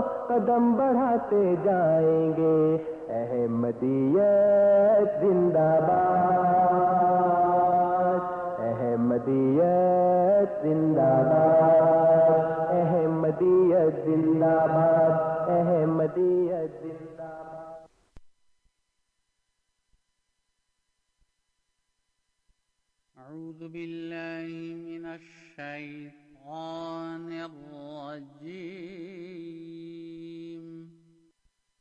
قدم بڑھاتے جائیں گے۔ احمدیت زندہ باد۔ احمدیت زندہ باد۔ احمدیت زندہ باد۔ احمدیت زندہ باد۔ أعوذ بالله من الشيطان الرجيم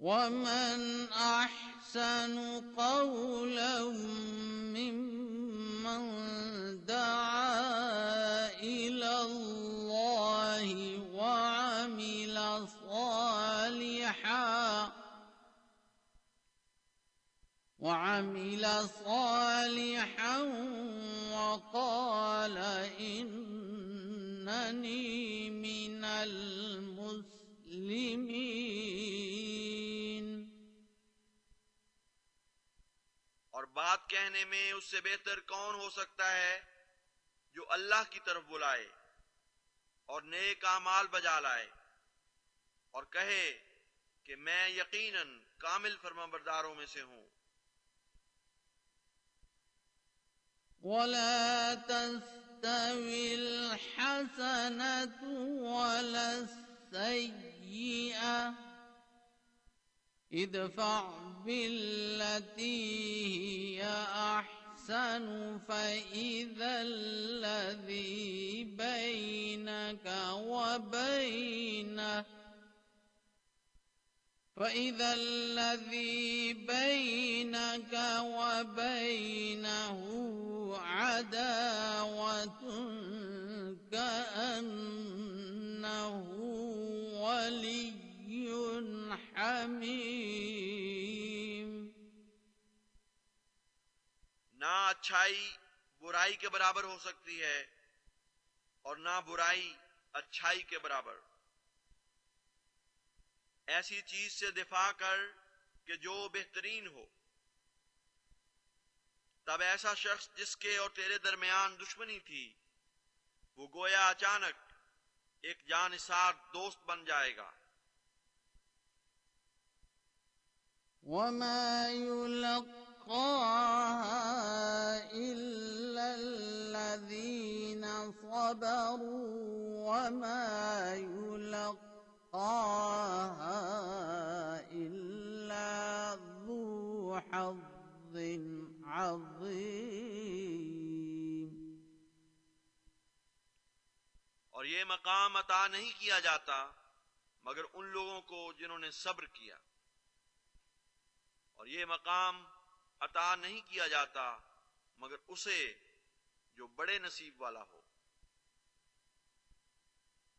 ومن أحسن قولا ممن دعا إلى الله وعمل صالحا وعمل صالحا وقال إنني من المسلمين بات کہنے میں اس سے بہتر کون ہو سکتا ہے جو اللہ کی طرف بلائے اور نیک اعمال بجا لائے اور کہے کہ میں یقیناً کامل فرما برداروں میں سے ہوں۔ ولا تستوي الحسنة ولا السيئة ادفع بالتي هي أحسن، فإذا الذي بينك وبينه، فإذا الذي بينك وبينه عداوة كأنه ولي حميم. نہ اچھائی برائی کے برابر ہو سکتی ہے اور نہ برائی اچھائی کے برابر۔ ایسی چیز سے دفاع کر کہ جو بہترین ہو۔ تب ایسا شخص جس کے اور تیرے درمیان دشمنی تھی، وہ گویا اچانک ایک جانصار دوست بن جائے گا۔ وما يلقاها إلا الذين صبروا وما يلقاها إلا ذو حظ عظيم۔ اور یہ مقام عطا نہیں کیا جاتا مگر ان لوگوں کو جنہوں نے صبر کیا۔ اور یہ مقام عطا نہیں کیا جاتا مگر اسے جو بڑے نصیب والا ہو۔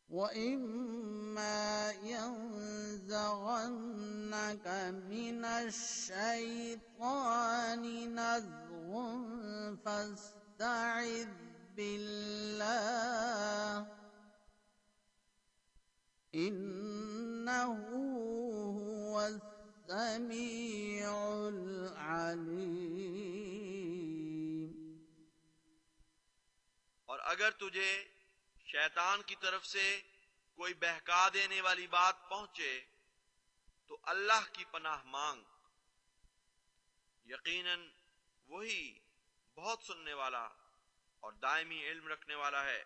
وَإِمَّا إما ينزغنك من الشيطان نزغ فاستعذ بالله إنه هو السميع العليم. اور اگر تجھے شیطان کی طرف سے کوئی بہکا دینے والی بات پہنچے تو اللہ کی پناہ مانگ۔ یقیناً وہی بہت سننے والا اور دائمی علم رکھنے والا ہے۔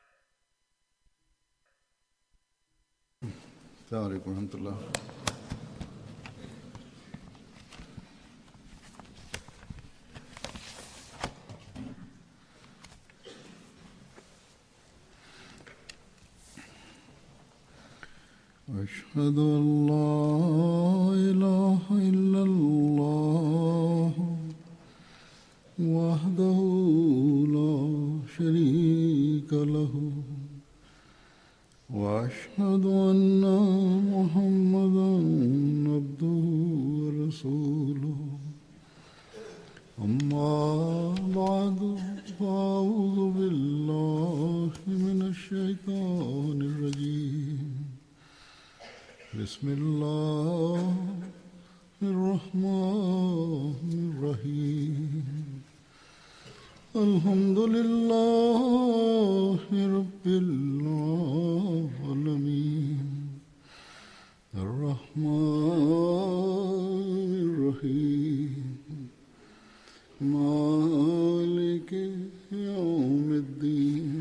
السلام علیکم ورحمۃ اللہ۔ أشهد أن لا إله إلا الله وحده لا شريك له واشهد ان محمدا عبده ورسوله. اما بعد فاعوذ بالله من الشيطان الرجيم. بسم الله الرحمن الرحيم الحمد لله رب العالمين الرحمن الرحيم مالك يوم الدين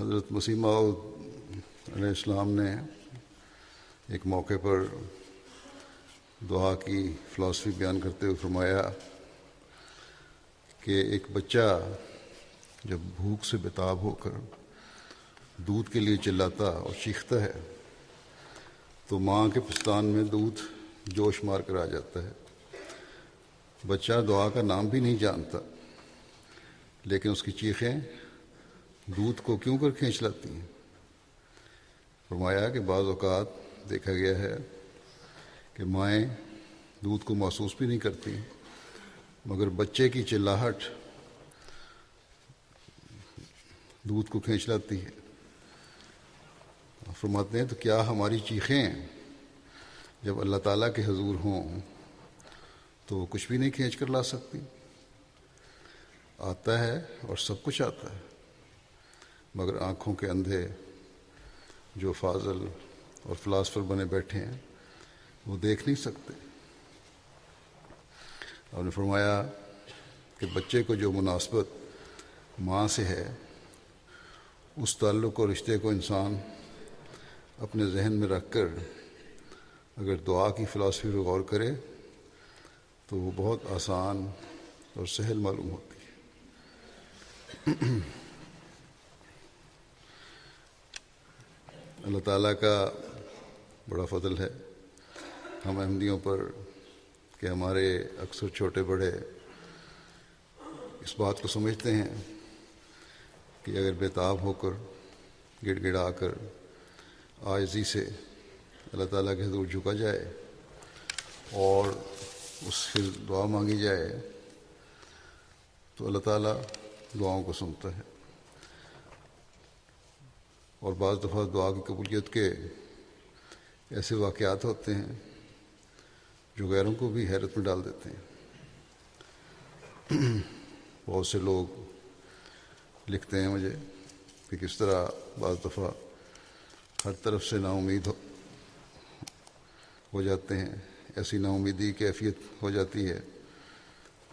حضرت مسیمہ علیہ السلام نے ایک موقع پر دعا کی، فلاسفی بیان کرتے ہوئے فرمایا کہ ایک بچہ جب بھوک سے بتاب ہو کر دودھ کے لیے چلاتا اور چیختا ہے تو ماں کے پستان میں دودھ جوش مار کر آ جاتا ہے۔ بچہ دعا کا نام بھی نہیں جانتا، لیکن اس کی چیخیں دودھ کو کیوں کر کھینچ لاتی ہیں؟ فرمایا کہ بعض اوقات دیکھا گیا ہے کہ مائیں دودھ کو محسوس بھی نہیں کرتی مگر بچے کی چلاہٹ دودھ کو کھینچ لاتی ہے۔ فرماتے ہیں، تو کیا ہماری چیخیں جب اللہ تعالیٰ کے حضور ہوں تو وہ کچھ بھی نہیں کھینچ کر لا سکتی؟ آتا ہے اور سب کچھ آتا ہے۔ مگر آنکھوں کے اندھے جو فاضل اور فلاسفر بنے بیٹھے ہیں، وہ دیکھ نہیں سکتے۔ اور نے فرمایا کہ بچے کو جو مناسبت ماں سے ہے، اس تعلق اور رشتے کو انسان اپنے ذہن میں رکھ کر اگر دعا کی فلاسفی پر غور کرے، تو وہ بہت آسان اور سہل معلوم ہوتی ہے۔ اللہ تعالیٰ کا بڑا فضل ہے۔ ہم احمدیوں پر کہ ہمارے اکثر چھوٹے بڑے اس بات کو سمجھتے ہیں کہ اگر بیتاب ہو کر، گڑ گڑا کر آجزی سے اللہ تعالیٰ کے حضور جھکا جائے اور اس سے دعا مانگی جائے تو اللہ تعالیٰ دعاؤں کو سنتا ہے۔ اور بعض دفعہ دعا کی قبولیت کے ایسے واقعات ہوتے ہیں جو غیروں کو بھی حیرت میں ڈال دیتے ہیں۔ بہت سے لوگ لکھتے ہیں مجھے کہ کس طرح بعض دفعہ ہر طرف سے نا امید ہو ہو جاتے ہیں۔ ایسی نا امیدی کیفیت ہو جاتی ہے۔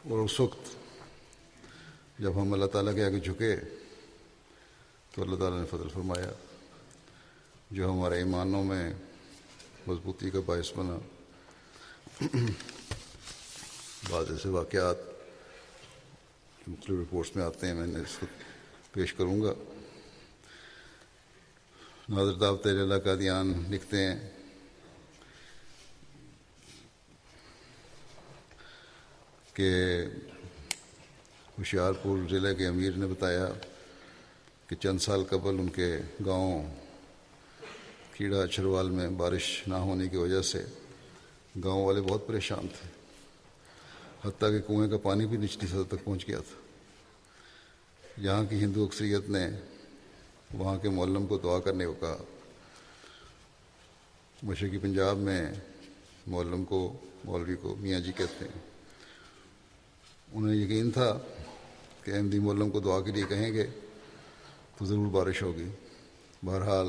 اور اس وقت جب ہم اللہ تعالیٰ کے آگے جھکے تو اللہ تعالیٰ نے فضل فرمایا، جو ہمارے ایمانوں میں مضبوطی کا باعث بنا۔ بعض ایسے واقعات مختلف رپورٹس میں آتے ہیں، میں نے اس کو پیش کروں گا۔ ناظر دعوت اللہ کا دیان لکھتے ہیں۔ کہ ہوشیار پور ضلع کے امیر نے بتایا کہ چند سال قبل ان کے گاؤں کیڑا اچھروال میں بارش نہ ہونے کی وجہ سے گاؤں والے بہت پریشان تھے۔ حتیٰ کہ کنویں کا پانی بھی نچلی سطح تک پہنچ گیا تھا۔ یہاں کی ہندو اکثریت نے وہاں کے معلم کو دعا کرنے کو کہا۔ مشرقی پنجاب میں معلم کو، مولوی کو میاں جی کہتے ہیں۔ انہیں یقین تھا کہ احمدی معلم کو دعا کے لیے کہیں گے۔ تو ضرور بارش ہوگی بہرحال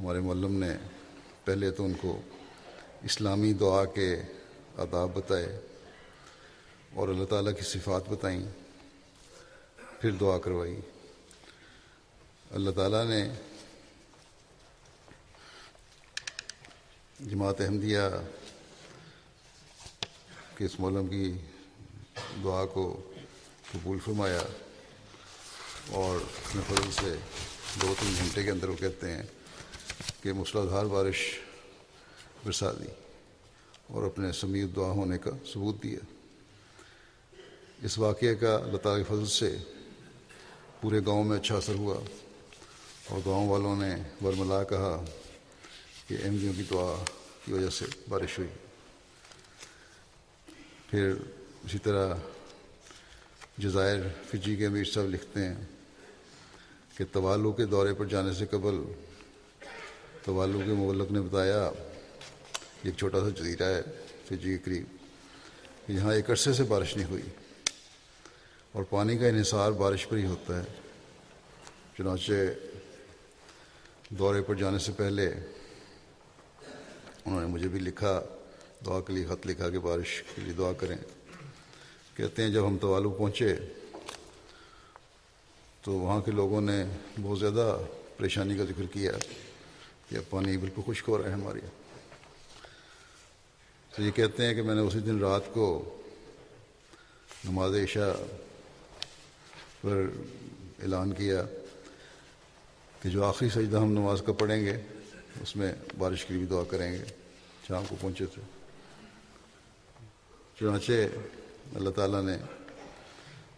ہمارے معلم نے پہلے تو ان کو اسلامی دعا کے آداب بتائے اور اللہ تعالیٰ کی صفات بتائیں، پھر دعا کروائی۔ اللہ تعالیٰ نے جماعت احمدیہ کے اس مولم کی دعا کو قبول فرمایا۔ اور اپنے فضل سے دو تین گھنٹے کے اندر وہ کہتے ہیں کہ دھار بارش برسا دی اور اپنے سمیع دعا ہونے کا ثبوت دیا۔ اس واقعے کا اللہ تعالیٰ کے فضل سے پورے گاؤں میں اچھا اثر ہوا اور گاؤں والوں نے برملا کہا کہ احمدیوں جی کی دعا کی وجہ سے بارش ہوئی۔ پھر اسی طرح جزائر فجی کے امیر صاحب لکھتے ہیں کہ توالو کے دورے پر جانے سے قبل توالو کے مولک نے بتایا، ایک چھوٹا سا جزیرہ ہے فجی کے قریب، کہ یہاں ایک عرصے سے بارش نہیں ہوئی اور پانی کا انحصار بارش پر ہی ہوتا ہے۔ چنانچہ دورے پر جانے سے پہلے انہوں نے مجھے بھی لکھا، دعا کے لیے خط لکھا کہ بارش کے لیے دعا کریں۔ کہتے ہیں جب ہم توالو پہنچے تو وہاں کے لوگوں نے بہت زیادہ پریشانی کا ذکر کیا کہ اب پانی بالکل خشک ہو رہا ہے ہمارے۔ تو یہ کہتے ہیں کہ میں نے اسی دن رات کو نماز عشاء پر اعلان کیا کہ جو آخری سجدہ ہم نماز کا پڑھیں گے، اس میں بارش کی بھی دعا کریں گے، شام کو پہنچے تھے چنانچہ اللہ تعالیٰ نے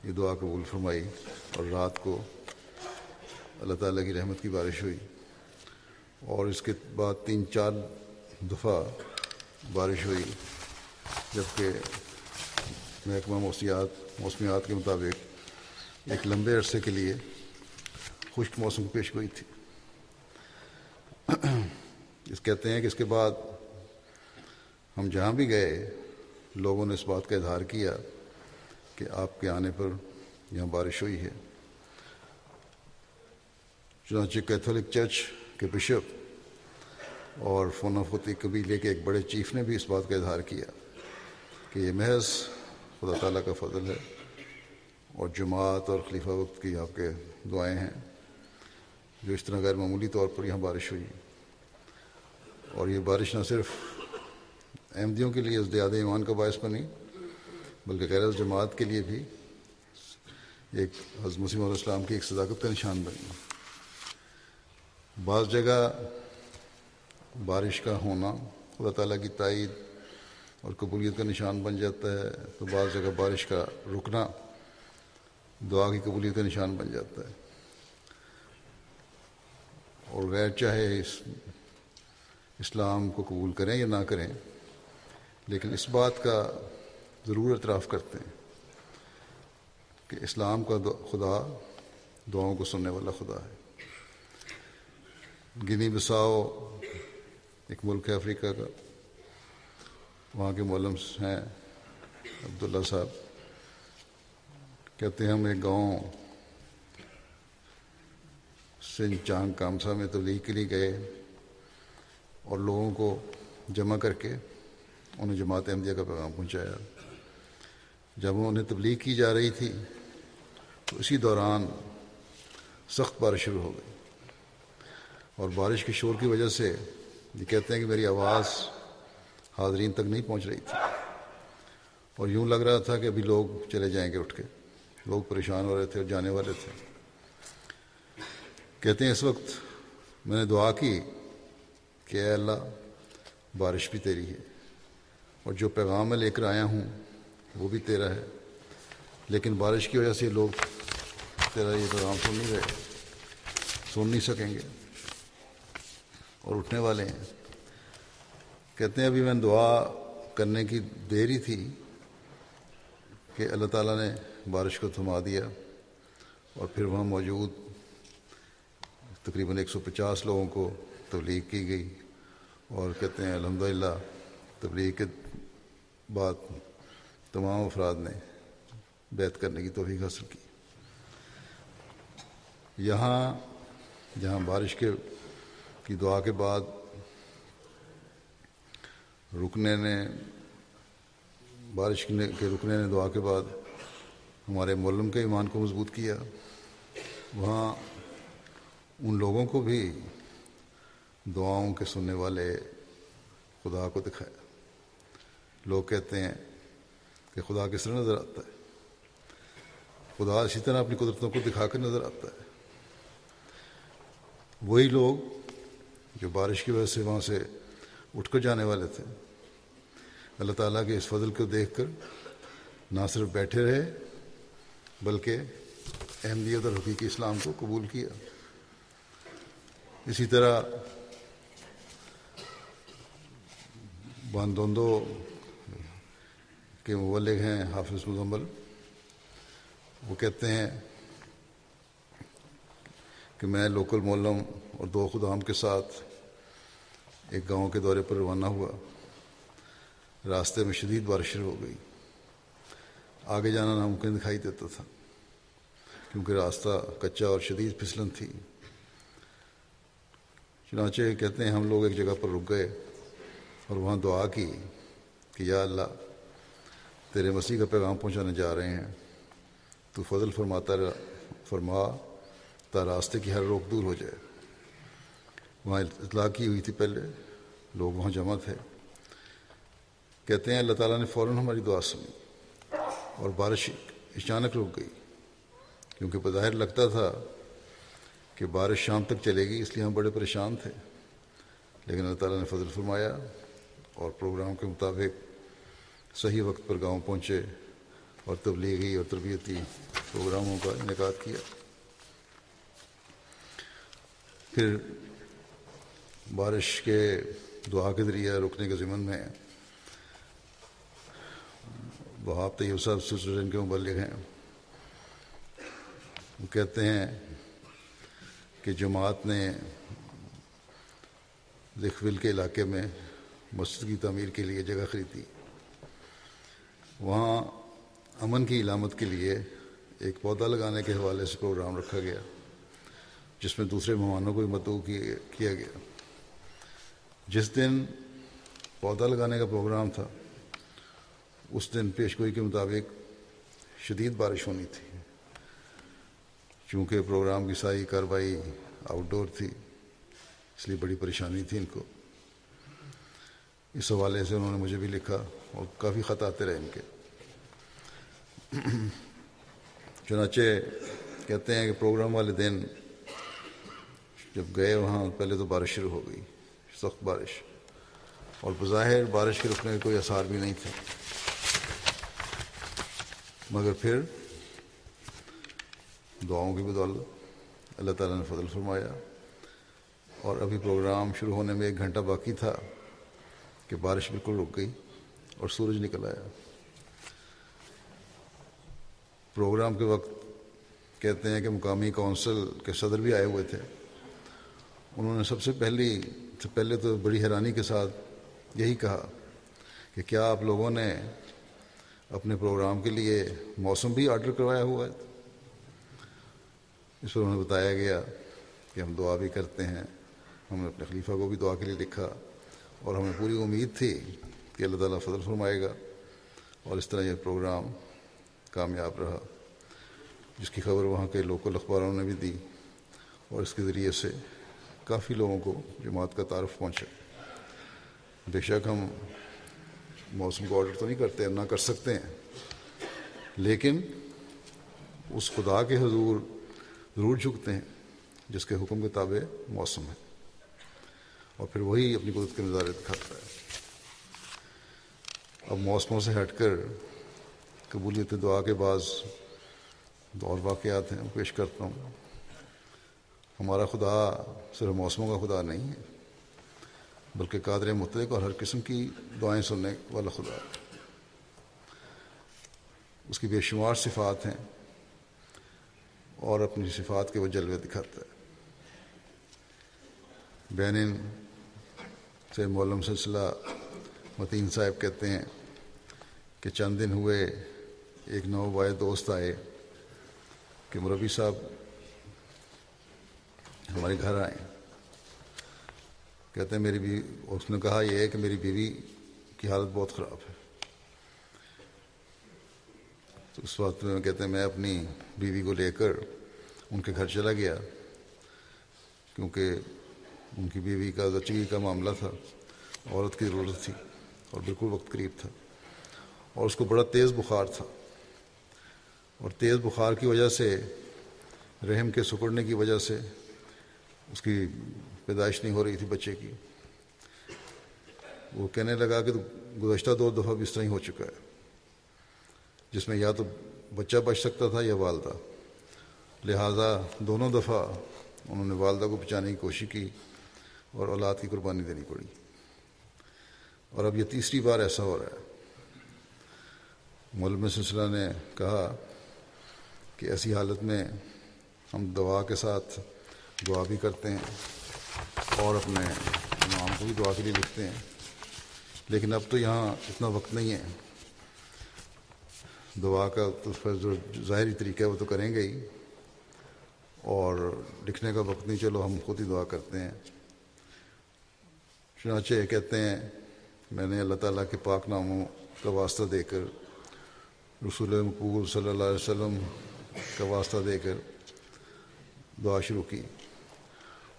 یہ دعا قبول فرمائی اور رات کو اللہ تعالیٰ کی رحمت کی بارش ہوئی اور اس کے بعد تین چار دفعہ بارش ہوئی، جبکہ محکمہ موسمیات موسمیات کے مطابق ایک لمبے عرصے کے لیے خشک موسم پیش گوئی تھی۔ اس کہتے ہیں کہ اس کے بعد ہم جہاں بھی گئے، لوگوں نے اس بات کا اظہار کیا کہ آپ کے آنے پر یہاں بارش ہوئی ہے۔ چنانچہ کیتھولک چرچ کے بشپ اور فونافوتی قبیلے کے ایک بڑے چیف نے بھی اس بات کا اظہار کیا کہ یہ محض خدا تعالیٰ کا فضل ہے اور جماعت اور خلیفہ وقت کی آپ کے دعائیں ہیں جو اس طرح غیر معمولی طور پر یہاں بارش ہوئی۔ اور یہ بارش نہ صرف احمدیوں کے لیے ازدیاد ایمان کا باعث بنی بلکہ غیر جماعت کے لیے بھی ایک حضرت مسیم علیہ السلام کی ایک صداقت کا نشان بنی بعض جگہ بارش کا ہونا خدا تعالیٰ کی تائید اور قبولیت کا نشان بن جاتا ہے، تو بعض جگہ بارش کا رکنا دعا کی قبولیت کا نشان بن جاتا ہے۔ اور غیر چاہے اس اسلام کو قبول کریں یا نہ کریں، لیکن اس بات کا ضرور اعتراف کرتے ہیں کہ اسلام کا خدا دعاؤں کو سننے والا خدا ہے۔ گنی بساؤ ایک ملک ہے افریقہ کا، وہاں کے مولم ہیں۔ عبداللہ صاحب کہتے ہیں، ہم ایک گاؤں سن چانگ کامسا میں تبلیغ کے لیے گئے اور لوگوں کو جمع کر کے انہیں جماعت احمدیہ کا پیغام پہنچایا۔ جب انہیں تبلیغ کی جا رہی تھی، تو اسی دوران سخت بارش شروع ہو گئی۔ اور بارش کے شور کی وجہ سے یہ کہتے ہیں کہ میری آواز حاضرین تک نہیں پہنچ رہی تھی۔ اور یوں لگ رہا تھا کہ ابھی لوگ چلے جائیں گے اٹھ کے۔ لوگ پریشان ہو رہے تھے اور جانے والے تھے۔ کہتے ہیں اس وقت میں نے دعا کی کہ اے اللہ، بارش بھی تیری ہے۔ اور جو پیغام میں لے کر آیا ہوں وہ بھی تیرا ہے۔ لیکن بارش کی وجہ سے لوگ تیرا یہ پیغام سن نہیں رہے، سن نہیں سکیں گے۔ اور اٹھنے والے ہیں۔ کہتے ہیں، ابھی میں دعا کرنے کی دیری تھی کہ اللہ تعالیٰ نے بارش کو تھما دیا۔ اور پھر وہاں موجود تقریباً ایک سو پچاس لوگوں کو تبلیغ کی گئی۔ اور کہتے ہیں، الحمدللہ، تبلیغ کے بعد تمام افراد نے بیت کرنے کی توفیق حاصل کی۔ یہاں جہاں بارش کے کی دعا کے بعد رکنے نے بارش کے رکنے نے دعا کے بعد ہمارے مولم کے ایمان کو مضبوط کیا۔ وہاں ان لوگوں کو بھی دعاؤں کے سننے والے خدا کو دکھایا۔ لوگ کہتے ہیں کہ خدا کس طرح نظر آتا ہے۔ خدا اسی طرح اپنی قدرتوں کو دکھا کر نظر آتا ہے۔ وہی لوگ جو بارش کی وجہ سے وہاں سے اٹھ کر جانے والے تھے۔ اللہ تعالیٰ کے اس فضل کو دیکھ کر نہ صرف بیٹھے رہے، بلکہ احمدیت اور حقیقی اسلام کو قبول کیا۔ اسی طرح باندوندو کے مبلغ ہیں حافظ مزمل۔ وہ کہتے ہیں کہ میں لوکل مولم اور دو خدام کے ساتھ ایک گاؤں کے دورے پر روانہ ہوا۔ راستے میں شدید بارش ہو گئی۔ آگے جانا ناممکن دکھائی دیتا تھا، کیونکہ راستہ کچا اور شدید پھسلن تھی۔ چنانچہ کہتے ہیں ہم لوگ ایک جگہ پر رک گئے اور وہاں دعا کی کہ یا اللہ تیرے مسیح کا پیغام پہنچانے جا رہے ہیں۔ تو فضل فرماتا فرما تا راستے کی ہر روک دور ہو جائے۔ وہاں اطلاع کی ہوئی تھی پہلے، لوگ وہاں جمع تھے۔ کہتے ہیں، اللہ تعالیٰ نے فوراً ہماری دعا سنی اور بارش اچانک رک گئی۔ کیونکہ بظاہر لگتا تھا کہ بارش شام تک چلے گی، اس لیے ہم بڑے پریشان تھے۔ لیکن اللہ تعالیٰ نے فضل فرمایا اور پروگرام کے مطابق صحیح وقت پر گاؤں پہنچے اور تبلیغی اور تربیتی پروگراموں کا انعقاد کیا۔ پھر بارش کے دعا کے ذریعے رکنے کے ضمن میں وہاب طیب صاحب سوئٹزرلینڈ کے مبلغ ہیں۔ وہ کہتے ہیں کہ جماعت نے لکھول کے علاقے میں مسجد کی تعمیر کے لیے جگہ خریدی۔ وہاں امن کی علامت کے لیے ایک پودا لگانے کے حوالے سے پروگرام رکھا گیا، جس میں دوسرے مہمانوں کو بھی مدعو کیا گیا۔ جس دن پودا لگانے کا پروگرام تھا، اس دن پیش گوئی کے مطابق شدید بارش ہونی تھی۔ چونکہ پروگرام کی ساری کارروائی آؤٹ ڈور تھی، اس لیے بڑی پریشانی تھی ان کو۔ اس حوالے سے انہوں نے مجھے بھی لکھا اور کافی خط آتے رہے ان کے۔ چنانچہ کہتے ہیں کہ پروگرام والے دن جب گئے وہاں، پہلے تو بارش شروع ہو گئی، سخت بارش، اور بظاہر بارش کے رکنے کے کوئی اثار بھی نہیں تھے۔ مگر پھر دعاؤں کی بدولت، اللہ تعالیٰ نے فضل فرمایا۔ اور ابھی پروگرام شروع ہونے میں ایک گھنٹہ باقی تھا کہ بارش بالکل رک گئی اور سورج نکل آیا۔ پروگرام کے وقت کہتے ہیں کہ مقامی کونسل کے صدر بھی آئے ہوئے تھے۔ انہوں نے سب سے پہلی سے پہلے تو بڑی حیرانی کے ساتھ یہی کہا کہ کیا آپ لوگوں نے اپنے پروگرام کے لیے موسم بھی آرڈر کروایا ہوا ہے؟ اس پر انہیں بتایا گیا کہ ہم دعا بھی کرتے ہیں۔ ہم نے اپنے خلیفہ کو بھی دعا کے لیے لکھا اور ہمیں پوری امید تھی کہ اللہ تعالیٰ فضل فرمائے گا اور اس طرح یہ پروگرام کامیاب رہا۔ جس کی خبر وہاں کے لوکل اخباروں نے بھی دی اور اس کے ذریعے سے کافی لوگوں کو جماعت کا تعارف پہنچا۔ بے شک ہم موسم کو آڈر تو نہیں کرتے، نہ کر سکتے ہیں۔ لیکن اس خدا کے حضور ضرور جھکتے ہیں، جس کے حکم کے تابع موسم ہے۔ اور پھر وہی اپنی قدرت کے نظارے دکھاتا ہے۔ اب موسموں سے ہٹ کر قبولیت دعا کے بعض دور واقعات ہیں وہ پیش کرتا ہوں۔ ہمارا خدا صرف موسموں کا خدا نہیں ہے، بلکہ قادر مطلق اور ہر قسم کی دعائیں سننے والا خدا۔ ہے اس کی بے شمار صفات ہیں اور اپنی صفات کے وہ جلوے دکھاتا ہے۔ بین سے مولم سلسلہ متین صاحب کہتے ہیں کہ چند دن ہوئے ایک نو بائے دوست آئے کہ مربی صاحب ہمارے گھر آئے۔ کہتے ہیں میری بیوی، اس نے کہا یہ ہے کہ میری بیوی کی حالت بہت خراب ہے۔ تو اس وقت میں کہتے ہیں میں اپنی بیوی کو لے کر ان کے گھر چلا گیا، کیونکہ ان کی بیوی کا زچگی کا معاملہ تھا، عورت کی ضرورت تھی اور بالکل وقت قریب تھا۔ اور اس کو بڑا تیز بخار تھا۔ اور تیز بخار کی وجہ سے، رحم کے سکڑنے کی وجہ سے اس کی پیدائش نہیں ہو رہی تھی بچے کی۔ وہ کہنے لگا کہ گزشتہ دو دفعہ بھی اس طرح ہی ہو چکا ہے، جس میں یا تو بچہ بچ سکتا تھا یا والدہ۔ لہٰذا دونوں دفعہ انہوں نے والدہ کو بچانے کی کوشش کی اور اولاد کی قربانی دینی پڑی۔ اور اب یہ تیسری بار ایسا ہو رہا ہے۔ مولم سلسلہ نے کہا کہ ایسی حالت میں ہم دعا کے ساتھ دعا بھی کرتے ہیں اور اپنے امام کو بھی دعا کے لیے لکھتے ہیں۔ لیکن اب تو یہاں اتنا وقت نہیں ہے۔ دعا کا تو پھر جو ظاہری طریقہ ہے وہ تو کریں گے ہی۔ اور لکھنے کا وقت نہیں، چلو ہم خود ہی دعا کرتے ہیں۔ چنانچہ کہتے ہیں، میں نے اللہ تعالیٰ کے پاک ناموں کا واسطہ دے کر رسول مقبول صلی اللہ علیہ وسلم کا واسطہ دے کر دعا شروع کی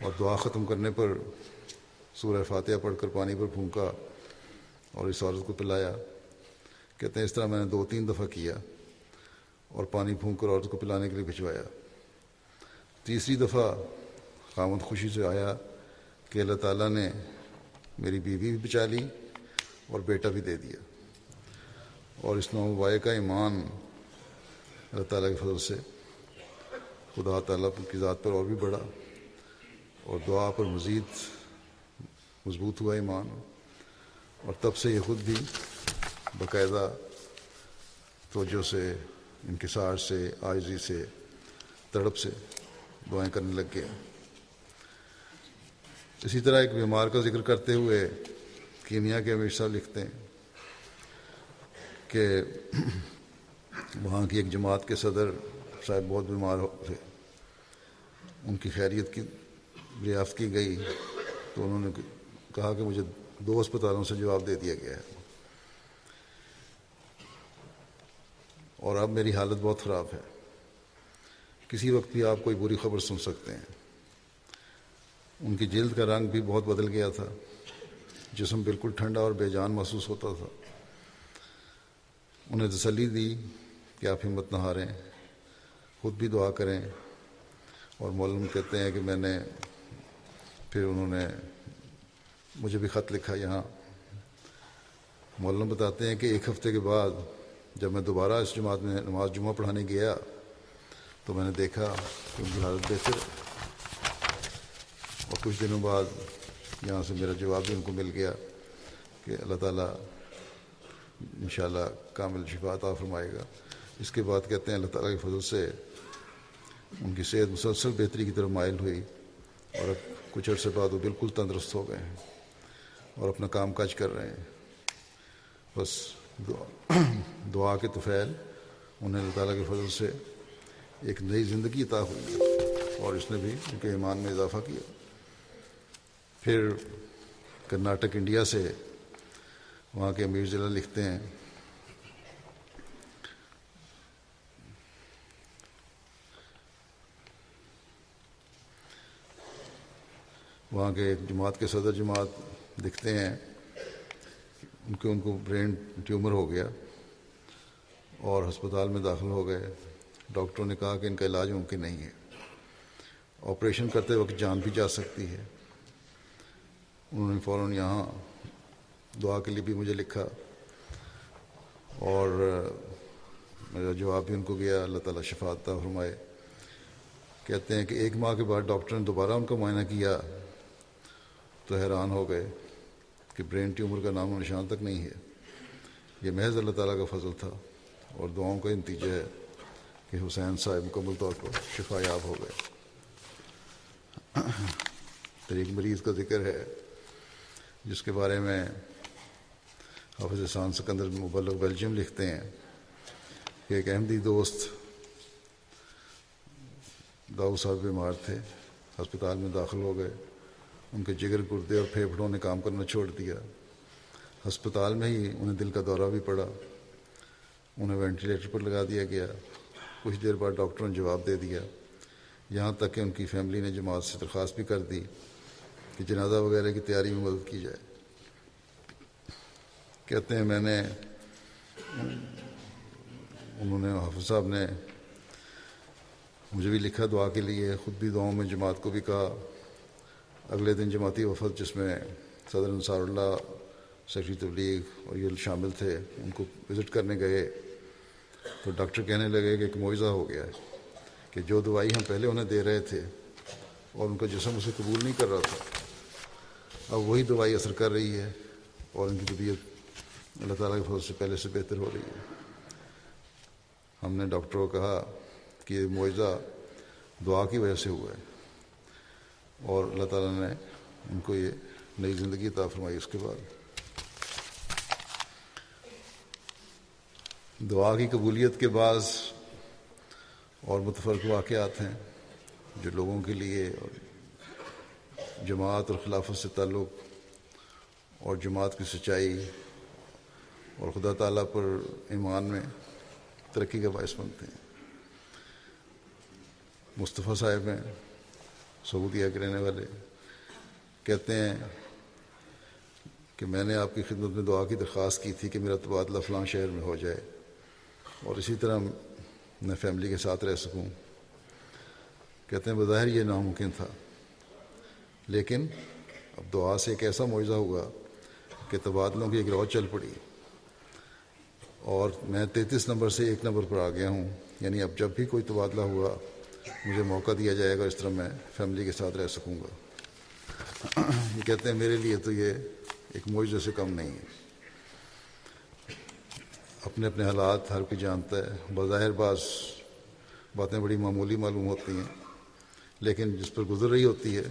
اور دعا ختم کرنے پر سورہ فاتحہ پڑھ کر پانی پر پھونکا اور اس عورت کو پلایا۔ کہتے ہیں اس طرح میں نے دو تین دفعہ کیا اور پانی پھونک کر عورت کو پلانے کے لیے بھجوایا۔ تیسری دفعہ خامد خوشی سے آیا کہ اللہ تعالیٰ نے میری بیوی بھی بچا لی اور بیٹا بھی دے دیا۔ اور اس نوبائے کا ایمان اللہ تعالیٰ کے فضل سے۔ خدا تعالیٰ کی ذات پر اور بھی بڑھا اور دعا پر مزید مضبوط ہوا ایمان۔ اور تب سے یہ خود بھی باقاعدہ توجہ سے، انکسار سے آجزی سے، تڑپ سے دعائیں کرنے لگ گیا اسی طرح ایک بیمار کا ذکر کرتے ہوئے کینیا کے امیر صاحب لکھتے ہیں کہ وہاں کی ایک جماعت کے صدر صاحب بہت بیمار ہو تھے۔ ان کی خیریت کی دریافت کی گئی تو انہوں نے کہا کہ مجھے دو اسپتالوں سے جواب دے دیا گیا ہے۔ اور اب میری حالت بہت خراب ہے۔ کسی وقت بھی آپ کوئی بری خبر سن سکتے ہیں۔ ان کی جلد کا رنگ بھی بہت بدل گیا تھا۔ جسم بالکل ٹھنڈا اور بے جان محسوس ہوتا تھا۔ انہیں تسلی دی۔ کہ آپ ہمت نہ ہاریں، خود بھی دعا کریں۔ اور مولم کہتے ہیں کہ میں نے پھر انہوں نے مجھے بھی خط لکھا یہاں۔ مولم بتاتے ہیں کہ ایک ہفتے کے بعد جب میں دوبارہ اس جماعت میں نماز جمعہ پڑھانے گیا تو میں نے دیکھا کہ ان کی حالت بہتر اور کچھ دنوں بعد یہاں سے میرا جواب بھی ان کو مل گیا کہ اللہ تعالیٰ انشاءاللہ کامل شفا عطا فرمائے گا۔ اس کے بعد کہتے ہیں اللہ تعالیٰ کے فضل سے ان کی صحت مسلسل بہتری کی طرف مائل ہوئی اور اب کچھ عرصے بعد وہ بالکل تندرست ہو گئے ہیں اور اپنا کام کاج کر رہے ہیں۔ بس دعا دعا کے توفیل انہیں اللہ تعالیٰ کے فضل سے ایک نئی زندگی عطا ہوئی اور اس نے بھی ان کے ایمان میں اضافہ کیا۔ پھر کرناٹک انڈیا سے وہاں کے امیر ضلع لکھتے ہیں۔ وہاں کے ایک جماعت کے صدر جماعت دکھتے ہیں ان کے ان کو برین ٹیومر ہو گیا اور ہسپتال میں داخل ہو گئے۔ ڈاکٹروں نے کہا کہ ان کا علاج ممکن نہیں ہے۔ آپریشن کرتے وقت جان بھی جا سکتی ہے۔ انہوں نے فوراً یہاں دعا کے لیے بھی مجھے لکھا اور میرا جواب بھی ان کو گیا۔ اللہ تعالیٰ شفاعت فرمائے۔ کہتے ہیں کہ ایک ماہ کے بعد ڈاکٹر نے دوبارہ ان کا معائنہ کیا۔ تو حیران ہو گئے کہ برین ٹیومر کا نام و نشان تک نہیں ہے۔ یہ محض اللہ تعالیٰ کا فضل تھا اور دعاؤں کا نتیجہ ہے کہ حسین صاحب مکمل طور پر شفا یاب ہو گئے۔ طریق مریض کا ذکر ہے جس کے بارے میں حافظ احسان سکندر مبلغ بیلجیم لکھتے ہیں کہ ایک احمدی دوست داؤ صاحب بیمار تھے، ہسپتال میں داخل ہو گئے۔ ان کے جگر گردے اور پھیپھڑوں نے کام کرنا چھوڑ دیا۔ ہسپتال میں ہی انہیں دل کا دورہ بھی پڑا۔ انہیں وینٹیلیٹر پر لگا دیا گیا۔ کچھ دیر بعد ڈاکٹروں نے جواب دے دیا۔ یہاں تک کہ ان کی فیملی نے جماعت سے درخواست بھی کر دی کہ جنازہ وغیرہ کی تیاری میں مدد کی جائے۔ کہتے ہیں میں نے، انہوں نے، حافظ صاحب نے مجھے بھی لکھا دعا کے لیے، خود بھی دعاؤں میں جماعت کو بھی کہا۔ اگلے دن جماعتی وفد جس میں صدر انصار اللہ سیکٹری تبلیغ اور یہ شامل تھے، ان کو وزٹ کرنے گئے۔ تو ڈاکٹر کہنے لگے کہ ایک معاوضہ ہو گیا ہے کہ جو دوائی ہم پہلے انہیں دے رہے تھے اور ان کا جسم اسے قبول نہیں کر رہا تھا، اب وہی دوائی اثر کر رہی ہے اور ان کی طبیعت اللہ تعالیٰ کے فضل سے پہلے سے بہتر ہو رہی ہے۔ ہم نے ڈاکٹروں کو کہا کہ یہ معاوضہ دعا کی وجہ سے ہوا ہے۔ اور اللہ تعالیٰ نے ان کو یہ نئی زندگی عطا فرمائی اس کے بعد۔ دعا کی قبولیت کے بعض اور متفرق واقعات ہیں جو لوگوں کے لیے اور جماعت اور خلافت سے تعلق اور جماعت کی سچائی اور خدا تعالیٰ پر ایمان میں ترقی کا باعث بنتے ہیں۔ مصطفیٰ صاحب ہیں۔ سعودیہ کے رہنے والے کہتے ہیں کہ میں نے آپ کی خدمت میں دعا کی درخواست کی تھی کہ میرا تبادلہ فلاں شہر میں ہو جائے اور اسی طرح میں فیملی کے ساتھ رہ سکوں۔ کہتے ہیں بظاہر یہ ناممکن تھا۔ لیکن اب دعا سے ایک ایسا معاوضہ ہوا کہ تبادلوں کی ایک روز چل پڑی۔ اور میں تینتیس نمبر سے ایک نمبر پر آ گیا ہوں۔ یعنی اب جب بھی کوئی تبادلہ ہوا مجھے موقع دیا جائے گا اس طرح میں فیملی کے ساتھ رہ سکوں گا۔ یہ کہتے ہیں میرے لیے تو یہ ایک معاوضے سے کم نہیں ہے۔ اپنے اپنے حالات ہر کوئی جانتا ہے۔ بظاہر بعض باتیں بڑی معمولی معلوم ہوتی ہیں، لیکن جس پر گزر رہی ہوتی ہے،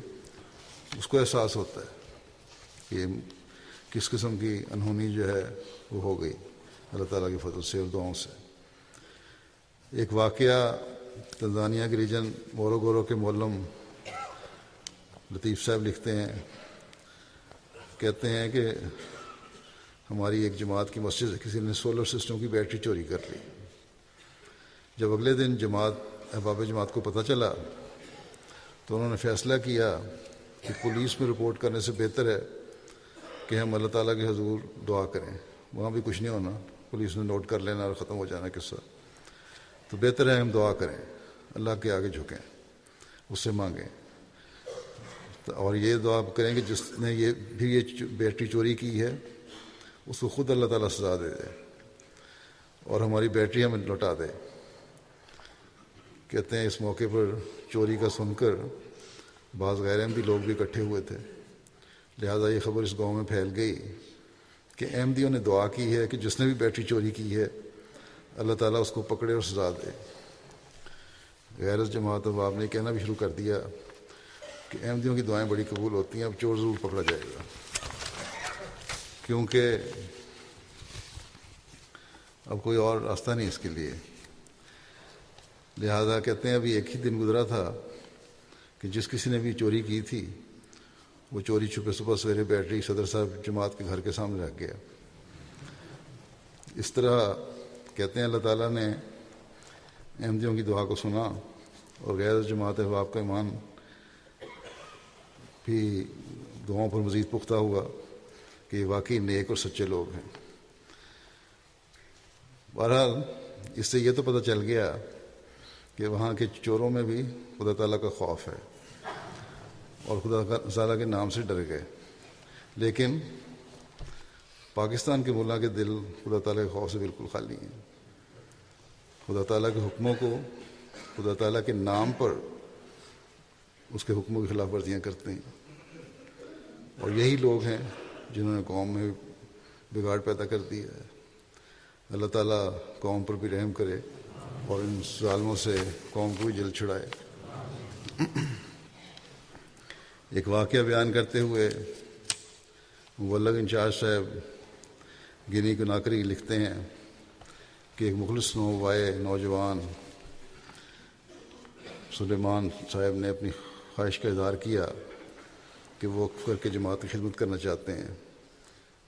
اس کو احساس ہوتا ہے کہ کس قسم کی انہونی جو ہے وہ ہو گئی۔ اللہ تعالیٰ کی فضل سے اور دعاؤں سے۔ ایک واقعہ تنزانیہ کے ریجن مورو گورو کے مولم لطیف صاحب لکھتے ہیں، کہتے ہیں کہ ہماری ایک جماعت کی مسجد سے کسی نے سولر سسٹم کی بیٹری چوری کر لی۔ جب اگلے دن جماعت، احباب جماعت کو پتہ چلا تو انہوں نے فیصلہ کیا کہ پولیس میں رپورٹ کرنے سے بہتر ہے کہ ہم اللہ تعالیٰ کے حضور دعا کریں۔ وہاں بھی کچھ نہیں ہونا، پولیس نے نوٹ کر لینا اور ختم ہو جانا قصہ۔ تو بہتر ہے ہم دعا کریں۔ اللہ کے آگے جھکیں، اس سے مانگیں۔ اور یہ دعا کریں کہ جس نے یہ بھی یہ بیٹری چوری کی ہے، اس کو خود اللہ تعالیٰ سزا دے دے۔ اور ہماری بیٹری ہمیں لوٹا دے۔ کہتے ہیں اس موقع پر چوری کا سن کر بعض غیر احمدی لوگ بھی اکٹھے ہوئے تھے۔ لہٰذا یہ خبر اس گاؤں میں پھیل گئی کہ احمدیوں نے دعا کی ہے کہ جس نے بھی بیٹری چوری کی ہے، اللہ تعالیٰ اس کو پکڑے اور سزا دے۔ غیر جماعت اب آپ نے کہنا بھی شروع کر دیا کہ احمدیوں کی دعائیں بڑی قبول ہوتی ہیں، اب چور ضرور پکڑا جائے گا۔ کیونکہ اب کوئی اور راستہ نہیں اس کے لیے۔ لہذا کہتے ہیں ابھی ایک ہی دن گزرا تھا کہ جس کسی نے بھی چوری کی تھی، وہ چوری چھپے صبح سویرے بیٹری صدر صاحب جماعت کے گھر کے سامنے رکھ گیا۔ اس طرح کہتے ہیں اللہ تعالیٰ نے احمدیوں کی دعا کو سنا۔ اور غیر جماعت احباب کا ایمان بھی دعاؤں پر مزید پختہ ہوا کہ یہ واقعی نیک اور سچے لوگ ہیں۔ بہرحال، اس سے یہ تو پتہ چل گیا کہ وہاں کے چوروں میں بھی خدا تعالیٰ کا خوف ہے اور خدا تعالیٰ کے نام سے ڈر گئے۔ لیکن پاکستان کے ملا کے دل خدا تعالیٰ کے خوف سے بالکل خالی ہیں۔ خدا تعالیٰ کے حکموں کو خدا تعالیٰ کے نام پر اس کے حکموں کی خلاف ورزیاں کرتے ہیں۔ اور یہی لوگ ہیں جنہوں نے قوم میں بگاڑ پیدا کر دیا ہے۔ اللہ تعالیٰ قوم پر بھی رحم کرے اور ان ظالموں سے قوم کو بھی جل چھڑائے۔ ایک واقعہ بیان کرتے ہوئے مبلغ انچارج صاحب گنی کو ناکری لکھتے ہیں کہ ایک مخلص نوائے نوجوان سلیمان صاحب نے اپنی خواہش کا اظہار کیا کہ وہ کر کے جماعت کی خدمت کرنا چاہتے ہیں۔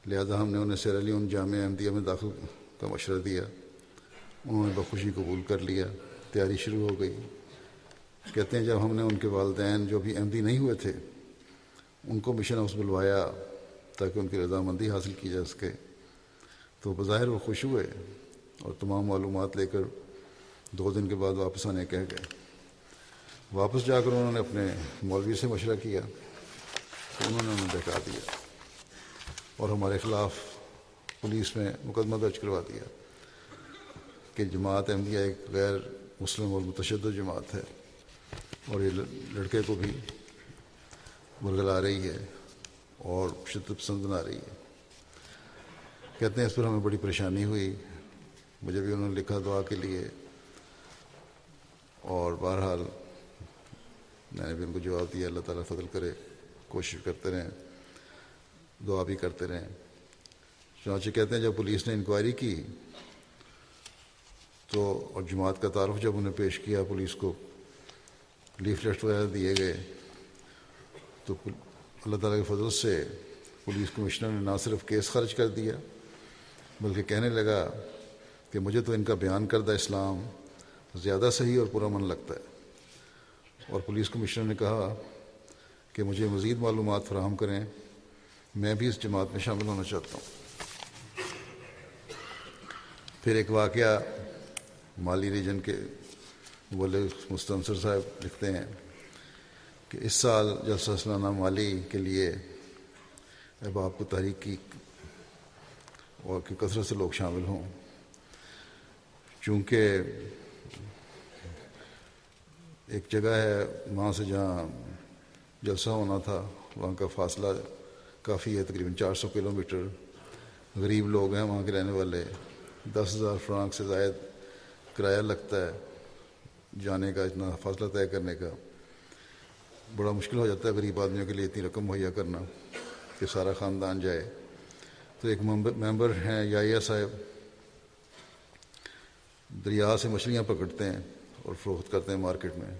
لہذا ہم نے انہیں سیر علی، ان جامعہ احمدیہ میں داخل کا مشورہ دیا۔ انہوں نے بخوشی قبول کر لیا۔ تیاری شروع ہو گئی۔ کہتے ہیں جب ہم نے ان کے والدین جو بھی احمدی نہیں ہوئے تھے، ان کو مشن ہاؤس بلوایا تاکہ ان کی رضامندی حاصل کی جا سکے۔ تو بظاہر وہ خوش ہوئے اور تمام معلومات لے کر دو دن کے بعد واپس آنے کہہ گئے۔ واپس جا کر انہوں نے اپنے مولوی سے مشورہ کیا، تو انہوں نے انہیں بہکا دیا اور ہمارے خلاف پولیس میں مقدمہ درج کروا دیا کہ جماعت احمدیہ ایک غیر مسلم اور متشدد جماعت ہے اور یہ لڑکے کو بھی برگلا رہی ہے اور شدت پسند بنا رہی ہے۔ کہتے ہیں اس پر ہمیں بڑی پریشانی ہوئی، مجھے بھی انہوں نے لکھا دعا کے لیے اور بہرحال میں نے بھی ان کو جواب دیا، اللہ تعالیٰ فضل کرے، کوشش کرتے رہیں، دعا بھی کرتے رہیں۔ چنانچہ کہتے ہیں، جب پولیس نے انکوائری کی تو اور جماعت کا تعارف جب انہیں پیش کیا، پولیس کو لیفلیٹ وغیرہ دیے گئے، تو اللہ تعالیٰ کے فضل سے پولیس کمشنر نے نہ صرف کیس خرچ کر دیا، بلکہ کہنے لگا کہ مجھے تو ان کا بیان کردہ اسلام زیادہ صحیح اور پرامن لگتا ہے۔ اور پولیس کمشنر نے کہا کہ مجھے مزید معلومات فراہم کریں۔ میں بھی اس جماعت میں شامل ہونا چاہتا ہوں۔ پھر ایک واقعہ مالی ریجن کے بولے مستنصر صاحب لکھتے ہیں کہ اس سال جلسہ سلانہ مالی کے لیے احباب کو تحریک کی اور کہ کثرت سے لوگ شامل ہوں۔ چونکہ ایک جگہ ہے، وہاں سے جہاں جلسہ ہونا تھا، وہاں کا فاصلہ کافی ہے، تقریباً چار سو کلو میٹر۔ غریب لوگ ہیں وہاں کے رہنے والے۔ دس ہزار فرانک سے زائد کرایہ لگتا ہے جانے کا، اتنا فاصلہ طے کرنے کا۔ بڑا مشکل ہو جاتا ہے غریب آدمیوں کے لیے اتنی رقم مہیا کرنا کہ سارا خاندان جائے۔ تو ایک ممبر ہیں یا صاحب۔ دریا سے مچھلیاں پکڑتے ہیں اور فروخت کرتے ہیں مارکیٹ میں۔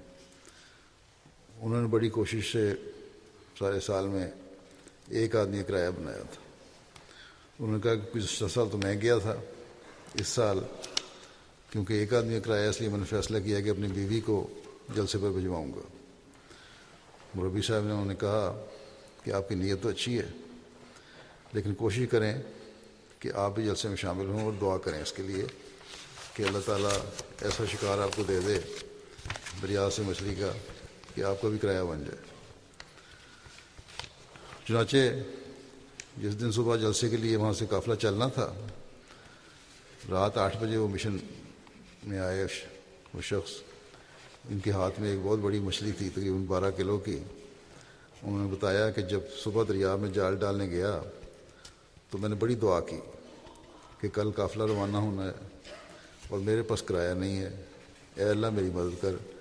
انہوں نے بڑی کوشش سے سارے سال میں ایک آدمی کرایہ بنایا تھا۔ انہوں نے کہا کہ کچھ سال تو میں گیا تھا اس سال، کیونکہ ایک آدمی کرایہ اس لیے میں نے فیصلہ کیا کہ اپنی بیوی کو جلسے پر بھجواؤں گا۔ مربی صاحب نے انہوں نے کہا کہ آپ کی نیت تو اچھی ہے، لیکن کوشش کریں کہ آپ بھی جلسے میں شامل ہوں اور دعا کریں اس کے لیے کہ اللہ تعالیٰ ایسا شکار آپ کو دے دے دریا سے مچھلی کا۔ کہ آپ کا بھی کرایہ بن جائے۔ چنانچہ جس دن صبح جلسے کے لیے وہاں سے قافلہ چلنا تھا، رات آٹھ بجے وہ مشن میں آئے وہ شخص، ان کے ہاتھ میں ایک بہت بڑی مچھلی تھی، تقریباً بارہ کلو کی۔ انہوں نے بتایا کہ جب صبح دریا میں جال ڈالنے گیا، تو میں نے بڑی دعا کی کہ کل قافلہ روانہ ہونا ہے اور میرے پاس کرایہ نہیں ہے۔ اے اللہ میری مدد کر۔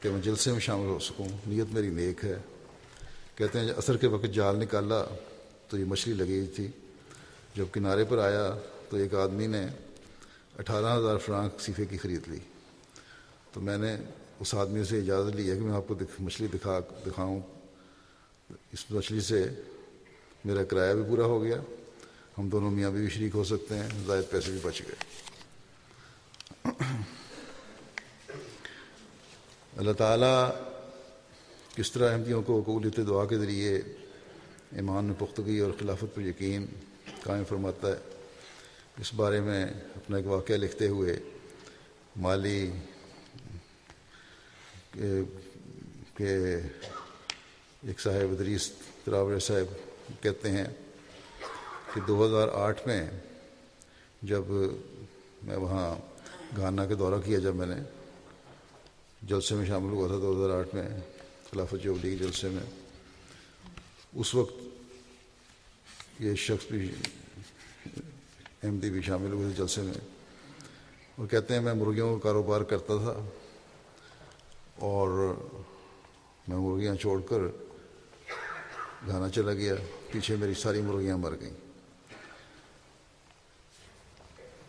کہ میں جلسے میں شامل ہو سکوں، نیت میری نیک ہے۔ کہتے ہیں، اثر کے وقت جال نکالا تو یہ مچھلی لگی ہوئی تھی۔ جب کنارے پر آیا تو ایک آدمی نے اٹھارہ ہزار فرانک صیفے کی خرید لی۔ تو میں نے اس آدمی سے اجازت لی ہے کہ میں آپ کو مچھلی دکھا، دکھاؤں۔ اس مچھلی سے میرا کرایہ بھی پورا ہو گیا۔ ہم دونوں میاں بھی شریک ہو سکتے ہیں، زائد پیسے بھی بچ گئے۔ اللہ تعالیٰ کس طرح احمدیوں کو قبولیت دعا کے ذریعے ایمان میں پختگی اور خلافت پر یقین قائم فرماتا ہے، اس بارے میں اپنا ایک واقعہ لکھتے ہوئے مالی کہ ایک صاحب ادریس تراور صاحب کہتے ہیں کہ دو ہزار آٹھ میں جب میں وہاں گانا کا دورہ کیا، جب میں نے جلسے میں شامل ہوا تھا دو ہزار آٹھ میں خلافت جوبلی کے جلسے میں۔ اس وقت یہ شخص بھی ایم ڈی بھی شامل ہوئے تھے جلسے میں۔ اور کہتے ہیں، میں مرغیوں کا کاروبار کرتا تھا اور میں مرغیاں چھوڑ کر گانا چلا گیا۔ پیچھے میری ساری مرغیاں مر گئیں۔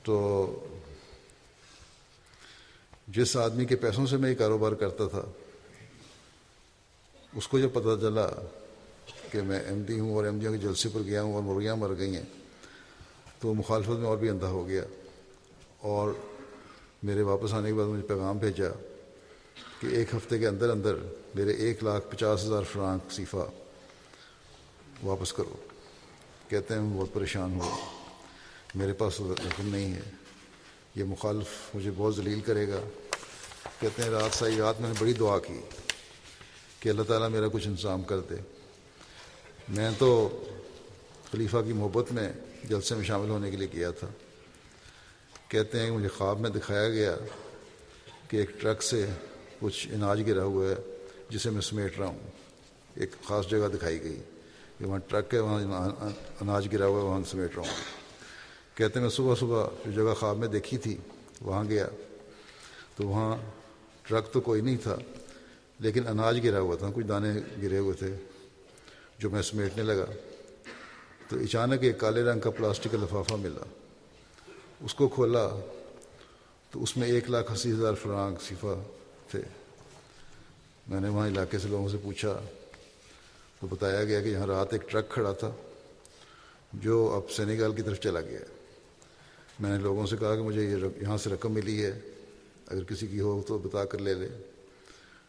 تو جس آدمی کے پیسوں سے میں یہ کاروبار کرتا تھا، اس کو جب پتہ چلا کہ میں ایم ڈی ہوں اور ایم ڈیوں کے جلسے پر گیا ہوں اور مرغیاں مر گئی ہیں، تو مخالفت میں اور بھی اندھا ہو گیا۔ اور میرے واپس آنے کے بعد مجھے پیغام بھیجا کہ ایک ہفتے کے اندر اندر میرے ایک لاکھ پچاس ہزار فرانک صیفہ واپس کرو۔ کہتے ہیں، میں بہت پریشان ہوں۔ میرے پاس رقم نہیں ہے۔ یہ مخالف مجھے بہت ذلیل کرے گا۔ کہتے ہیں رات سائی، رات میں نے بڑی دعا کی کہ اللہ تعالیٰ میرا کچھ انتظام کر دے۔ میں تو خلیفہ کی محبت میں جلسے میں شامل ہونے کے لیے کیا تھا۔ کہتے ہیں کہ مجھے خواب میں دکھایا گیا کہ ایک ٹرک سے کچھ اناج گرا ہوا ہے، جسے میں سمیٹ رہا ہوں۔ ایک خاص جگہ دکھائی گئی کہ وہاں ٹرک ہے، وہاں اناج گرا ہوا ہے، وہاں سمیٹ رہا ہوں۔ کہتے ہیں میں صبح صبح جو جگہ خواب میں دیکھی تھی، وہاں گیا۔ تو وہاں ٹرک تو کوئی نہیں تھا، لیکن اناج گرا ہوا تھا، کچھ دانے گرے ہوئے تھے جو میں سمیٹنے لگا۔ تو اچانک ایک کالے رنگ کا پلاسٹک کا لفافہ ملا۔ اس کو کھولا تو اس میں ایک لاکھ اسی ہزار فرانک صفا تھے۔ میں نے وہاں علاقے سے لوگوں سے پوچھا، تو بتایا گیا کہ یہاں رات ایک ٹرک کھڑا تھا جو اب سینیگال کی طرف چلا گیا۔ میں نے لوگوں سے کہا کہ مجھے یہ یہاں سے رقم ملی ہے۔ اگر کسی کی ہو تو بتا کر لے لے۔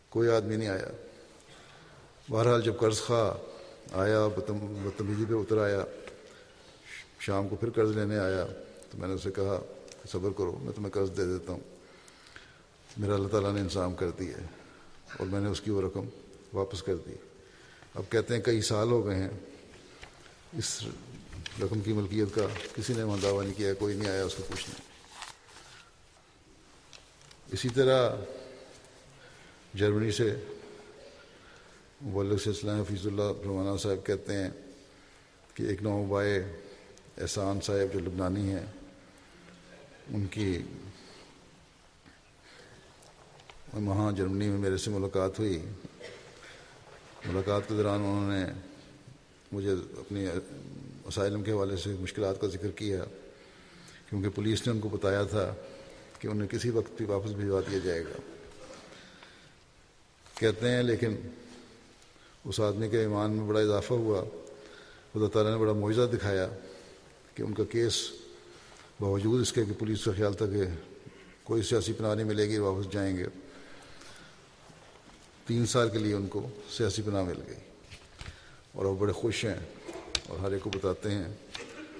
کوئی آدمی نہیں آیا۔ بہرحال جب قرض خواہ آیا بدتمیزی پہ اتر آیا۔ شام کو پھر قرض لینے آیا۔ تو میں نے اسے کہا، صبر کرو، میں تمہیں قرض دے دیتا ہوں۔ میرا اللہ تعالیٰ نے انتظام کر دی ہے اور میں نے اس کی وہ رقم واپس کر دی۔ اب کہتے ہیں کئی سال ہو گئے ہیں۔ اس رقم کی ملکیت کا کسی نے وہاں دعویٰ نہیں کیا، کوئی نہیں آیا اس کو پوچھنے۔ اسی طرح جرمنی سے مبلغ سلسلہ حفیظ اللہ رحمانہ صاحب کہتے ہیں کہ ایک نوبائے احسان صاحب جو لبنانی ہیں، ان کی وہاں جرمنی میں میرے سے ملاقات ہوئی۔ ملاقات کے دوران انہوں نے مجھے اپنی اسائلم کے حوالے سے مشکلات کا ذکر کیا، کیونکہ پولیس نے ان کو بتایا تھا کہ انہیں کسی وقت بھی واپس بھجوا دیا جائے گا۔ کہتے ہیں، لیکن اس آدمی کے ایمان میں بڑا اضافہ ہوا۔ خدا تعالیٰ نے بڑا معاوضہ دکھایا کہ ان کا کیس باوجود اس کے کہ پولیس کا خیال تھا کہ کوئی سیاسی پناہ نہیں ملے گی، واپس جائیں گے۔ تین سال کے لیے ان کو سیاسی پناہ مل گئی۔ اور وہ بڑے خوش ہیں اور ہر ایک کو بتاتے ہیں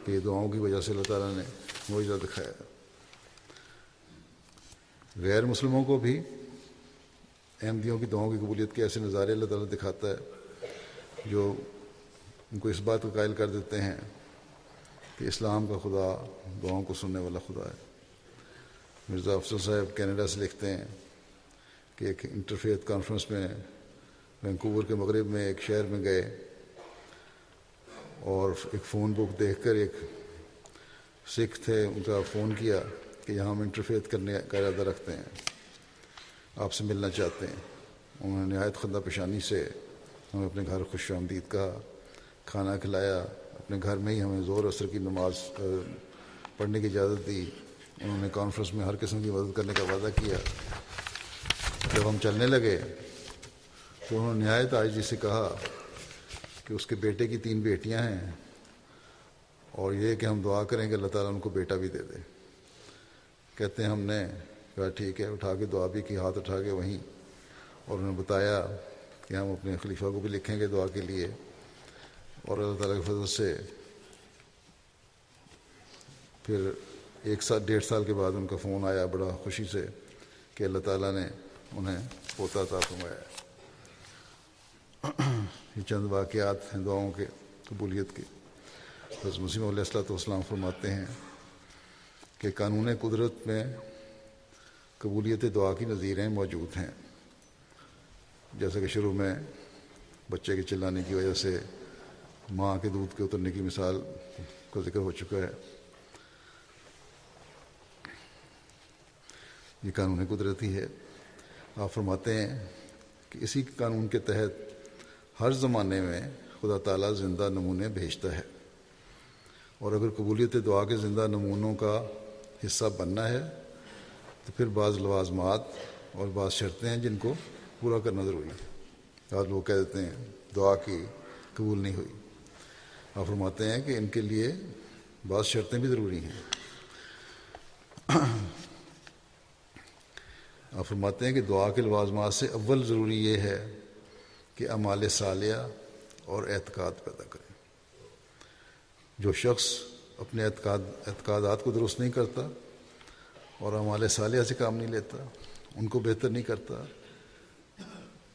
کہ یہ دعاؤں کی وجہ سے اللہ تعالیٰ نے معاوضہ دکھایا۔ غیر مسلموں کو بھی احمدیوں کی دعاؤں کی قبولیت کے ایسے نظارے اللہ تعالیٰ دکھاتا ہے جو ان کو اس بات کو قائل کر دیتے ہیں کہ اسلام کا خدا دعاؤں کو سننے والا خدا ہے۔ مرزا افسر صاحب کینیڈا سے لکھتے ہیں کہ ایک انٹرفیت کانفرنس میں وینکوور کے مغرب میں ایک شہر میں گئے اور ایک فون بک دیکھ کر ایک سکھ تھے، ان کا فون کیا۔ کہ یہاں ہم انٹرفیت کرنے کا ارادہ رکھتے ہیں، آپ سے ملنا چاہتے ہیں۔ انہوں نے نہایت خندہ پیشانی سے ہمیں اپنے گھر خوش آمدید کہا، کھانا کھلایا، اپنے گھر میں ہی ہمیں زور اثر کی نماز پڑھنے کی اجازت دی۔ انہوں نے کانفرنس میں ہر قسم کی مدد کرنے کا وعدہ کیا۔ جب ہم چلنے لگے تو انہوں نے نہایت آج جی سے کہا کہ اس کے بیٹے کی تین بیٹیاں ہیں اور یہ کہ ہم دعا کریں کہ اللہ تعالیٰ ان کو بیٹا بھی دے دے۔ کہتے ہیں ہم نے کہا ٹھیک ہے، اٹھا کے دعا بھی کی، ہاتھ اٹھا کے وہیں۔ اور انہوں نے بتایا کہ ہم اپنے خلیفہ کو بھی لکھیں گے دعا کے لیے۔ اور اللہ تعالیٰ کے فضل سے پھر ایک سال ڈیڑھ سال کے بعد ان کا فون آیا بڑا خوشی سے کہ اللہ تعالیٰ نے انہیں پوتا تھا فرمایا۔ یہ چند واقعات ہیں دعاؤں کے، قبولیت کے۔ بس مسیم علیہ السلۃ والسلام فرماتے ہیں کہ قانون قدرت میں قبولیت دعا کی نظیریں موجود ہیں۔ جیسا کہ شروع میں بچے کے چلانے کی وجہ سے ماں کے دودھ کے اترنے کی مثال کا ذکر ہو چکا ہے۔ یہ قانون قدرتی ہے۔ آپ فرماتے ہیں کہ اسی قانون کے تحت ہر زمانے میں خدا تعالیٰ زندہ نمونے بھیجتا ہے۔ اور اگر قبولیت دعا کے زندہ نمونوں کا حصہ بننا ہے، تو پھر بعض لوازمات اور بعض شرطیں ہیں جن کو پورا کرنا ضروری ہے۔ آج لوگ کہہ دیتے ہیں، دعا کی قبول نہیں ہوئی۔ آپ فرماتے ہیں کہ ان کے لیے بعض شرطیں بھی ضروری ہیں۔ آپ فرماتے ہیں کہ دعا کے لوازمات سے اول ضروری یہ ہے کہ امال صالیہ اور اعتقاد پیدا کریں۔ جو شخص اپنے اعتقاد اعتقادات کو درست نہیں کرتا اور امال صالیہ سے کام نہیں لیتا، ان کو بہتر نہیں کرتا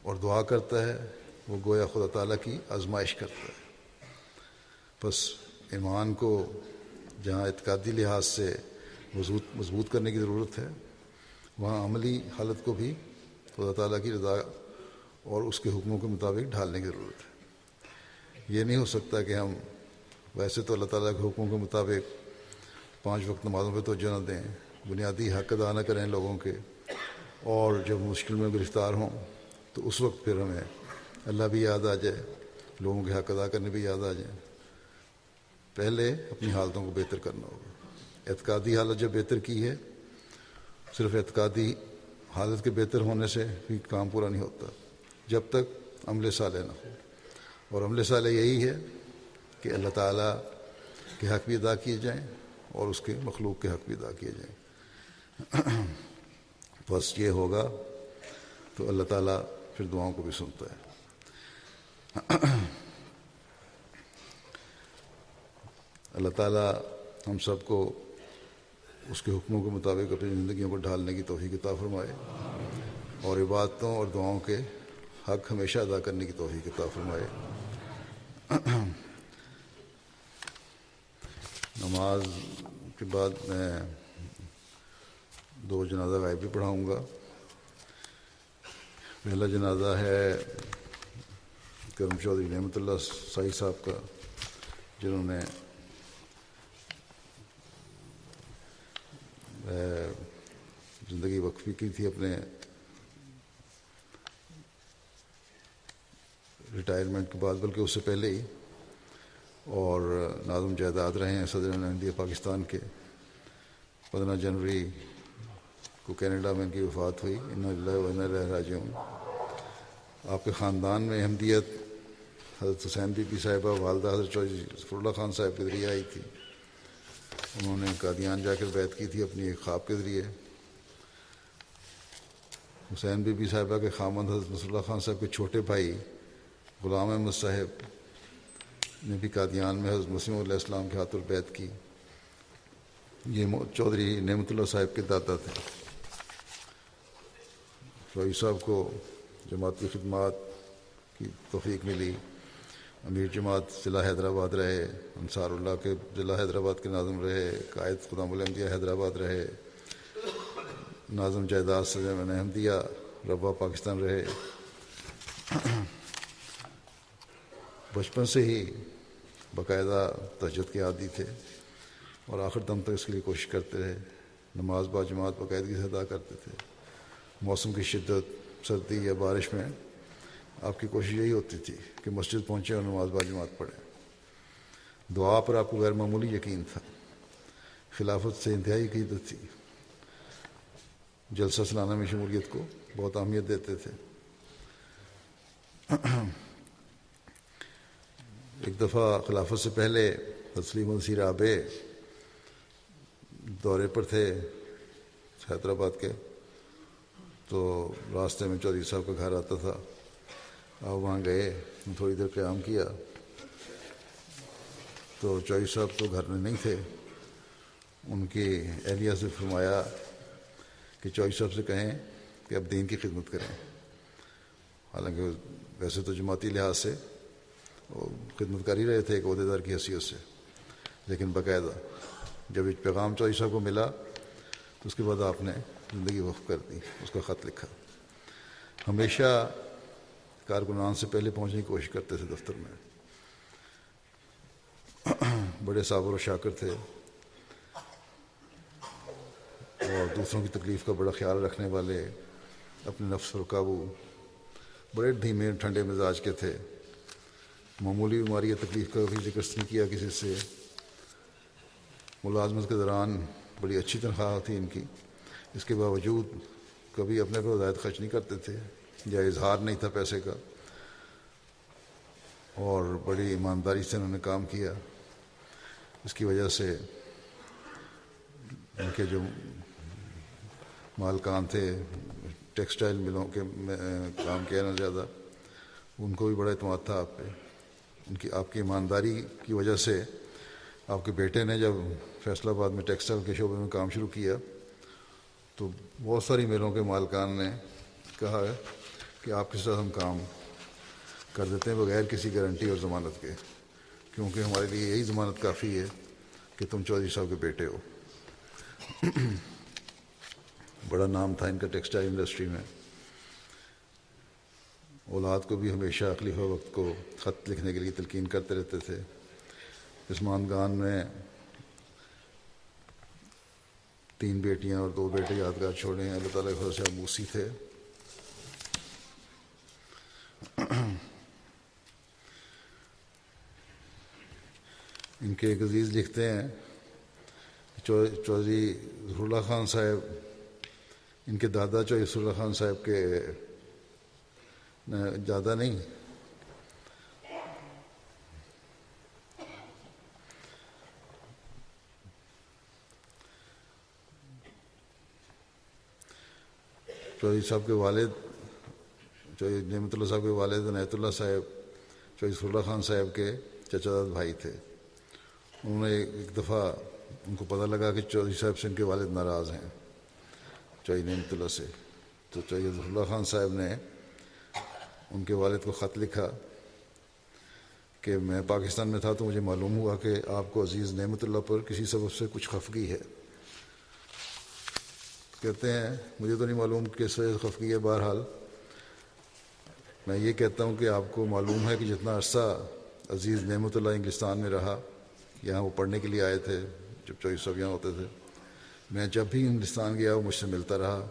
اور دعا کرتا ہے، وہ گویا خدا تعالیٰ کی آزمائش کرتا ہے۔ بس ایمان کو جہاں اعتقادی لحاظ سے مضبوط مضبوط کرنے کی ضرورت ہے، وہاں عملی حالت کو بھی خدا تعالیٰ کی رضا اور اس کے حکموں کے مطابق ڈھالنے کی ضرورت ہے۔ یہ نہیں ہو سکتا کہ ہم ویسے تو اللہ تعالیٰ کے حکموں کے مطابق پانچ وقت نمازوں پہ توجہ نہ دیں، بنیادی حق ادا نہ کریں لوگوں کے۔ اور جب مشکل میں گرفتار ہوں تو اس وقت پھر ہمیں اللہ بھی یاد آ جائے، لوگوں کے حق ادا کرنے بھی یاد آ جائیں۔ پہلے اپنی حالتوں کو بہتر کرنا ہوگا۔ اعتقادی حالت جب بہتر کی ہے، صرف اعتقادی حالت کے بہتر ہونے سے بھی کام پورا نہیں ہوتا، جب تک عمل صالح نہ ہو۔ اور عمل صالح یہی ہے کہ اللہ تعالیٰ کے حق بھی ادا کیے جائیں اور اس کے مخلوق کے حق بھی ادا کیے جائیں۔ بس یہ ہوگا تو اللہ تعالیٰ پھر دعاؤں کو بھی سنتا ہے۔ اللہ تعالیٰ ہم سب کو اس کے حکموں کے مطابق اپنی زندگیوں کو ڈھالنے کی توفیق عطا فرمائے اور عبادتوں اور دعاؤں کے حق ہمیشہ ادا کرنے کی توفیق عطا فرمائے۔ نماز کے بعد میں دو جنازہ غائب بھی پڑھاؤں گا۔ پہلا جنازہ ہے کرم چودھری نعمت اللہ سائی صاحب کا، جنہوں نے زندگی وقفی کی تھی اپنے ریٹائرمنٹ کے بعد، بلکہ اس سے پہلے ہی۔ اور نازم جائیداد رہے ہیں صدر انڈیا پاکستان کے پندرہ جنوری کو کینیڈا میں ان کی وفات ہوئی۔ ان اللہ راجعون۔ آپ کے خاندان میں احمدیت حضرت حسین بی پی صاحبہ، والدہ حضرت چودھری ظفر اللہ خان صاحب کے ذریعے آئی تھی۔ انہوں نے قادیان جا کر بیت کی تھی اپنی ایک خواب کے ذریعے۔ حسین بی بی صاحبہ کے خامند حضرت نصر اللہ خان صاحب کے چھوٹے بھائی غلام احمد صاحب نے بھی قادیان میں حضرت مسیم علیہ السلام کے ہاتھ البیت کی۔ یہ چودھری نعمت اللہ صاحب کے دادا تھے۔ فوی صاحب کو جماعت کی خدمات کی توفیق ملی۔ امیر جماعت ضلع حیدرآباد رہے، انصار اللہ کے ضلع حیدرآباد کے ناظم رہے، قائد خدام الحمدیہ حیدرآباد رہے۔ ناظم جائیداد سجم احمدیہ ربا پاکستان رہے۔ بچپن سے ہی باقاعدہ تجد کے عادی تھے اور آخر دم تک اس کے لیے کوشش کرتے رہے۔ نماز با جماعت باقاعدگی سے ادا کرتے تھے۔ موسم کی شدت، سردی یا بارش میں آپ کی کوشش یہی ہوتی تھی کہ مسجد پہنچے اور نماز با جماعت پڑھیں دعا پر آپ کو غیر معمولی یقین تھا۔ خلافت سے انتہائی عقیدت تھی۔ جلسہ سلانہ میں شمولیت کو بہت اہمیت دیتے تھے۔ ایک دفعہ خلافت سے پہلے تسلیم السیر آبے دورے پر تھے حیدرآباد کے، تو راستے میں چودھری صاحب کا گھر آتا تھا۔ آپ وہاں گئے تھوڑی دیر قیام کیا۔ تو چوئی صاحب تو گھر میں نہیں تھے۔ ان کی اہلیہ سے فرمایا کہ چوئی صاحب سے کہیں کہ اب دین کی خدمت کریں۔ حالانکہ ویسے تو جماعتی لحاظ سے خدمت کر ہی رہے تھے ایک عہدے دار کی حیثیت سے، لیکن باقاعدہ جب ایک پیغام چوئی صاحب کو ملا تو اس کے بعد آپ نے زندگی وقف کر دی، اس کا خط لکھا۔ ہمیشہ کارکنان سے پہلے پہنچنے کی کوشش کرتے تھے دفتر میں۔ بڑے صابر و شاکر تھے۔ اور دوسروں کی تکلیف کا بڑا خیال رکھنے والے، اپنے نفس پر قابو، بڑے دھیمے، ٹھنڈے مزاج کے تھے۔ معمولی بیماری یا تکلیف کا کبھی ذکر نہیں کیا کسی سے۔ ملازمت کے دوران بڑی اچھی تنخواہ تھی ان کی۔ اس کے باوجود کبھی اپنے پر ہدایت خرچ نہیں کرتے تھے، یا اظہار نہیں تھا پیسے کا۔ اور بڑی ایمانداری سے انہوں نے کام کیا۔ اس کی وجہ سے ان کے جو مالکان تھے، ٹیکسٹائل ملوں کے میں، کام کیا نا زیادہ، ان کو بھی بڑا اعتماد تھا آپ پہ۔ ان کی آپ کی ایمانداری کی وجہ سے آپ کے بیٹے نے جب فیصلہ آباد میں ٹیکسٹائل کے شعبے میں کام شروع کیا، تو بہت ساری میلوں کے مالکان نے کہا ہے کہ آپ کے ساتھ ہم کام کر دیتے ہیں بغیر کسی گارنٹی اور ضمانت کے، کیونکہ ہمارے لیے یہی ضمانت کافی ہے کہ تم چودھری صاحب کے بیٹے ہو۔ بڑا نام تھا ان کا ٹیکسٹائل انڈسٹری میں۔ اولاد کو بھی ہمیشہ خلیفہ وقت کو خط لکھنے کے لیے تلقین کرتے رہتے تھے۔ عثمان گان میں تین بیٹیاں اور دو بیٹے یادگار چھوڑے ہیں۔ اللہ تعالیٰ کے سے موسی تھے۔ ان کے ایک عزیز لکھتے ہیں۔ چودھری ظہر اللہ خان صاحب، ان کے دادا چودھری ظہر اللہ خان صاحب کے دادا نہیں۔ چودھری صاحب کے والد چودھری نعمت اللہ صاحب کے والد عنایت اللہ صاحب چودھری ظہر اللہ خان صاحب کے چچا داد بھائی تھے۔ انہوں نے ایک دفعہ ان کو پتہ لگا کہ چودھری صاحب سے ان کے والد ناراض ہیں چودھری نعمت اللہ سے۔ تو چودھری ظہر اللہ خان صاحب نے ان کے والد کو خط لکھا کہ میں پاکستان میں تھا تو مجھے معلوم ہوا کہ آپ کو عزیز نعمت اللہ پر کسی سبب سے کچھ خفگی ہے۔ کہتے ہیں، مجھے تو نہیں معلوم کس وجہ سے خفگی ہے، بہرحال میں یہ کہتا ہوں کہ آپ کو معلوم ہے کہ جتنا عرصہ عزیز نعمت اللہ انگلستان میں رہا، یہاں وہ پڑھنے کے لیے آئے تھے، جب چوبیس سو یہاں ہوتے تھے۔ میں جب بھی ہندوستان گیا، وہ مجھ سے ملتا رہا۔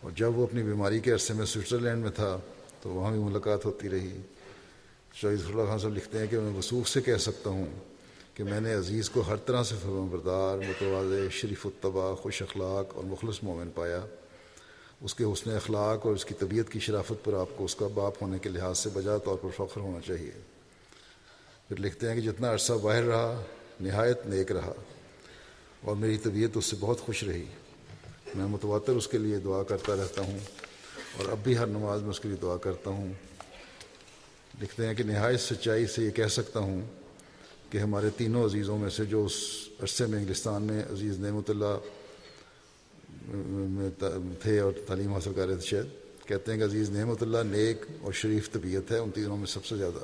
اور جب وہ اپنی بیماری کے عرصے میں سوئٹزرلینڈ میں تھا تو وہاں بھی ملاقات ہوتی رہی۔ شہید اللہ خان صاحب لکھتے ہیں کہ میں وسوخ سے کہہ سکتا ہوں کہ میں نے عزیز کو ہر طرح سے فرم بردار متوازے، شریف الطبع، خوش اخلاق اور مخلص مومن پایا۔ اس کے حسن اخلاق اور اس کی طبیعت کی شرافت پر آپ کو اس کا باپ ہونے کے لحاظ سے بجا طور پر فخر ہونا چاہیے۔ پھر لکھتے ہیں کہ جتنا عرصہ باہر رہا، نہایت نیک رہا اور میری طبیعت اس سے بہت خوش رہی۔ میں متواتر اس کے لیے دعا کرتا رہتا ہوں۔ اور اب بھی ہر نماز میں اس کے لیے دعا کرتا ہوں۔ لکھتے ہیں کہ نہایت سچائی سے یہ کہہ سکتا ہوں کہ ہمارے تینوں عزیزوں میں سے جو اس عرصے میں انگلستان میں عزیز نعمت اللہ میں تھے اور تعلیم حاصل کر رہے تھے شاید، کہتے ہیں کہ عزیز نعمت اللہ نیک اور شریف طبیعت ہے، ان تینوں میں سب سے زیادہ۔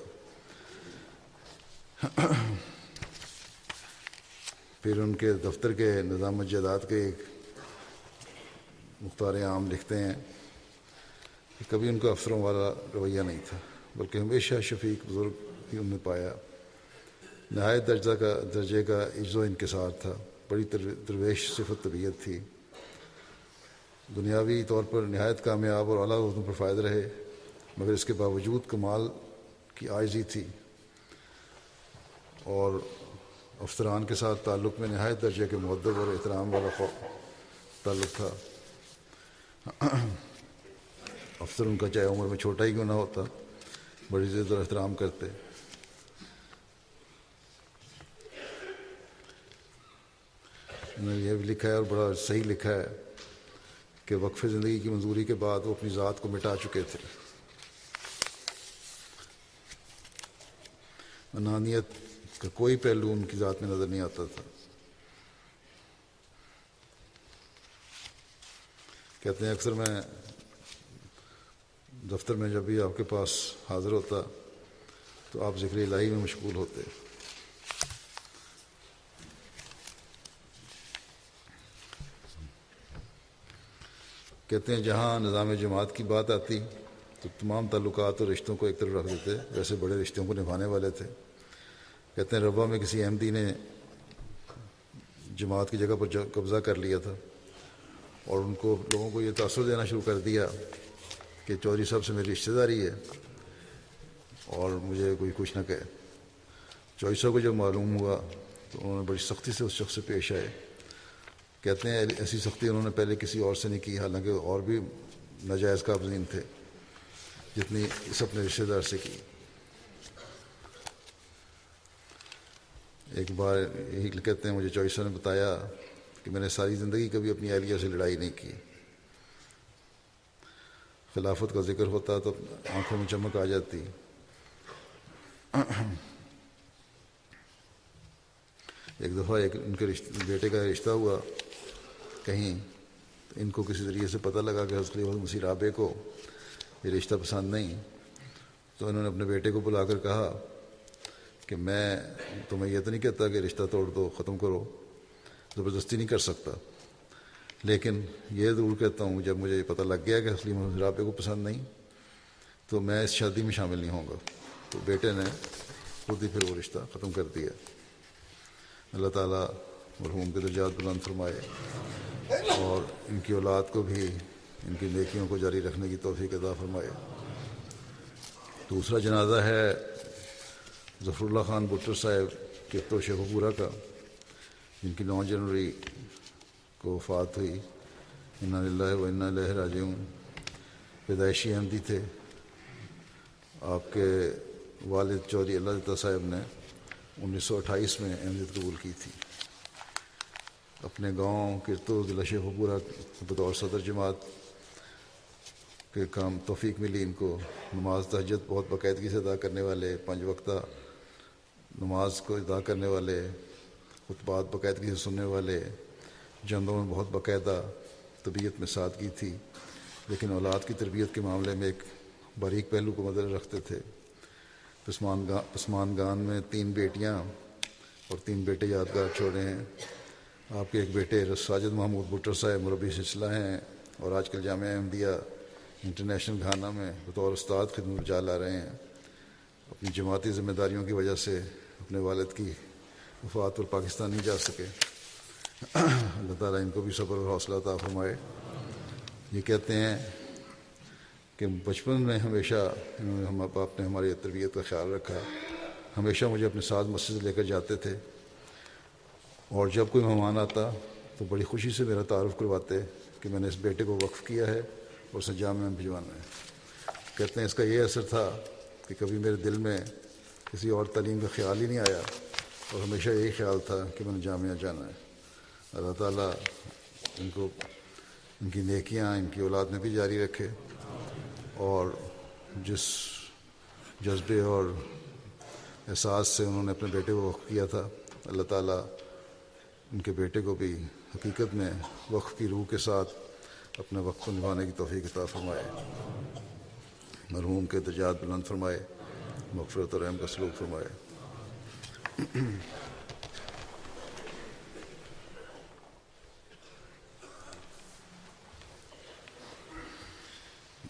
پھر ان کے دفتر کے نظام جائیداد کے ایک مختار عام لکھتے ہیں۔ کہ کبھی ان کا افسروں والا رویہ نہیں تھا، بلکہ ہمیشہ شفیق بزرگ ہی ان میں پایا۔ نہایت درجہ کا، درجے کا عز و انکسار تھا۔ بڑی درویش صفت طبیعت تھی۔ دنیاوی طور پر نہایت کامیاب اور اعلیٰ عہدوں پر فائد رہے، مگر اس کے باوجود کمال کی عائضی تھی۔ اور افسران کے ساتھ تعلق میں نہایت درجے کے معدب اور احترام والا تعلق تھا۔ افسر ان کا چاہے عمر میں چھوٹا ہی کیوں نہ ہوتا، بڑی عزت اور احترام کرتے۔ انہوں نے یہ بھی لکھا ہے اور بڑا صحیح لکھا ہے کہ وقف زندگی کی منظوری کے بعد وہ اپنی ذات کو مٹا چکے تھے۔ انانیت کا کوئی پہلو ان کی ذات میں نظر نہیں آتا تھا۔ کہتے ہیں اکثر میں دفتر میں جب بھی آپ کے پاس حاضر ہوتا تو آپ ذکر الہی میں مشغول ہوتے۔ کہتے ہیں جہاں نظام جماعت کی بات آتی تو تمام تعلقات اور رشتوں کو ایک طرف رکھ دیتے، ویسے بڑے رشتوں کو نبھانے والے تھے۔ کہتے ہیں ربا میں کسی احمدی نے جماعت کی جگہ پر قبضہ کر لیا تھا اور ان کو لوگوں کو یہ تاثر دینا شروع کر دیا۔ کہ چودھری صاحب سے میری رشتہ داری ہے اور مجھے کوئی کچھ نہ کہے۔ چودھری صاحب کو جب معلوم ہوا تو انہوں نے بڑی سختی سے اس شخص سے پیش آئے۔ کہتے ہیں ایسی سختی انہوں نے پہلے کسی اور سے نہیں کی، حالانکہ اور بھی ناجائز قابضین تھے جتنی اس اپنے رشتہ دار سے کی۔ ایک بار یہی کہتے ہیں، مجھے چوائسوں نے بتایا کہ میں نے ساری زندگی کبھی اپنی اہلیہ سے لڑائی نہیں کی۔ خلافت کا ذکر ہوتا تو آنکھوں میں چمک آ جاتی۔ ایک دفعہ ایک ان کے رشتے بیٹے کا رشتہ ہوا۔ کہیں ان کو کسی ذریعے سے پتہ لگا کہ حضرت مسیح رابع کو یہ رشتہ پسند نہیں۔ تو انہوں نے اپنے بیٹے کو بلا کر کہا کہ میں تمہیں یہ تو نہیں کہتا کہ رشتہ توڑ دو، ختم کرو۔ زبردستی نہیں کر سکتا۔ لیکن یہ ضرور کہتا ہوں، جب مجھے یہ پتہ لگ گیا کہ اصلی رابطے کو پسند نہیں، تو میں اس شادی میں شامل نہیں ہوں گا۔ تو بیٹے نے خود ہی پھر وہ رشتہ ختم کر دیا۔ اللہ تعالیٰ مرحوم کے درجات بلند فرمائے اور ان کی اولاد کو بھی، ان کی نیکیوں کو جاری رکھنے کی توفیق ادا فرمائے۔ دوسرا جنازہ ہے ظفر اللہ خان بٹر صاحب کے تو شیخ پورہ کا، جن کی نو جنوری کو وفات ہوئی۔ اللہ و انا اللہ راجعون۔ پیدائشی احمدی تھے۔ آپ کے والد چودھری اللہ دتا صاحب نے انیس سو اٹھائیس میں احمدیت قبول کی تھی۔ اپنے گاؤں کرتو ضلع شیخ بطور صدر جماعت کے کام توفیق ملی ان کو۔ نماز تہجد بہت باقاعدگی سے ادا کرنے والے، پانچ وقتہ نماز کو ادا کرنے والے، خطبات باقاعدگی سے سننے والے۔ جنگوں میں بہت باقاعدہ طبیعت میں سادگی تھی، لیکن اولاد کی تربیت کے معاملے میں ایک باریک پہلو کو مدر رکھتے تھے۔ پسمان گا، پسمان گان میں تین بیٹیاں اور تین بیٹے یادگار چھوڑے ہیں۔ آپ کے ایک بیٹے ساجد محمود بٹر صاحب مربی سلسلہ ہیں اور آج کل جامعہ احمدیہ انٹرنیشنل گھانا میں بطور استاد خدمت جا لا رہے ہیں۔ اپنی جماعتی ذمہ داریوں کی وجہ سے اپنے والد کی وفات پر پاکستان نہیں جا سکے۔ اللہ تعالیٰ ان کو بھی صبر اور حوصلہ عطا فرمائے۔ یہ کہتے ہیں کہ بچپن میں ہمیشہ انہوں نے ہم باپ نے ہماری تربیت کا خیال رکھا ہمیشہ مجھے اپنے ساتھ مسجد لے کر جاتے تھے۔ اور جب کوئی مہمان آتا تو بڑی خوشی سے میرا تعارف کرواتے کہ میں نے اس بیٹے کو وقف کیا ہے اور اسے جامع میں بھجوانا ہے کہتے ہیں اس کا یہ اثر تھا کہ کبھی میرے دل میں کسی اور تعلیم کا خیال ہی نہیں آیا اور ہمیشہ یہی خیال تھا کہ میں نے جامعہ جانا ہے۔ اللہ تعالیٰ ان کو، ان کی نیکیاں، ان کی اولاد میں بھی جاری رکھے اور جس جذبے اور احساس سے انہوں نے اپنے بیٹے کو وقف کیا تھا، اللہ تعالیٰ ان کے بیٹے کو بھی حقیقت میں وقف کی روح کے ساتھ اپنے وقف کو نبھانے کی توفیق عطا فرمائے۔ مرحوم کے درجات بلند فرمائے، مغفرت و رحم کا سلوک فرمائے۔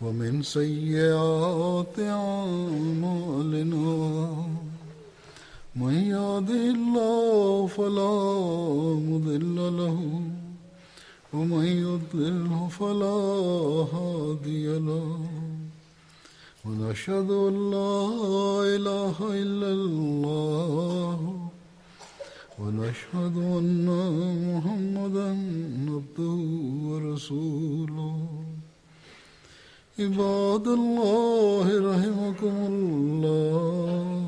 ومن سيئات أعمالنا، من يهده الله فلا مضل له، ومن يضلله فلا هادي له. ونشهد ان لا اله الا الله، ونشهد أن محمدا عبده ورسوله. عباد الله رحمكم الله.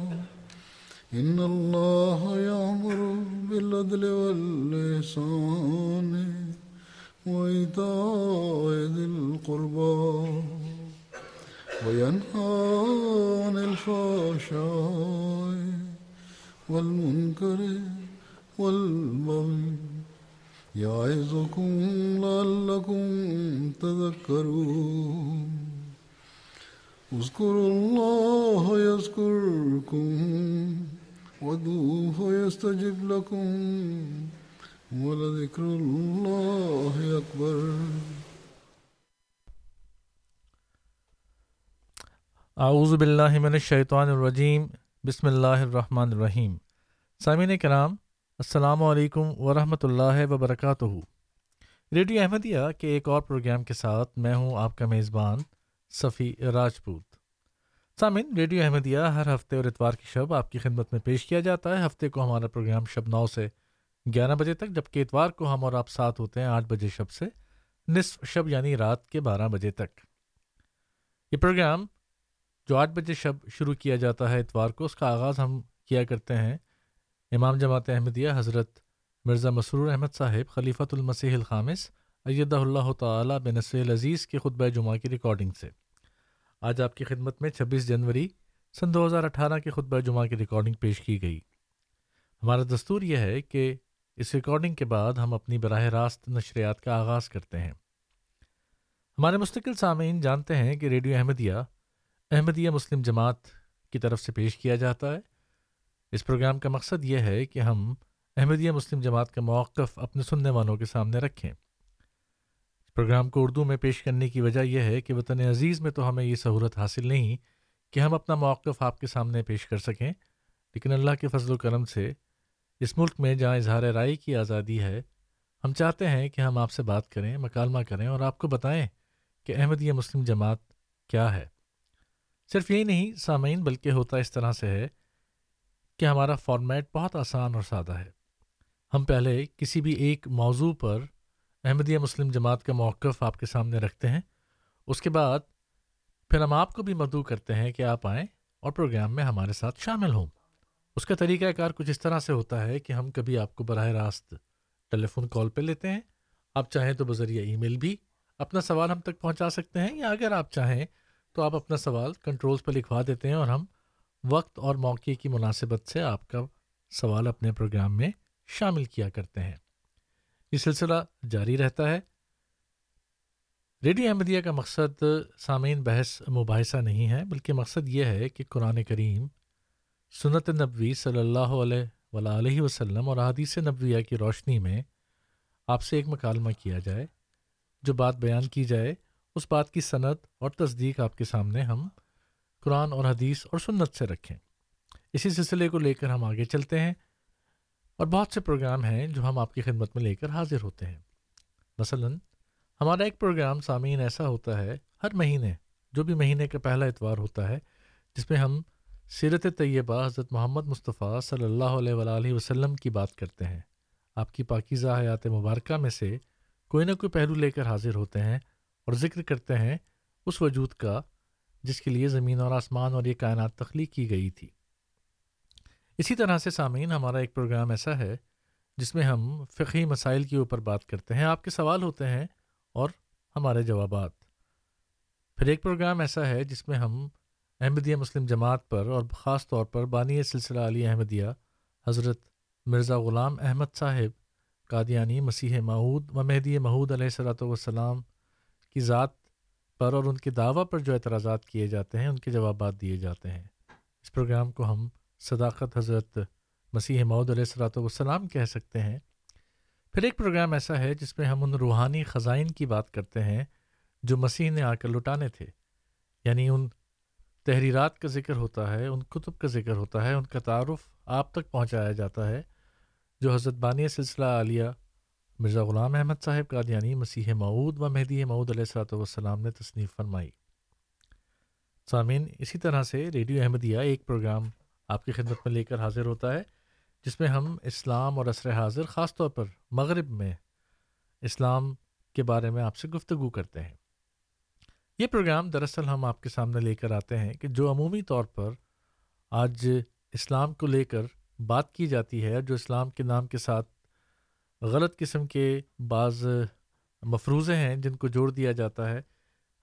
إن الله يأمر بالعدل والإحسان وإيتاء ذي القربى وينهى عن الفحشاء والمنكر والبغي يعظكم لعلكم تذكرون. اذكروا الله يذكركم وادعوه يستجب لكم ولذكر الله أكبر اعوذ باللہ من الشیطان الرجیم بسم اللہ الرحمن الرحیم سامعین کرام، السلام علیکم ورحمۃ اللہ وبرکاتہ۔ ریڈیو احمدیہ کے ایک اور پروگرام کے ساتھ میں ہوں آپ کا میزبان صفی راجپوت۔ سامعین، ریڈیو احمدیہ ہر ہفتے اور اتوار کی شب آپ کی خدمت میں پیش کیا جاتا ہے۔ ہفتے کو ہمارا پروگرام شب نو سے گیارہ بجے تک، جبکہ اتوار کو ہم اور آپ ساتھ ہوتے ہیں آٹھ بجے شب سے نصف شب یعنی رات کے بارہ بجے تک۔ یہ پروگرام جو آٹھ بجے شب شروع کیا جاتا ہے اتوار کو، اس کا آغاز ہم کیا کرتے ہیں۔ امام جماعت احمدیہ حضرت مرزا مسرور احمد صاحب، خلیفۃ المسیح الخامس ایدہ اللہ تعالیٰ بنصر العزیز کے خطبہ جمعہ کی ریکارڈنگ سے۔ آج آپ کی خدمت میں چھبیس جنوری سن دو ہزار اٹھارہ کے خطبہ جمعہ کی ریکارڈنگ پیش کی گئی۔ ہمارا دستور یہ ہے کہ اس ریکارڈنگ کے بعد ہم اپنی براہ راست نشریات کا آغاز کرتے ہیں۔ ہمارے مستقل سامعین جانتے ہیں کہ ریڈیو احمدیہ احمدیہ مسلم جماعت کی طرف سے پیش کیا جاتا ہے۔ اس پروگرام کا مقصد یہ ہے کہ ہم احمدیہ مسلم جماعت کا موقف اپنے سننے والوں کے سامنے رکھیں۔ پروگرام کو اردو میں پیش کرنے کی وجہ یہ ہے کہ وطن عزیز میں تو ہمیں یہ سہولت حاصل نہیں کہ ہم اپنا موقف آپ کے سامنے پیش کر سکیں، لیکن اللہ کے فضل و کرم سے اس ملک میں جہاں اظہار رائے کی آزادی ہے، ہم چاہتے ہیں کہ ہم آپ سے بات کریں، مکالمہ کریں اور آپ کو بتائیں کہ احمدیہ مسلم جماعت کیا ہے۔ صرف یہی نہیں، سامعین بلکہ ہوتا اس طرح سے ہے کہ ہمارا فارمیٹ بہت آسان اور سادہ ہے۔ ہم پہلے کسی بھی ایک موضوع پر احمدیہ مسلم جماعت کا موقف آپ کے سامنے رکھتے ہیں۔ اس کے بعد پھر ہم آپ کو بھی مدعو کرتے ہیں کہ آپ آئیں اور پروگرام میں ہمارے ساتھ شامل ہوں۔ اس کا طریقہ کار کچھ اس طرح سے ہوتا ہے کہ ہم کبھی آپ کو براہ راست ٹیلی فون کال پہ لیتے ہیں۔ آپ چاہیں تو بذریعہ ای میل بھی اپنا سوال ہم تک پہنچا سکتے ہیں یا اگر آپ چاہیں تو آپ اپنا سوال کنٹرولز پہ لکھوا دیتے ہیں اور ہم وقت اور موقع کی مناسبت سے آپ کا سوال اپنے پروگرام میں شامل کیا کرتے ہیں۔ یہ سلسلہ جاری رہتا ہے۔ ریڈیو احمدیہ کا مقصد سامعین بحث مباحثہ نہیں ہے، بلکہ مقصد یہ ہے کہ قرآن کریم سنت نبوی صلی اللہ علیہ ولا علیہ وسلم اور حدیث نبویہ کی روشنی میں آپ سے ایک مکالمہ کیا جائے، جو بات بیان کی جائے، اس بات کی صنعت اور تصدیق آپ کے سامنے ہم قرآن اور حدیث اور سنت سے رکھیں۔ اسی سلسلے کو لے کر ہم آگے چلتے ہیں۔ اور بہت سے پروگرام ہیں جو ہم آپ کی خدمت میں لے کر حاضر ہوتے ہیں۔ مثلا، ہمارا ایک پروگرام سامعین ایسا ہوتا ہے ہر مہینے، جو بھی مہینے کا پہلا اتوار ہوتا ہے، جس میں ہم سیرت طیبہ حضرت محمد مصطفیٰ صلی اللہ علیہ وآلہ وسلم کی بات کرتے ہیں۔ آپ کی پاکیزہ حیات مبارکہ میں سے کوئی نہ کوئی پہلو لے کر حاضر ہوتے ہیں اور ذکر کرتے ہیں اس وجود کا، جس کے لیے زمین اور آسمان اور یہ کائنات تخلیق کی گئی تھی۔ اسی طرح سے سامعین، ہمارا ایک پروگرام ایسا ہے جس میں ہم فقی مسائل کے اوپر بات کرتے ہیں، آپ کے سوال ہوتے ہیں اور ہمارے جوابات۔ پھر ایک پروگرام ایسا ہے جس میں ہم احمدیہ مسلم جماعت پر اور خاص طور پر بانی سلسلہ علی احمدیہ، حضرت مرزا غلام احمد صاحب، قادیانی مسیح معود و مہدی محود علیہ صلاۃ والسلام کی ذات پر اور ان کے دعویٰ پر جو اعتراضات کیے جاتے ہیں، ان کے جوابات دیے جاتے ہیں۔ اس پروگرام کو ہم صداقت حضرت مسیح معود علیہ صلاۃ والسلام کہہ سکتے ہیں۔ پھر ایک پروگرام ایسا ہے جس میں ہم ان روحانی خزائن کی بات کرتے ہیں جو مسیح نے آ کر لٹانے تھے۔ یعنی ان تحریرات کا ذکر ہوتا ہے، ان کتب کا ذکر ہوتا ہے، ان کا تعارف آپ تک پہنچایا جاتا ہے، جو حضرت بانی سلسلہ عالیہ مرزا غلام احمد صاحب قادیانی مسیح معود و مہدی معود علیہ السلاۃ والسلام نے تصنیف فرمائی۔ سامعین، اسی طرح سے ریڈیو احمدیہ ایک پروگرام آپ کی خدمت میں لے کر حاضر ہوتا ہے، جس میں ہم اسلام اور عصر حاضر خاص طور پر مغرب میں اسلام کے بارے میں آپ سے گفتگو کرتے ہیں۔ یہ پروگرام دراصل ہم آپ کے سامنے لے کر آتے ہیں کہ جو عمومی طور پر آج اسلام کو لے کر بات کی جاتی ہے، جو اسلام کے نام کے ساتھ غلط قسم کے بعض مفروضے ہیں جن کو جوڑ دیا جاتا ہے،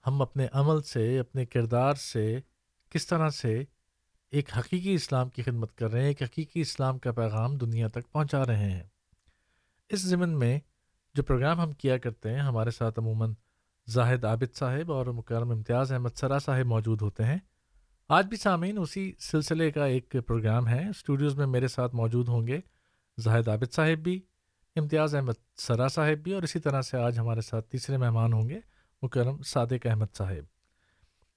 ہم اپنے عمل سے، اپنے کردار سے کس طرح سے ایک حقیقی اسلام کی خدمت کر رہے ہیں، ایک حقیقی اسلام کا پیغام دنیا تک پہنچا رہے ہیں۔ اس ضمن میں جو پروگرام ہم کیا کرتے ہیں، ہمارے ساتھ عموماً زاہد عابد صاحب اور مکرم امتیاز احمد سرا صاحب موجود ہوتے ہیں۔ آج بھی سامعین اسی سلسلے کا ایک پروگرام ہے۔ اسٹوڈیوز میں میرے ساتھ موجود ہوں گے زاہد عابد صاحب بھی، امتیاز احمد سرا صاحب بھی اور اسی طرح سے آج ہمارے ساتھ تیسرے مہمان ہوں گے، مکرم صادق احمد صاحب۔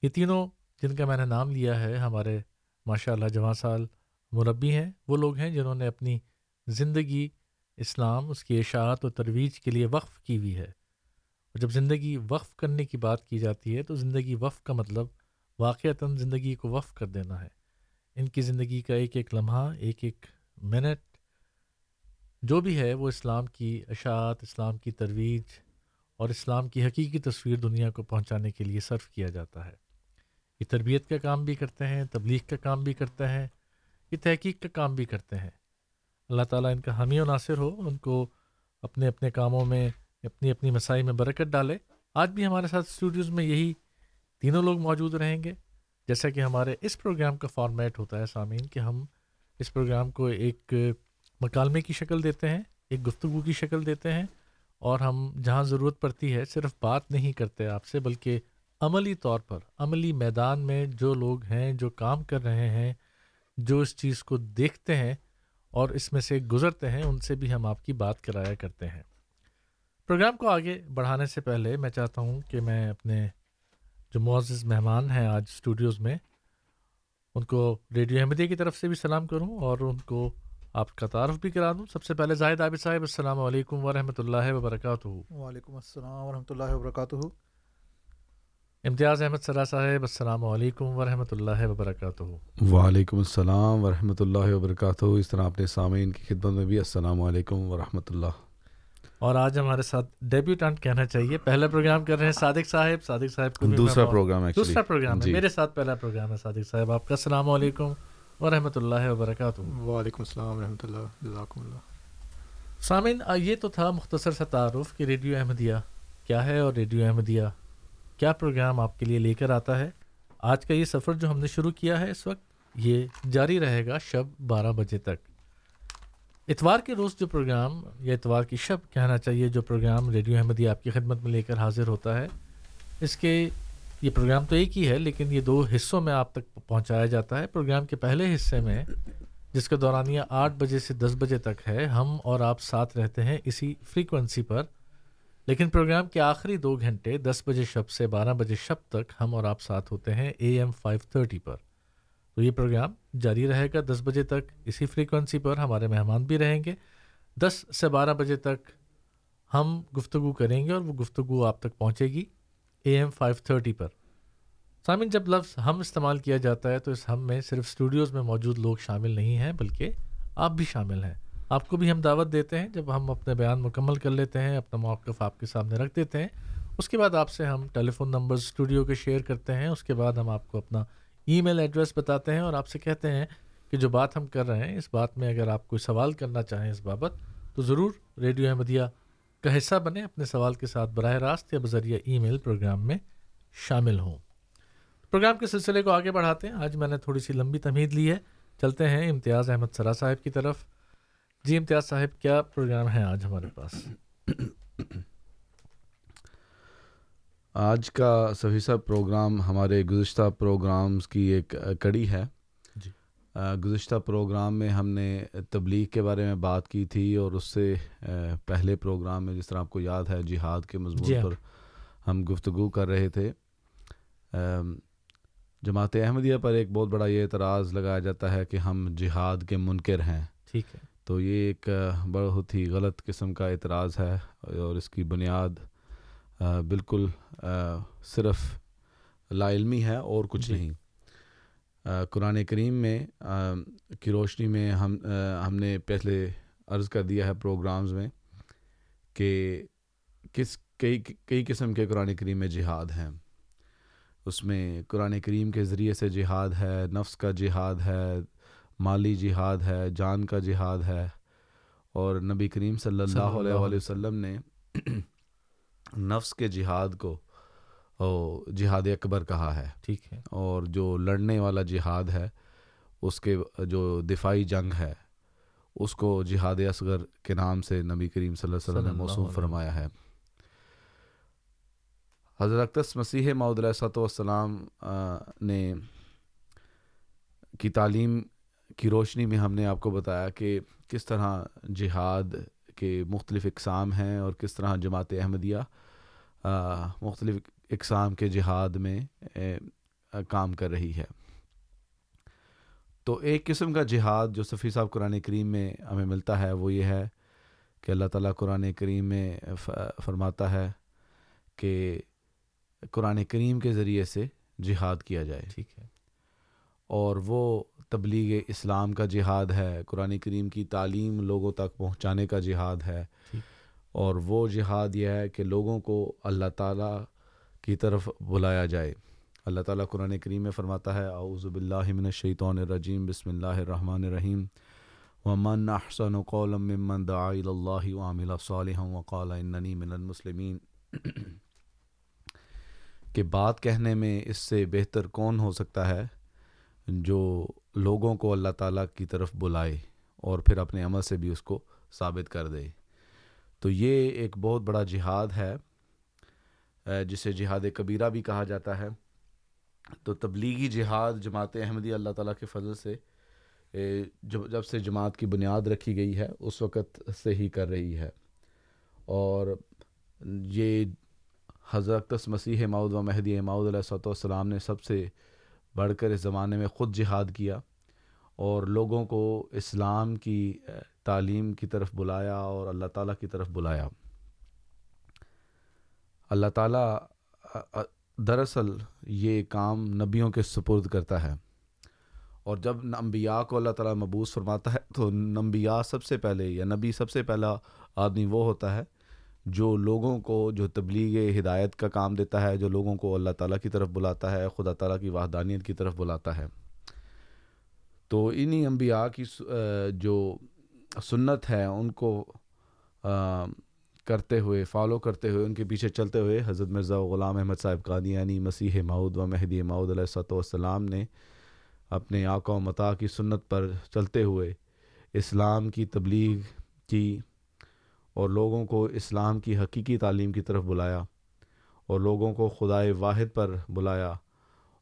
یہ تینوں جن کا میں نے نام لیا ہے، ہمارے ماشاء اللہ جواں سال مربی ہیں، وہ لوگ ہیں جنہوں نے اپنی زندگی اسلام، اس کی اشاعت و ترویج کے لیے وقف کی ہوئی ہے۔ اور جب زندگی وقف کرنے کی بات کی جاتی ہے تو زندگی وقف کا مطلب واقعتاً زندگی کو وقف کر دینا ہے۔ ان کی زندگی کا ایک ایک لمحہ، ایک ایک منٹ، جو بھی ہے وہ اسلام کی اشاعت، اسلام کی ترویج اور اسلام کی حقیقی تصویر دنیا کو پہنچانے کے لیے صرف کیا جاتا ہے۔ یہ تربیت کا کام بھی کرتے ہیں، تبلیغ کا کام بھی کرتے ہیں، یہ تحقیق کا کام بھی کرتے ہیں۔ اللہ تعالیٰ ان کا حامی و ناصر ہو، ان کو اپنے اپنے کاموں میں، اپنی اپنی مسائی میں برکت ڈالے۔ آج بھی ہمارے ساتھ اسٹوڈیوز میں یہی تینوں لوگ موجود رہیں گے۔ جیسا کہ ہمارے اس پروگرام کا فارمیٹ ہوتا ہے سامعین، کہ ہم اس پروگرام کو ایک مکالمے کی شکل دیتے ہیں، ایک گفتگو کی شکل دیتے ہیں اور ہم جہاں ضرورت پڑتی ہے صرف بات نہیں کرتے آپ سے، بلکہ عملی طور پر، عملی میدان میں جو لوگ ہیں، جو کام کر رہے ہیں، جو اس چیز کو دیکھتے ہیں اور اس میں سے گزرتے ہیں، ان سے بھی ہم آپ کی بات کرایا کرتے ہیں۔ پروگرام کو آگے بڑھانے سے پہلے میں چاہتا ہوں کہ میں اپنے جو معزز مہمان ہیں آج اسٹوڈیوز میں، ان کو ریڈیو احمدیہ کی طرف سے بھی سلام کروں اور ان کو آپ کا تعارف بھی کرا دوں۔ سب سے پہلے زاہد عابد صاحب، السلام علیکم ورحمۃ اللہ وبرکاتہ۔ وعلیکم السلام ورحمۃ اللہ وبرکاتہ۔ امتیاز احمد سرا صاحب السلام علیکم ورحمۃ اللہ وبرکاتہ۔ وعلیکم السلام ورحمۃ اللہ وبرکاتہ۔ اس طرح اپنے سامعین کی خدمت میں بھی السلام علیکم ورحمۃ اللہ۔ اور آج ہمارے ساتھ ڈیبیوٹنٹ کہنا چاہیے۔ پہلا پروگرام کر رہے ہیں صادق صاحب۔ صادق صاحب کو دوسرا پروگرام دوسرا پروگرام ہے۔ میرے ساتھ پہلا پروگرام ہے صادق صاحب۔ آپ کا السلام علیکم ورحمۃ اللہ وبرکاتہ۔ وعلیکم السلام ورحمۃ اللہ جزاکم اللہ۔ سامعین یہ تو تھا مختصر سا تعارف کہ ریڈیو احمدیہ کیا ہے اور ریڈیو احمدیہ کیا پروگرام آپ کے لیے لے کر آتا ہے؟ آج کا یہ سفر جو ہم نے شروع کیا ہے اس وقت، یہ جاری رہے گا شب بارہ بجے تک۔ اتوار کے روز جو پروگرام، یا اتوار کی شب کہنا چاہیے جو پروگرام ریڈیو احمدیہ آپ کی خدمت میں لے کر حاضر ہوتا ہے، اس کے یہ پروگرام تو ایک ہی ہے، لیکن یہ دو حصوں میں آپ تک پہنچایا جاتا ہے۔ پروگرام کے پہلے حصے میں، جس کا دورانیہ آٹھ بجے سے دس بجے تک ہے، ہم اور آپ ساتھ رہتے ہیں اسی فریکوینسی پر۔ لیکن پروگرام کے آخری دو گھنٹے دس بجے شب سے بارہ بجے شب تک ہم اور آپ ساتھ ہوتے ہیں اے ایم فائیو تھرٹی پر۔ تو یہ پروگرام جاری رہے گا دس بجے تک۔ اسی فریکوینسی پر ہمارے مہمان بھی رہیں گے۔ دس سے بارہ بجے تک ہم گفتگو کریں گے اور وہ گفتگو آپ تک پہنچے گی اے ایم فائیو تھرٹی پر۔ سامن، جب لفظ ہم استعمال کیا جاتا ہے تو اس ہم میں صرف اسٹوڈیوز میں موجود لوگ شامل نہیں ہیں، بلکہ آپ بھی شامل ہیں۔ آپ کو بھی ہم دعوت دیتے ہیں، جب ہم اپنے بیان مکمل کر لیتے ہیں، اپنا موقف آپ کے سامنے رکھ دیتے ہیں۔ اس کے بعد آپ سے ہم ٹیلی فون نمبر اسٹوڈیو کے شیئر کرتے ہیں۔ اس کے بعد ہم آپ کو اپنا ای میل ایڈریس بتاتے ہیں اور آپ سے کہتے ہیں کہ جو بات ہم کر رہے ہیں، اس بات میں اگر آپ کوئی سوال کرنا چاہیں اس بابت، تو ضرور ریڈیو احمدیہ کا حصہ بنے اپنے سوال کے ساتھ براہ راست یا بذریعہ ای میل پروگرام میں شامل ہوں۔ پروگرام کے سلسلے کو آگے بڑھاتے ہیں۔ آج میں نے تھوڑی سی لمبی تمید لی ہے۔ چلتے ہیں امتیاز احمد سرا صاحب کی طرف۔ جی امتیاز صاحب کیا پروگرام ہے آج ہمارے پاس؟ آج کا سفیسہ پروگرام ہمارے گزشتہ پروگرامز کی ایک کڑی ہے۔ جی۔ گزشتہ پروگرام میں ہم نے تبلیغ کے بارے میں بات کی تھی اور اس سے پہلے پروگرام میں جس طرح آپ کو یاد ہے جہاد کے مضمون جی ہاں۔ پر ہم گفتگو کر رہے تھے۔ جماعت احمدیہ پر ایک بہت بڑا یہ اعتراض لگایا جاتا ہے کہ ہم جہاد کے منکر ہیں۔ ٹھیک ہے۔ تو یہ ایک بہت ہی غلط قسم کا اعتراض ہے اور اس کی بنیاد بالکل صرف لا علمی ہے اور کچھ جی۔ نہیں۔ قرآن کریم میں کی روشنی میں ہم ہم نے پہلے عرض کر دیا ہے پروگرامز میں کہ کس کئی کئی قسم کے قرآن کریم میں جہاد ہیں۔ اس میں قرآن کریم کے ذریعے سے جہاد ہے نفس کا جہاد ہے مالی جہاد ہے جان کا جہاد ہے۔ اور نبی کریم صلی اللہ صلی علیہ وآلہ وسلم نے نفس کے جہاد کو جہاد اکبر کہا ہے۔ ٹھیک ہے۔ اور جو لڑنے والا جہاد ہے اس کے جو دفاعی جنگ ہے اس کو جہاد اصغر کے نام سے نبی کریم صلی اللہ علیہ وسلم نے علیہ فرمایا ہے۔ حضرت مسیح علیہ صلاۃ والسلام نے کی تعلیم کی روشنی میں ہم نے آپ کو بتایا کہ کس طرح جہاد کے مختلف اقسام ہیں اور کس طرح جماعت احمدیہ مختلف اقسام کے جہاد میں کام کر رہی ہے۔ تو ایک قسم کا جہاد جو صفی صاحب قرآن کریم میں ہمیں ملتا ہے وہ یہ ہے کہ اللہ تعالیٰ قرآن کریم میں فرماتا ہے کہ قرآن کریم کے ذریعے سے جہاد کیا جائے۔ ٹھیک ہے۔ اور وہ تبلیغ اسلام کا جہاد ہے قرآن کریم کی تعلیم لوگوں تک پہنچانے کا جہاد ہے۔ اور وہ جہاد یہ ہے کہ لوگوں کو اللہ تعالیٰ کی طرف بلایا جائے۔ اللہ تعالیٰ قرآن کریم میں فرماتا ہے اعوذ باللہ من الشیطان الرجیم بسم اللہ الرحمن الرحیم۔ ومن احسن قولا ممن دعا الى اللہ وعمل صالحا وقال اننی من المسلمین کہ بات کہنے میں اس سے بہتر کون ہو سکتا ہے جو لوگوں کو اللہ تعالیٰ کی طرف بلائے اور پھر اپنے عمل سے بھی اس کو ثابت کر دے۔ تو یہ ایک بہت بڑا جہاد ہے جسے جہاد کبیرہ بھی کہا جاتا ہے۔ تو تبلیغی جہاد جماعت احمدی اللہ تعالیٰ کے فضل سے جب جب سے جماعت کی بنیاد رکھی گئی ہے، اس وقت سے ہی کر رہی ہے۔ اور یہ حضرت مسیح ماؤد و مہدی ماؤد علیہ صلاۃ والسلام نے سب سے بڑھ کر اس زمانے میں خود جہاد کیا اور لوگوں کو اسلام کی تعلیم کی طرف بلایا اور اللہ تعالیٰ کی طرف بلایا۔ اللہ تعالیٰ دراصل یہ کام نبیوں کے سپرد کرتا ہے۔ اور جب انبیاء کو اللہ تعالیٰ مبوس فرماتا ہے تو انبیاء سب سے پہلے یا نبی سب سے پہلا آدمی وہ ہوتا ہے جو لوگوں کو جو تبلیغ ہدایت کا کام دیتا ہے، جو لوگوں کو اللہ تعالیٰ کی طرف بلاتا ہے، خدا تعالیٰ کی وحدانیت کی طرف بلاتا ہے۔ تو انہی انبیاء کی جو سنت ہے ان کو کرتے ہوئے، فالو کرتے ہوئے، ان کے پیچھے چلتے ہوئے حضرت مرزا غلام احمد صاحب قادیانی مسیح ماؤد و مہدی ماؤد علیہ صلاۃ والسلام نے اپنے آقا و متا کی سنت پر چلتے ہوئے اسلام کی تبلیغ کی اور لوگوں کو اسلام کی حقیقی تعلیم کی طرف بلایا اور لوگوں کو خدائے واحد پر بلایا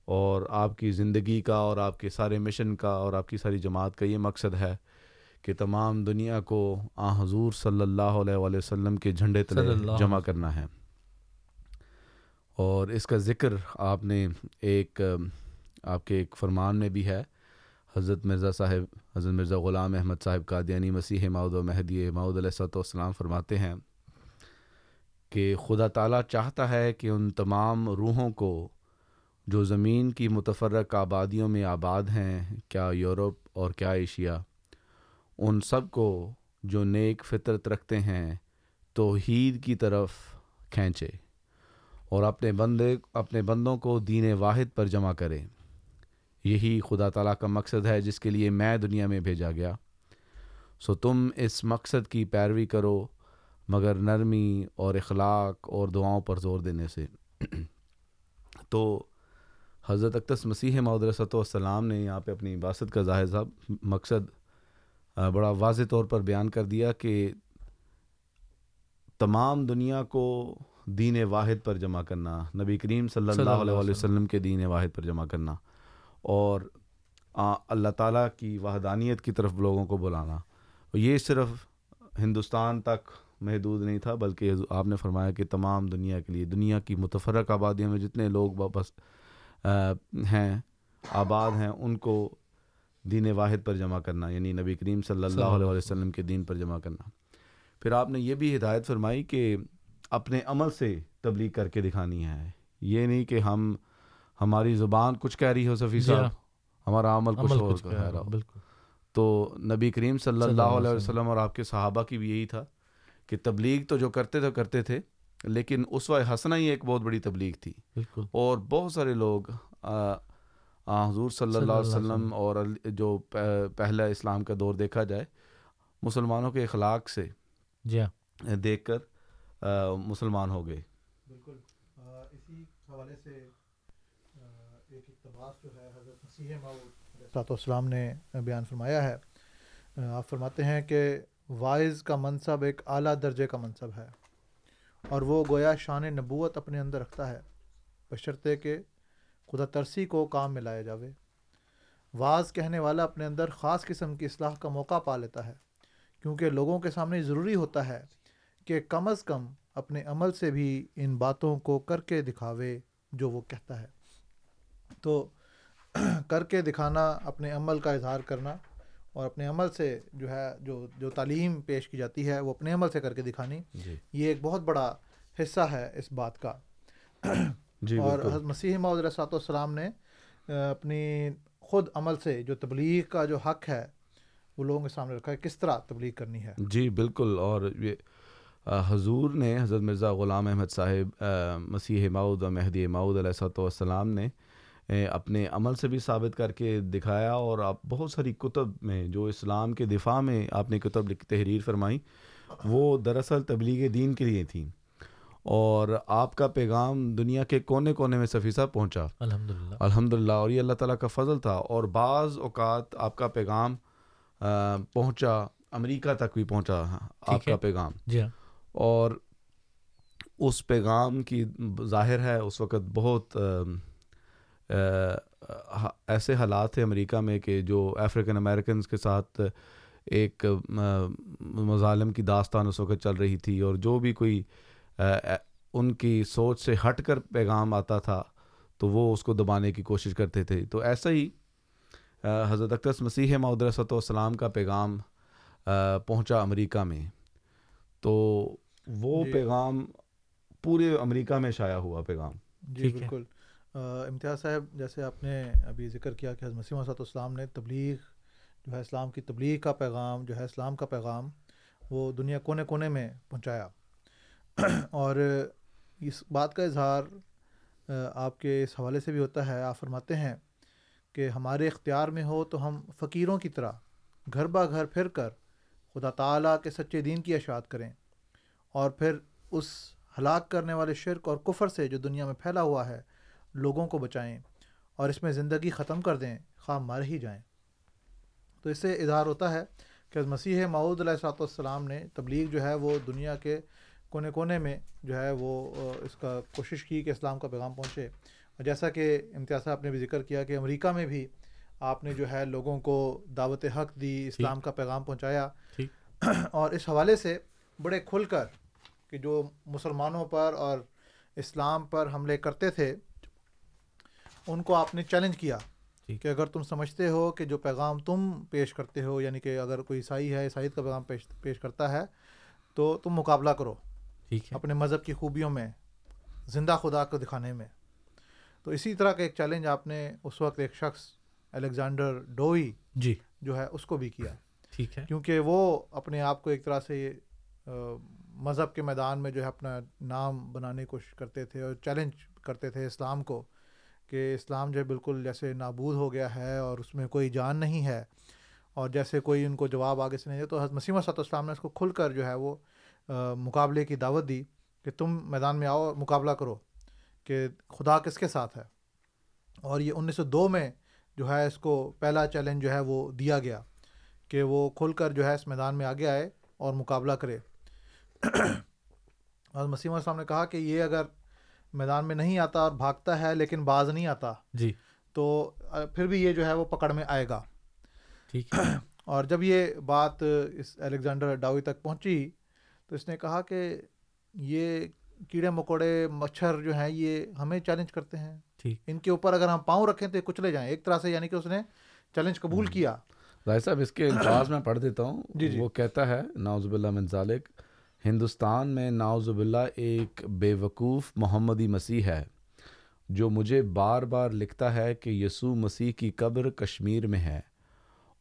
اور آپ کی زندگی کا اور آپ کے سارے مشن کا اور آپ کی ساری جماعت کا یہ مقصد ہے کہ تمام دنیا کو آ حضور صلی اللہ علیہ وآلہ وسلم کے جھنڈے تلے جمع کرنا ہے۔ اور اس کا ذکر آپ نے ایک آپ کے ایک فرمان میں بھی ہے۔ حضرت مرزا صاحب، حضرت مرزا غلام احمد صاحب قادیانی مسیح ماؤد و مہدی ماؤد علیہ صلاۃ والسلام فرماتے ہیں کہ خدا تعالیٰ چاہتا ہے کہ ان تمام روحوں کو جو زمین کی متفرق آبادیوں میں آباد ہیں، کیا یورپ اور کیا ایشیا، ان سب کو جو نیک فطرت رکھتے ہیں، توحید کی طرف کھینچے اور اپنے بندے، اپنے بندوں کو دین واحد پر جمع کرے۔ یہی خدا تعالیٰ کا مقصد ہے جس کے لیے میں دنیا میں بھیجا گیا۔ سو تم اس مقصد کی پیروی کرو مگر نرمی اور اخلاق اور دعاؤں پر زور دینے سے۔ تو حضرت اقدس مسیح معود رسط والسلام نے یہاں پہ اپنی باست کا ظاہر صاحب مقصد بڑا واضح طور پر بیان کر دیا کہ تمام دنیا کو دین واحد پر جمع کرنا نبی کریم صلی اللہ علیہ وسلم کے دین واحد پر جمع کرنا۔ اور اللہ تعالیٰ کی وحدانیت کی طرف لوگوں کو بلانا۔ یہ صرف ہندوستان تک محدود نہیں تھا بلکہ آپ نے فرمایا کہ تمام دنیا کے لیے دنیا کی متفرق آبادیوں میں جتنے لوگ واپس ہیں آباد ہیں ان کو دین واحد پر جمع کرنا یعنی نبی کریم صلی اللہ علیہ وسلم کے دین پر جمع کرنا۔ پھر آپ نے یہ بھی ہدایت فرمائی کہ اپنے عمل سے تبلیغ کر کے دکھانی ہے۔ یہ نہیں کہ ہم ہماری زبان کچھ کہہ رہی ہو صفی جی صاحب؟ ہاں۔ ہمارا عمل کچھ کچھ کہہ رہا ہو بالکل۔ تو نبی کریم صلی اللہ علیہ وسلم۔ اور آپ کے صحابہ کی بھی یہی تھا کہ تبلیغ تو جو کرتے تھے کرتے تھے لیکن اسوہ حسنہ ہی ایک بہت بڑی تبلیغ تھی۔ بالکل۔ اور بہت سارے لوگ حضور صلی اللہ علیہ وسلم اور جو پہ- پہلا اسلام کا دور دیکھا جائے مسلمانوں کے اخلاق سے جی ہاں۔ دیکھ کر مسلمان ہو گئے۔ بالکل۔ اسی حوالے سے ایک اقتباس جو ہے حضرت مسیح موت اسلام نے بیان فرمایا ہے۔ آپ فرماتے ہیں کہ وائز کا منصب ایک اعلیٰ درجے کا منصب ہے اور وہ گویا شان نبوت اپنے اندر رکھتا ہے۔ بشرطے کہ خدا ترسی کو کام میں لایا جاوے۔ واز کہنے والا اپنے اندر خاص قسم کی اصلاح کا موقع پا لیتا ہے۔ کیونکہ لوگوں کے سامنے ضروری ہوتا ہے کہ کم از کم اپنے عمل سے بھی ان باتوں کو کر کے دکھاوے جو وہ کہتا ہے۔ تو کر کے دکھانا اپنے عمل کا اظہار کرنا اور اپنے عمل سے جو ہے جو جو تعلیم پیش کی جاتی ہے وہ اپنے عمل سے کر کے دکھانی جی۔ یہ ایک بہت بڑا حصہ ہے اس بات کا۔ جی اور حضرت مسیح موعود علیہ الصلوۃ والسلام نے اپنی خود عمل سے جو تبلیغ کا جو حق ہے وہ لوگوں کے سامنے رکھا ہے۔ کس طرح تبلیغ کرنی ہے؟ جی بالکل۔ اور یہ حضور نے حضرت مرزا غلام احمد صاحب مسیح ماؤد و مہدی ماؤد علیہ صلاۃ والسلام نے اپنے عمل سے بھی ثابت کر کے دکھایا اور آپ بہت ساری کتب میں جو اسلام کے دفاع میں آپ نے کتب لکھ تحریر فرمائی وہ دراصل تبلیغ دین کے لیے تھیں اور آپ کا پیغام دنیا کے کونے کونے میں صاحب پہنچا۔ الحمد للہ الحمد للہ اور یہ اللہ تعالیٰ کا فضل تھا اور بعض اوقات آپ کا پیغام پہنچا امریکہ تک بھی پہنچا آپ۔ کا پیغام۔ جی ہاں۔ اور اس پیغام کی ظاہر ہے اس وقت بہت ایسے حالات تھے امریکہ میں کہ جو افریقن امریکنز کے ساتھ ایک مظالم کی داستان اس وقت چل رہی تھی اور جو بھی کوئی ان کی سوچ سے ہٹ کر پیغام آتا تھا تو وہ اس کو دبانے کی کوشش کرتے تھے تو ایسا ہی حضرت اقدس مسیح معود رسۃ والسلام کا پیغام پہنچا امریکہ میں تو وہ جی۔ پیغام پورے امریکہ میں شائع ہوا پیغام جی۔ بالکل امتیاز صاحب، جیسے آپ نے ابھی ذکر کیا کہ حضرت مسیح مسیح السلام نے تبلیغ جو ہے اسلام کی تبلیغ کا پیغام، جو ہے اسلام کا پیغام، وہ دنیا کونے کونے میں پہنچایا۔ اور اس بات کا اظہار آپ کے اس حوالے سے بھی ہوتا ہے۔ آپ فرماتے ہیں کہ ہمارے اختیار میں ہو تو ہم فقیروں کی طرح گھر با گھر پھر کر خدا تعالیٰ کے سچے دین کی اشاعت کریں۔ اور پھر اس ہلاک کرنے والے شرک اور کفر سے جو دنیا میں پھیلا ہوا ہے لوگوں کو بچائیں اور اس میں زندگی ختم کر دیں خواہ مر ہی جائیں۔ تو اس سے اظہار ہوتا ہے کہ مسیح معود علیہ السلاۃ والسلام نے تبلیغ جو ہے وہ دنیا کے کونے کونے میں جو ہے وہ اس کا کوشش کی کہ اسلام کا پیغام پہنچے۔ اور جیسا کہ امتیاز صاحب نے بھی ذکر کیا کہ امریکہ میں بھی آپ نے جو ہے لوگوں کو دعوت حق دی اسلام کا پیغام پہنچایا۔ اور اس حوالے سے بڑے کھل کر کہ جو مسلمانوں پر اور اسلام پر حملے کرتے تھے ان کو آپ نے چیلنج کیا کہ اگر تم سمجھتے ہو کہ جو پیغام تم پیش کرتے ہو یعنی کہ اگر کوئی عیسائی ہے عیسائیت کا پیغام پیش پیش کرتا ہے تو تم مقابلہ کرو ٹھیک ہے۔ اپنے مذہب کی خوبیوں میں زندہ خدا کو دکھانے میں۔ تو اسی طرح کا ایک چیلنج آپ نے اس وقت ایک شخص الیگزینڈر ڈوئی جی۔ جو ہے اس کو بھی کیا۔ ٹھیک ہے۔ کیونکہ وہ اپنے آپ کو ایک طرح سے مذہب کے میدان میں جو ہے اپنا نام بنانے کی کوشش کرتے تھے اور چیلنج کرتے تھے اسلام کو۔ کہ اسلام جو ہے بالکل جیسے نابود ہو گیا ہے اور اس میں کوئی جان نہیں ہے اور جیسے کوئی ان کو جواب آگے سے نہیں دے تو حضرت مسیمہ صاحب اسلام نے اس کو کھل کر جو ہے وہ مقابلے کی دعوت دی کہ تم میدان میں آؤ اور مقابلہ کرو کہ خدا کس کے ساتھ ہے۔ اور یہ انیس سو دو میں جو ہے اس کو پہلا چیلنج جو ہے وہ دیا گیا کہ وہ کھل کر جو ہے اس میدان میں آگے آئے اور مقابلہ کرے۔ اور مسیم السلام نے کہا کہ یہ اگر میدان میں نہیں آتا اور بھاگتا ہے لیکن باز نہیں آتا جی۔ تو پھر بھی یہ جو ہے وہ پکڑ میں آئے گا۔ ٹھیک۔ ہے اور جب یہ بات اس الیگزینڈر ڈاوی تک پہنچی تو اس نے کہا کہ یہ کیڑے مکوڑے مچھر جو ہیں یہ ہمیں چیلنج کرتے ہیں۔ ٹھیک۔ ان کے اوپر اگر ہم پاؤں رکھیں تو یہ کچلے جائیں۔ ایک طرح سے یعنی کہ اس نے چیلنج قبول کیا۔ ظاہر صاحب اس کے الفاظ میں پڑھ دیتا ہوں۔ جی، جی۔ وہ کہتا ہے ناؤز باللہ من ذالک ہندوستان میں ناؤز باللہ ایک بے وقوف محمدی مسیح ہے، جو مجھے بار بار لکھتا ہے کہ یسوع مسیح کی قبر کشمیر میں ہے۔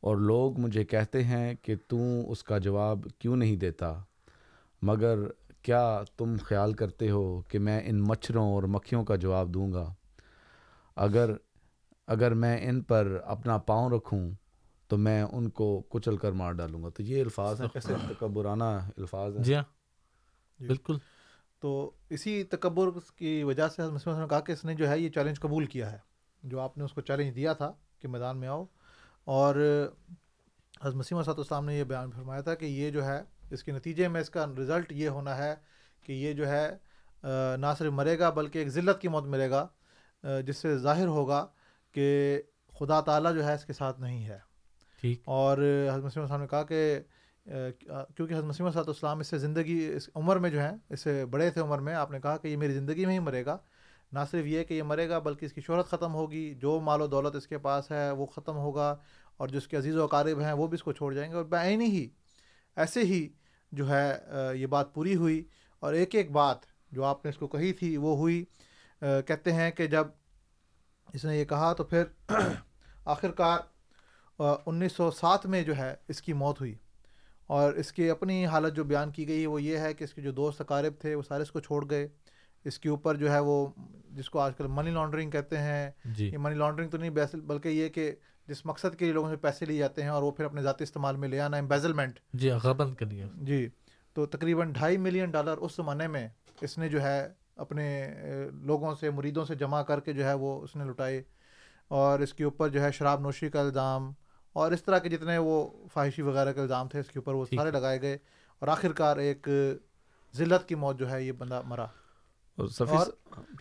اور لوگ مجھے کہتے ہیں کہ تم اس کا جواب کیوں نہیں دیتا؟ مگر کیا تم خیال کرتے ہو کہ میں ان مچھروں اور مکھیوں کا جواب دوں گا؟ اگر اگر میں ان پر اپنا پاؤں رکھوں تو میں ان کو کچل کر مار ڈالوں گا۔ تو یہ الفاظ ہیں کیسے تکبرانہ الفاظ ہیں۔ جی ہاں۔ جی۔ بالکل۔ تو اسی تکبر کی وجہ سے نے کہا کہ اس نے جو ہے یہ چیلنج قبول کیا ہے۔ جو آپ نے اس کو چیلنج دیا تھا کہ میدان میں آؤ۔ اور حضرت مسیم صاحب السلام نے یہ بیان فرمایا تھا کہ یہ جو ہے اس کے نتیجے میں اس کا رزلٹ یہ ہونا ہے کہ یہ جو ہے نہ صرف مرے گا بلکہ ایک ذلت کی موت ملے گا جس سے ظاہر ہوگا کہ خدا تعالیٰ جو ہے اس کے ساتھ نہیں ہے۔ اور حضرت مسیم صاحب نے کہا کہ کیونکہ حضرت مسیم صاحب السلام اس سے زندگی، اس عمر میں جو ہے اس سے بڑے تھے عمر میں، آپ نے کہا کہ یہ میری زندگی میں ہی مرے گا۔ نہ صرف یہ کہ یہ مرے گا، بلکہ اس کی شہرت ختم ہوگی۔ جو مال و دولت اس کے پاس ہے، وہ ختم ہوگا اور جو اس کے عزیز و اقارب ہیں، وہ بھی اس کو چھوڑ جائیں گے۔ اور بعینی ہی، ایسے ہی جو ہے یہ بات پوری ہوئی۔ اور ایک ایک بات جو آپ نے اس کو کہی تھی، وہ ہوئی۔ کہتے ہیں کہ جب اس نے یہ کہا تو پھر آخر کار انیس سو سات میں جو ہے اس کی موت ہوئی۔ اور اس کی اپنی حالت جو بیان کی گئی وہ یہ ہے کہ اس کے جو دوست اقارب تھے وہ سارے اس کو چھوڑ گئے۔ اس کے اوپر جو ہے وہ جس کو آج کل منی لانڈرنگ کہتے ہیں۔ جی۔ یہ منی لانڈرنگ تو نہیں بلکہ یہ کہ جس مقصد کے لیے لوگوں سے پیسے لیے جاتے ہیں اور وہ پھر اپنے ذاتی استعمال میں لے آنا امبیزلمنٹ جی غبن کے لیے۔ جی تو تقریباً ڈھائی ملین ڈالر اس زمانے میں اس نے جو ہے اپنے لوگوں سے مریدوں سے جمع کر کے جو ہے وہ اس نے لٹائے۔ اور اس کے اوپر جو ہے شراب نوشی کا الزام اور اس طرح کے جتنے وہ فواہشی وغیرہ کے الزام تھے اس کے اوپر وہ سارے لگائے گئے اور آخر کار ایک ذلت کی موت جو ہے یہ بندہ مرا۔ اور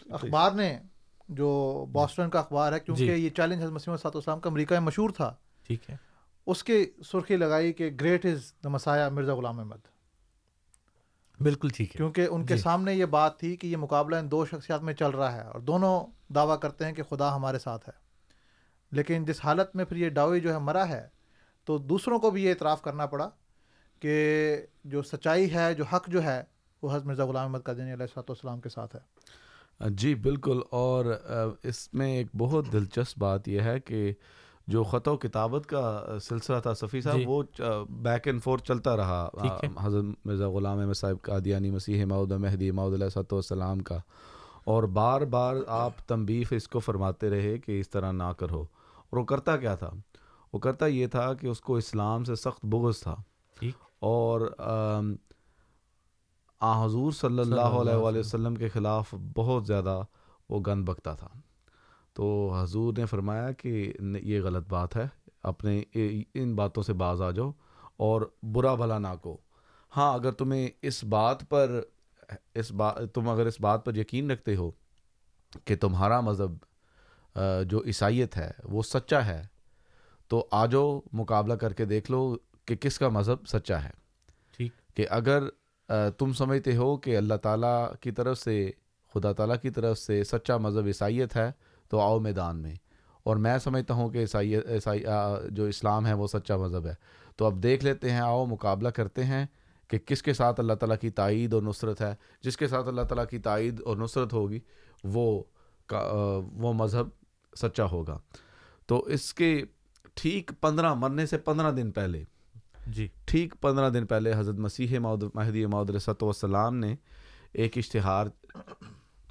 اخبار نے جو باسٹن کا اخبار ہے کیونکہ یہ چیلنج حضرت مسیم صاحب السلام کا امریکہ میں مشہور تھا۔ ٹھیک ہے۔ اس کی سرخی لگائی کہ great is the messiah Mirza Ghulam Ahmad. بالکل ٹھیک ہے۔ کیونکہ ان کے سامنے یہ بات تھی کہ یہ مقابلہ ان دو شخصیات میں چل رہا ہے اور دونوں دعویٰ کرتے ہیں کہ خدا ہمارے ساتھ ہے۔ لیکن جس حالت میں پھر یہ ڈاوی جو ہے مرا ہے تو دوسروں کو بھی یہ اعتراف کرنا پڑا کہ جو سچائی ہے جو حق جو ہے وہ حضرت مرزا غلام احمد قادیانی علیہ السلۃ والسلام کے ساتھ ہے۔ جی بالکل۔ اور اس میں ایک بہت دلچسپ بات یہ ہے کہ جو خط و کتابت کا سلسلہ تھا صفی صاحب جی۔ وہ بیک اینڈ فورتھ چلتا رہا۔ حضرت مرزا غلام احمد صاحب قادیانی مسیح ماؤد مہدی ماؤد علیہ صلاۃ والسلام کا۔ اور بار بار آپ تنبیف اس کو فرماتے رہے کہ اس طرح نہ کرو۔ اور وہ کرتا کیا تھا؟ وہ کرتا یہ تھا کہ اس کو اسلام سے سخت بغض تھا۔ اور آ حضور صلی اللہ علیہ وآلہ وسلم کے خلاف بہت زیادہ وہ گند بکتا تھا۔ تو حضور نے فرمایا کہ یہ غلط بات ہے۔ اپنے ان باتوں سے باز آ جاؤ اور برا بھلا نہ کو ہاں اگر تمہیں اس بات پر اس بات تم اگر اس بات پر یقین رکھتے ہو کہ تمہارا مذہب جو عیسائیت ہے وہ سچا ہے۔ تو آ جاؤ مقابلہ کر کے دیکھ لو کہ کس کا مذہب سچا ہے۔ ٹھیک۔ کہ اگر تم سمجھتے ہو کہ اللہ تعالیٰ کی طرف سے خدا تعالیٰ کی طرف سے سچا مذہب عیسائیت ہے تو آؤ میدان میں۔ اور میں سمجھتا ہوں کہ عیسائیت عیسائی جو اسلام ہے وہ سچا مذہب ہے۔ تو اب دیکھ لیتے ہیں آؤ مقابلہ کرتے ہیں کہ کس کے ساتھ اللہ تعالیٰ کی تائید اور نصرت ہے۔ جس کے ساتھ اللہ تعالیٰ کی تائید اور نصرت ہوگی وہ وہ مذہب سچا ہوگا۔ تو اس کے ٹھیک پندرہ مرنے سے پندرہ دن پہلے جی۔ ٹھیک پندرہ دن پہلے حضرت مسیح مہدی ماؤد والسلام نے ایک اشتہار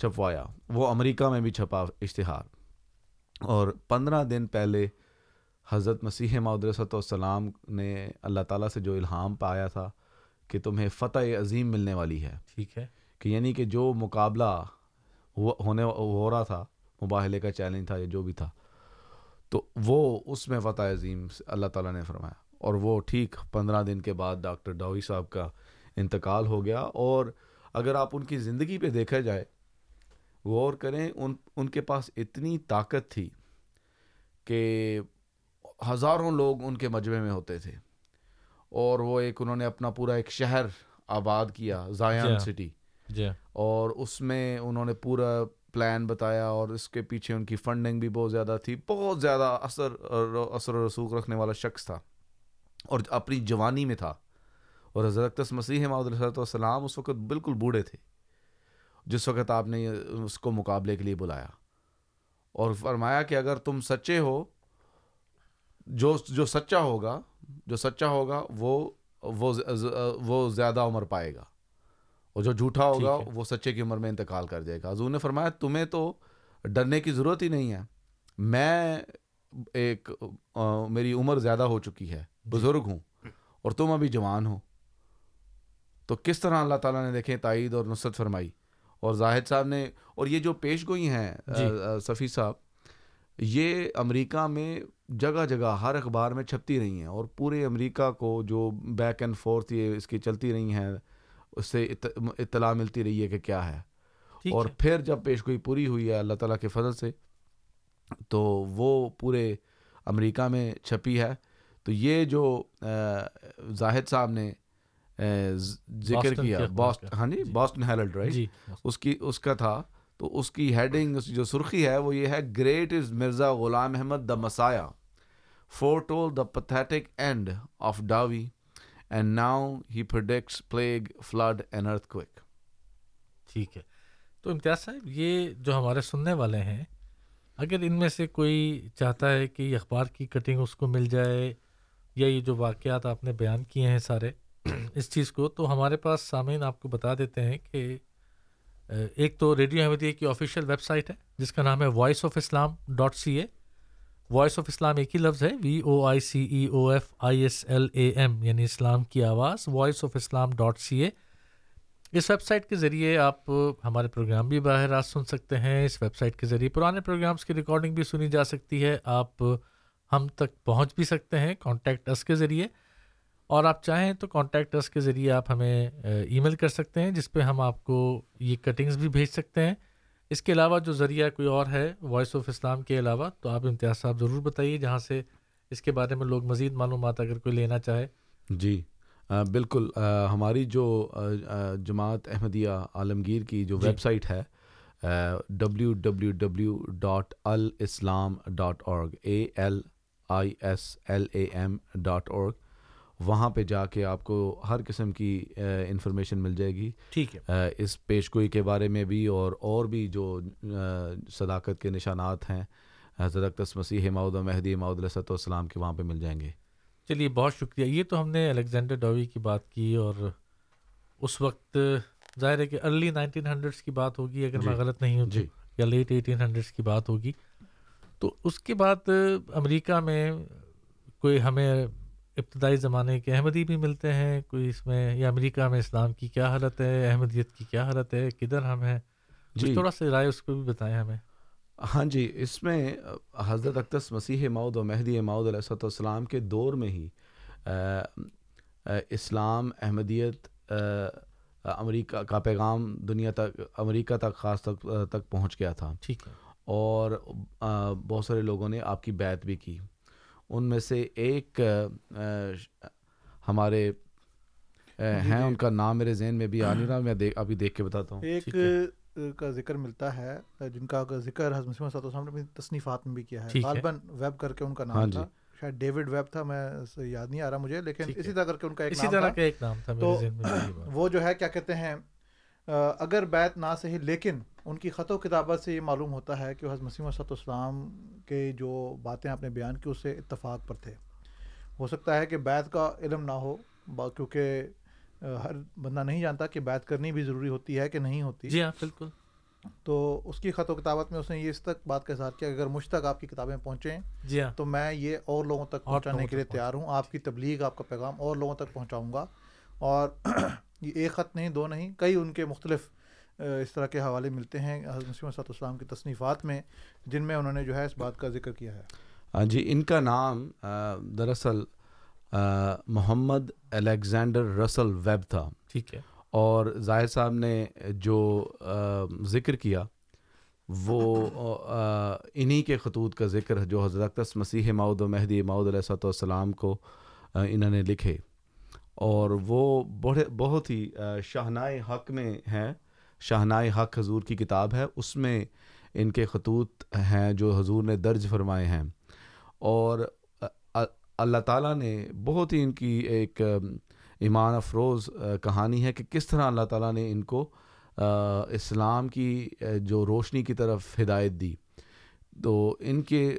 چھپوایا۔ وہ امریکہ میں بھی چھپا اشتہار۔ اور پندرہ دن پہلے حضرت مسیح ماؤد والسلام نے اللہ تعالیٰ سے جو الہام پایا تھا کہ تمہیں فتح عظیم ملنے والی ہے۔ ٹھیک ہے۔ کہ یعنی کہ جو مقابلہ ہونے ہو رہا تھا مباحلے کا چیلنج تھا یا جو بھی تھا۔ تو وہ اس میں فتح عظیم اللہ تعالیٰ نے فرمایا۔ اور وہ ٹھیک پندرہ دن کے بعد ڈاکٹر ڈاوی صاحب کا انتقال ہو گیا۔ اور اگر آپ ان کی زندگی پہ دیکھا جائے غور کریں ان ان کے پاس اتنی طاقت تھی کہ ہزاروں لوگ ان کے مجمع میں ہوتے تھے۔ اور وہ ایک انہوں نے اپنا پورا ایک شہر آباد کیا زائن سٹی جی اور اس میں انہوں نے پورا پلان بتایا اور اس کے پیچھے ان کی فنڈنگ بھی بہت زیادہ تھی، بہت زیادہ اثر اثر و رسوخ رکھنے والا شخص تھا اور اپنی جوانی میں تھا اور حضرت مسیح محدود اس وقت بالکل بوڑھے تھے، جس وقت آپ نے اس کو مقابلے کے لیے بلایا اور فرمایا کہ اگر تم سچے ہو، جو جو سچا ہوگا، جو سچا ہوگا وہ وہ زیادہ عمر پائے گا۔ اور جو جھوٹا ہوگا۔ وہ سچے کی عمر میں انتقال کر جائے گا۔ حضور نے فرمایا تمہیں تو ڈرنے کی ضرورت ہی نہیں ہے۔ میں ایک میری عمر زیادہ ہو چکی ہے بزرگ ہوں اور تم ابھی جوان ہو۔ تو کس طرح اللہ تعالیٰ نے دیکھیں تائید اور نصرت فرمائی؟ اور زاہد صاحب نے اور یہ جو پیش گوئی ہیں جی۔ صفی صاحب یہ امریکہ میں جگہ جگہ ہر اخبار میں چھپتی رہی ہیں اور پورے امریکہ کو جو بیک اینڈ فورتھ یہ اس کی چلتی رہی ہیں اس سے اط- اطلاع ملتی رہی ہے کہ کیا ہے۔ اور پھر جب پیش گوئی پوری ہوئی ہے اللہ تعالیٰ کے فضل سے تو وہ پورے امریکہ میں چھپی ہے۔ تو یہ جو زاہد صاحب نے ذکر کیا۔ ہاں جی۔ باسٹن ہیرلڈ رائٹ اس کی اس کا تھا۔ تو اس کی ہیڈنگ جو سرخی ہے وہ یہ ہے great is Mirza Ghulam Ahmad the Messiah foretold the pathetic end of Dowie and now he predicts plague flood and earthquake ٹھیک ہے۔ تو امتیاز صاحب، یہ جو ہمارے سننے والے ہیں، اگر ان میں سے کوئی چاہتا ہے کہ اخبار کی کٹنگ اس کو مل جائے یا یہ جو واقعات آپ نے بیان کیے ہیں سارے اس چیز کو، تو ہمارے پاس سامعین آپ کو بتا دیتے ہیں کہ ایک تو ریڈیو احمدیہ کی آفیشیل ویب سائٹ ہے، جس کا نام ہے voice of Islam dot C A voice of Islam ایک ہی لفظ ہے، V O I C E O F I S L A M یعنی اسلام کی آواز، voice of Islam dot C A. Us website کے ذریعے آپ ہمارے پروگرام بھی براہ راست سن سکتے ہیں۔ اس ویب سائٹ کے ذریعے پرانے پروگرامس کی ریکارڈنگ بھی سنی جا سکتی ہے۔ آپ ہم تک پہنچ بھی سکتے ہیں کانٹیکٹ اس کے ذریعے۔ اور آپ چاہیں تو کانٹیکٹ اس کے ذریعے آپ ہمیں ای میل کر سکتے ہیں، جس پہ ہم آپ کو یہ کٹنگز بھی بھیج سکتے ہیں۔ اس کے علاوہ جو ذریعہ کوئی اور ہے وائس آف اسلام کے علاوہ تو آپ امتیاز صاحب ضرور بتائیے جہاں سے اس کے بارے میں لوگ مزید معلومات اگر کوئی لینا چاہے جی آ، بالکل آ، ہماری جو جماعت احمدیہ عالمگیر کی جو جی۔ ویب سائٹ ہے W W W dot alislam dot org A L I S L A M dot org وہاں پہ جا کے آپ کو ہر قسم کی انفارمیشن مل جائے گی۔ ٹھیک ہے۔ اس پیش گوئی کے بارے میں بھی اور اور بھی جو صداقت کے نشانات ہیں حضرت مسیح ماؤد و مہدی ماؤد علیہ السلام کے وہاں پہ مل جائیں گے۔ چلیے بہت شکریہ۔ یہ تو ہم نے الیگزینڈر ڈوی کی بات کی اور اس وقت ظاہر ہے کہ ارلی نائنٹین ہنڈریڈس کی بات ہوگی اگر میں جی۔ غلط نہیں ہوں جی۔ یا لیٹ ایٹین ہنڈریڈس کی بات ہوگی۔ تو اس کے بعد امریکہ میں کوئی ہمیں ابتدائی زمانے کے احمدی بھی ملتے ہیں کوئی اس میں یا امریکہ میں اسلام کی کیا حالت ہے احمدیت کی کیا حالت ہے کدھر ہم ہیں؟ جی۔ تھوڑا سا رائے اس پہ بھی بتائیں ہمیں۔ ہاں جی اس میں حضرت اقدس مسیح ماؤد و مہدی ماؤد علیہ السلام کے دور میں ہی اسلام احمدیت امریکہ کا پیغام دنیا تک امریکہ تک خاص تک تک پہنچ گیا تھا۔ ٹھیک ہے۔ اور بہت سارے لوگوں نے آپ کی بیعت بھی کی۔ ان میں سے ایک ہمارے آ، ہیں ان کا نام میرے ذہن میں بھی آ نہیں رہا میں ابھی دیکھ کے بتاتا ہوں ایک کا ذکر ملتا ہے جن کا ذکر وسلم نے اپنی تصنیفات میں بھی کیا ہے۔ غالباً ویب کر کے ان کا ہاں نام جی۔ تھا شاید ڈیوڈ ویب تھا میں یاد نہیں آ رہا مجھے لیکن۔ اسی طرح کر کے ان کا ایک اسی نام طرح تھا کا ایک نام تھا تو۔ وہ جو ہے کیا کہتے ہیں اگر بیت نہ صحیح لیکن ان کی خط و کتابت سے یہ معلوم ہوتا ہے کہ حضرت مسیم صلی السلام کے جو باتیں آپ نے بیان کی اس سے اتفاق پر تھے۔ ہو سکتا ہے کہ بیت کا علم نہ ہو کیونکہ ہر بندہ نہیں جانتا کہ بیت کرنی بھی ضروری ہوتی ہے کہ نہیں ہوتی۔ جی ہاں بالکل۔ تو اس کی خط و کتابت میں اس نے یہ اس تک بات کا اظہار کیا کہ اگر مجھ تک آپ کی کتابیں پہنچیں جی ہاں۔ تو میں یہ اور لوگوں تک پہنچانے کے لیے تیار ہوں۔ آپ کی تبلیغ آپ کا پیغام اور لوگوں تک پہنچاؤں گا۔ اور یہ ایک خط نہیں دو نہیں کئی ان کے مختلف اس طرح کے حوالے ملتے ہیں حضرت مسیم صلی السلام کی تصنیفات میں جن میں انہوں نے جو ہے اس بات کا ذکر کیا ہے۔ ہاں جی ان کا نام دراصل محمد الیگزینڈر رسل ویب تھا۔ ٹھیک ہے۔ اور زاہد صاحب نے جو ذکر کیا وہ انہی کے خطوط کا ذکر جو حضرت مسیح ماؤد و مہدی ماؤد علیہ صاحب السلام کو انہوں نے لکھے۔ اور وہ بڑے بہت ہی شاہنائے حق میں ہیں۔ شاہنائے حق حضور کی کتاب ہے، اس میں ان کے خطوط ہیں جو حضور نے درج فرمائے ہیں۔ اور اللہ تعالیٰ نے بہت ہی ان کی ایک، ایمان افروز کہانی ہے کہ کس طرح اللہ تعالیٰ نے ان کو اسلام کی جو روشنی کی طرف ہدایت دی۔ تو ان کے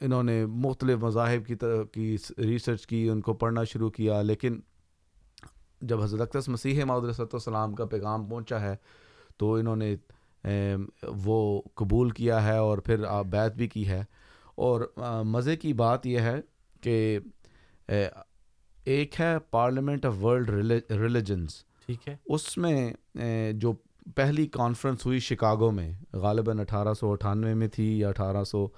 انہوں نے مختلف مذاہب کی طرح کی ریسرچ کی، ان کو پڑھنا شروع کیا، لیکن جب حضرت مسیح معود رسۃ السلام کا پیغام پہنچا ہے تو انہوں نے وہ قبول کیا ہے اور پھر بیت بھی کی ہے۔ اور مزے کی بات یہ ہے کہ ایک ہے پارلیمنٹ آف ورلڈ ریلیجنس ٹھیک ہے۔ اس میں جو پہلی کانفرنس ہوئی شکاگو میں غالباً اٹھارہ سو اٹھانوے میں تھی یا اٹھارہ سو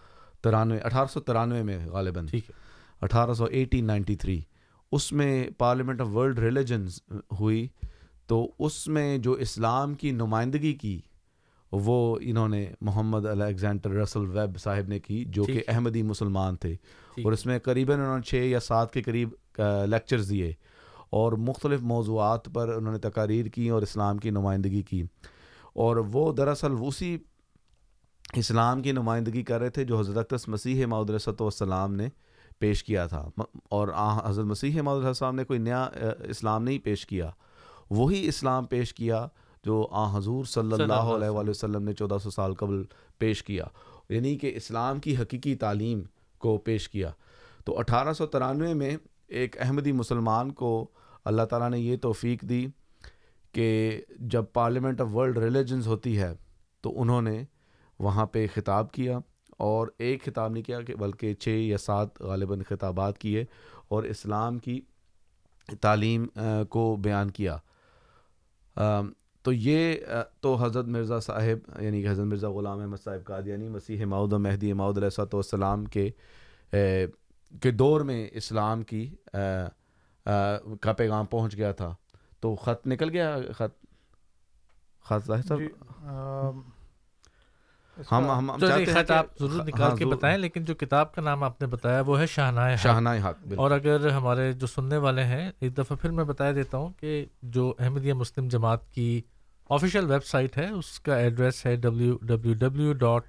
ترانوے اٹھارہ سو ترانوے میں غالباً۔ ٹھیک ہے۔ اٹھارہ سو ایٹین نائنٹی تھری۔ اس میں پارلیمنٹ آف ورلڈ ریلیجنس ہوئی۔ تو اس میں جو اسلام کی نمائندگی کی وہ انہوں نے محمد الیگزینڈر رسل ویب صاحب نے کی جو کہ احمدی مسلمان تھے۔ اور اس میں قریباً انہوں نے چھ یا سات کے قریب لیکچرز دیے۔ اور مختلف موضوعات پر انہوں نے تقاریر کی اور اسلام کی نمائندگی کی۔ اور وہ دراصل اسی اسلام کی نمائندگی کر رہے تھے جو حضرت مسیح معود رسط والسلام نے پیش کیا تھا۔ اور حضرت مسیح محدود السلام نے کوئی نیا اسلام نہیں پیش کیا۔ وہی اسلام پیش کیا جو آ حضور صلی اللہ علیہ وآلہ وسلم نے چودہ سو سال قبل پیش کیا یعنی کہ اسلام کی حقیقی تعلیم کو پیش کیا۔ تو اٹھارہ سو ترانوے میں ایک احمدی مسلمان کو اللہ تعالیٰ نے یہ توفیق دی کہ جب پارلیمنٹ آف ورلڈ ریلیجنز ہوتی ہے تو انہوں نے وہاں پہ خطاب کیا اور ایک خطاب نہیں کیا کہ بلکہ چھ یا سات غالباً خطابات کیے اور اسلام کی تعلیم کو بیان کیا۔ تو یہ تو حضرت مرزا صاحب یعنی کہ حضرت مرزا غلام احمد صاحب قادیانی یعنی مسیح ماؤد و مہدی ماؤد علیہ صاحب والسلام کے کے دور میں اسلام کی کا پیغام پہنچ گیا تھا۔ تو خط نکل گیا خط؟ خط صاحب؟ جی، ہم ہم خط آپ ضرور نکال ہاں، کے بتائیں لیکن جو کتاب کا نام آپ نے بتایا وہ ہے شاہنائے شاہنائے حق اور اگر ہمارے جو سننے والے ہیں ایک دفعہ پھر میں بتا دیتا ہوں کہ جو احمدیہ مسلم جماعت کی آفیشیل ویب سائٹ ہے اس کا ایڈریس ہے W W W dot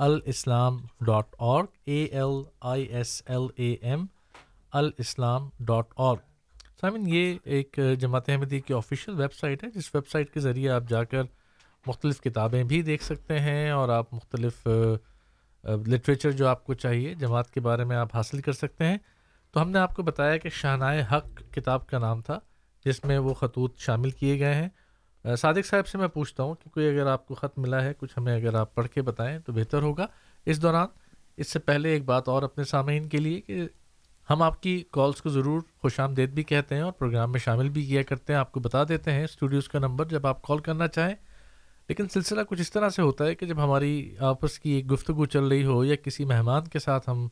alislam dot org A L I S L A M alislam dot org سامن یہ ایک جماعت احمدی کی آفیشیل ویب سائٹ ہے جس ویب سائٹ کے ذریعے آپ جا کر مختلف کتابیں بھی دیکھ سکتے ہیں اور آپ مختلف لٹریچر جو آپ کو چاہیے، جماعت کے بارے میں آپ حاصل کر سکتے ہیں۔ تو ہم نے آپ کو بتایا کہ شاہنائے حق کتاب کا نام تھا، جس میں وہ خطوط شامل کیے گئے ہیں۔ صادق صاحب سے میں پوچھتا ہوں کہ کوئی اگر آپ کو خط ملا ہے، کچھ ہمیں اگر آپ پڑھ کے بتائیں تو بہتر ہوگا۔ اس دوران، اس سے پہلے ایک بات اور اپنے سامعین کے لیے کہ ہم آپ کی کالس کو ضرور خوش آمدید بھی کہتے ہیں اور پروگرام میں شامل بھی کیا کرتے ہیں۔ آپ کو بتا دیتے ہیں اسٹوڈیوز کا نمبر جب آپ کال کرنا چاہیں لیکن سلسلہ کچھ اس طرح سے ہوتا ہے کہ جب ہماری آپس کی ایک گفتگو چل رہی ہو یا کسی مہمان کے ساتھ ہم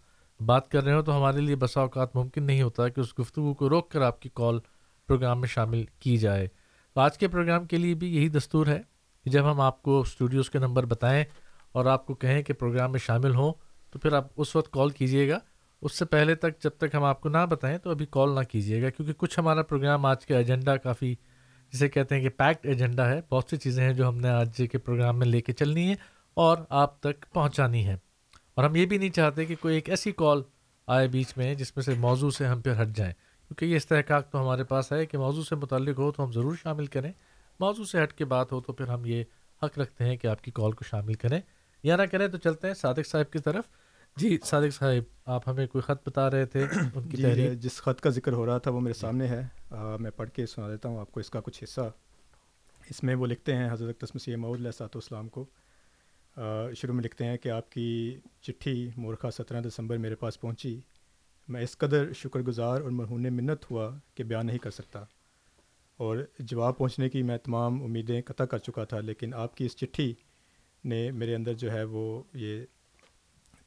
بات کر رہے ہوں تو ہمارے لیے بسا اوقات ممکن نہیں ہوتا کہ اس گفتگو کو روک کر آپ کی کال پروگرام میں شامل کی جائے۔ تو آج کے پروگرام کے لیے بھی یہی دستور ہے کہ جب ہم آپ کو اسٹوڈیوز کے نمبر بتائیں اور آپ کو کہیں کہ پروگرام میں شامل ہوں تو پھر آپ اس وقت کال کیجیے گا۔ اس سے پہلے تک جب تک ہم آپ کو نہ بتائیں تو ابھی کال نہ کیجیے گا کیونکہ کچھ ہمارا پروگرام آج کا ایجنڈا کافی جسے کہتے ہیں کہ پیکڈ ایجنڈا ہے، بہت سی چیزیں ہیں جو ہم نے آج کے پروگرام میں لے کے چلنی ہے اور آپ تک پہنچانی ہے اور ہم یہ بھی نہیں چاہتے کہ کوئی ایک ایسی کال آئے بیچ میں جس میں سے موضوع سے ہم پھر ہٹ جائیں۔ کیونکہ یہ استحقاق تو ہمارے پاس ہے کہ موضوع سے متعلق ہو تو ہم ضرور شامل کریں۔ موضوع سے ہٹ کے بات ہو تو پھر ہم یہ حق رکھتے ہیں کہ آپ کی کال کو شامل کریں۔ یا نہ کریں تو چلتے ہیں صادق صاحب کی طرف۔ جی صادق صاحب آپ ہمیں کوئی خط بتا رہے تھے؟ ان کی جی جس خط کا ذکر ہو رہا تھا وہ میرے سامنے ہے۔ آ, میں پڑھ کے سنا دیتا ہوں آپ کو اس کا کچھ حصہ۔ اس میں وہ لکھتے ہیں حضرت تسمسی معود علیہ سات اسلام کو۔ آ, شروع میں لکھتے ہیں کہ آپ کی چٹھی مورخہ سترہ دسمبر میرے پاس پہنچی۔ میں اس قدر شکر گزار اور مرہون منت ہوا کہ بیان نہیں کر سکتا۔ اور جواب پہنچنے کی میں تمام امیدیں قطع کر چکا تھا لیکن آپ کی اس چٹھی نے میرے اندر جو ہے وہ یہ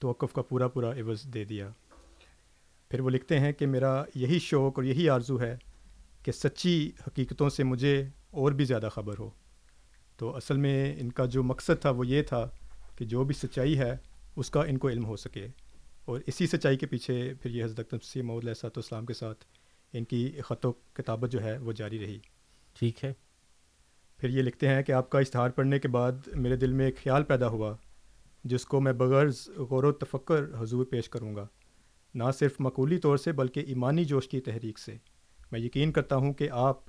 توقف کا پورا پورا عوض دے دیا۔ پھر وہ لکھتے ہیں کہ میرا یہی شوق اور یہی آرزو ہے کہ سچی حقیقتوں سے مجھے اور بھی زیادہ خبر ہو۔ تو اصل میں ان کا جو مقصد تھا وہ یہ تھا کہ جو بھی سچائی ہے اس کا ان کو علم ہو سکے۔ اور اسی سچائی کے پیچھے پھر یہ حضرت محدود علیہ صاحب السلام کے ساتھ ان کی خط و کتابت جو ہے وہ جاری رہی۔ ٹھیک ہے۔ پھر یہ لکھتے ہیں کہ آپ کا اشتہار پڑھنے کے بعد میرے دل میں ایک خیال پیدا ہوا جس کو میں بغرض غور و تفکر حضور پیش کروں گا۔ نہ صرف مقولی طور سے بلکہ ایمانی جوش کی تحریک سے۔ میں یقین کرتا ہوں کہ آپ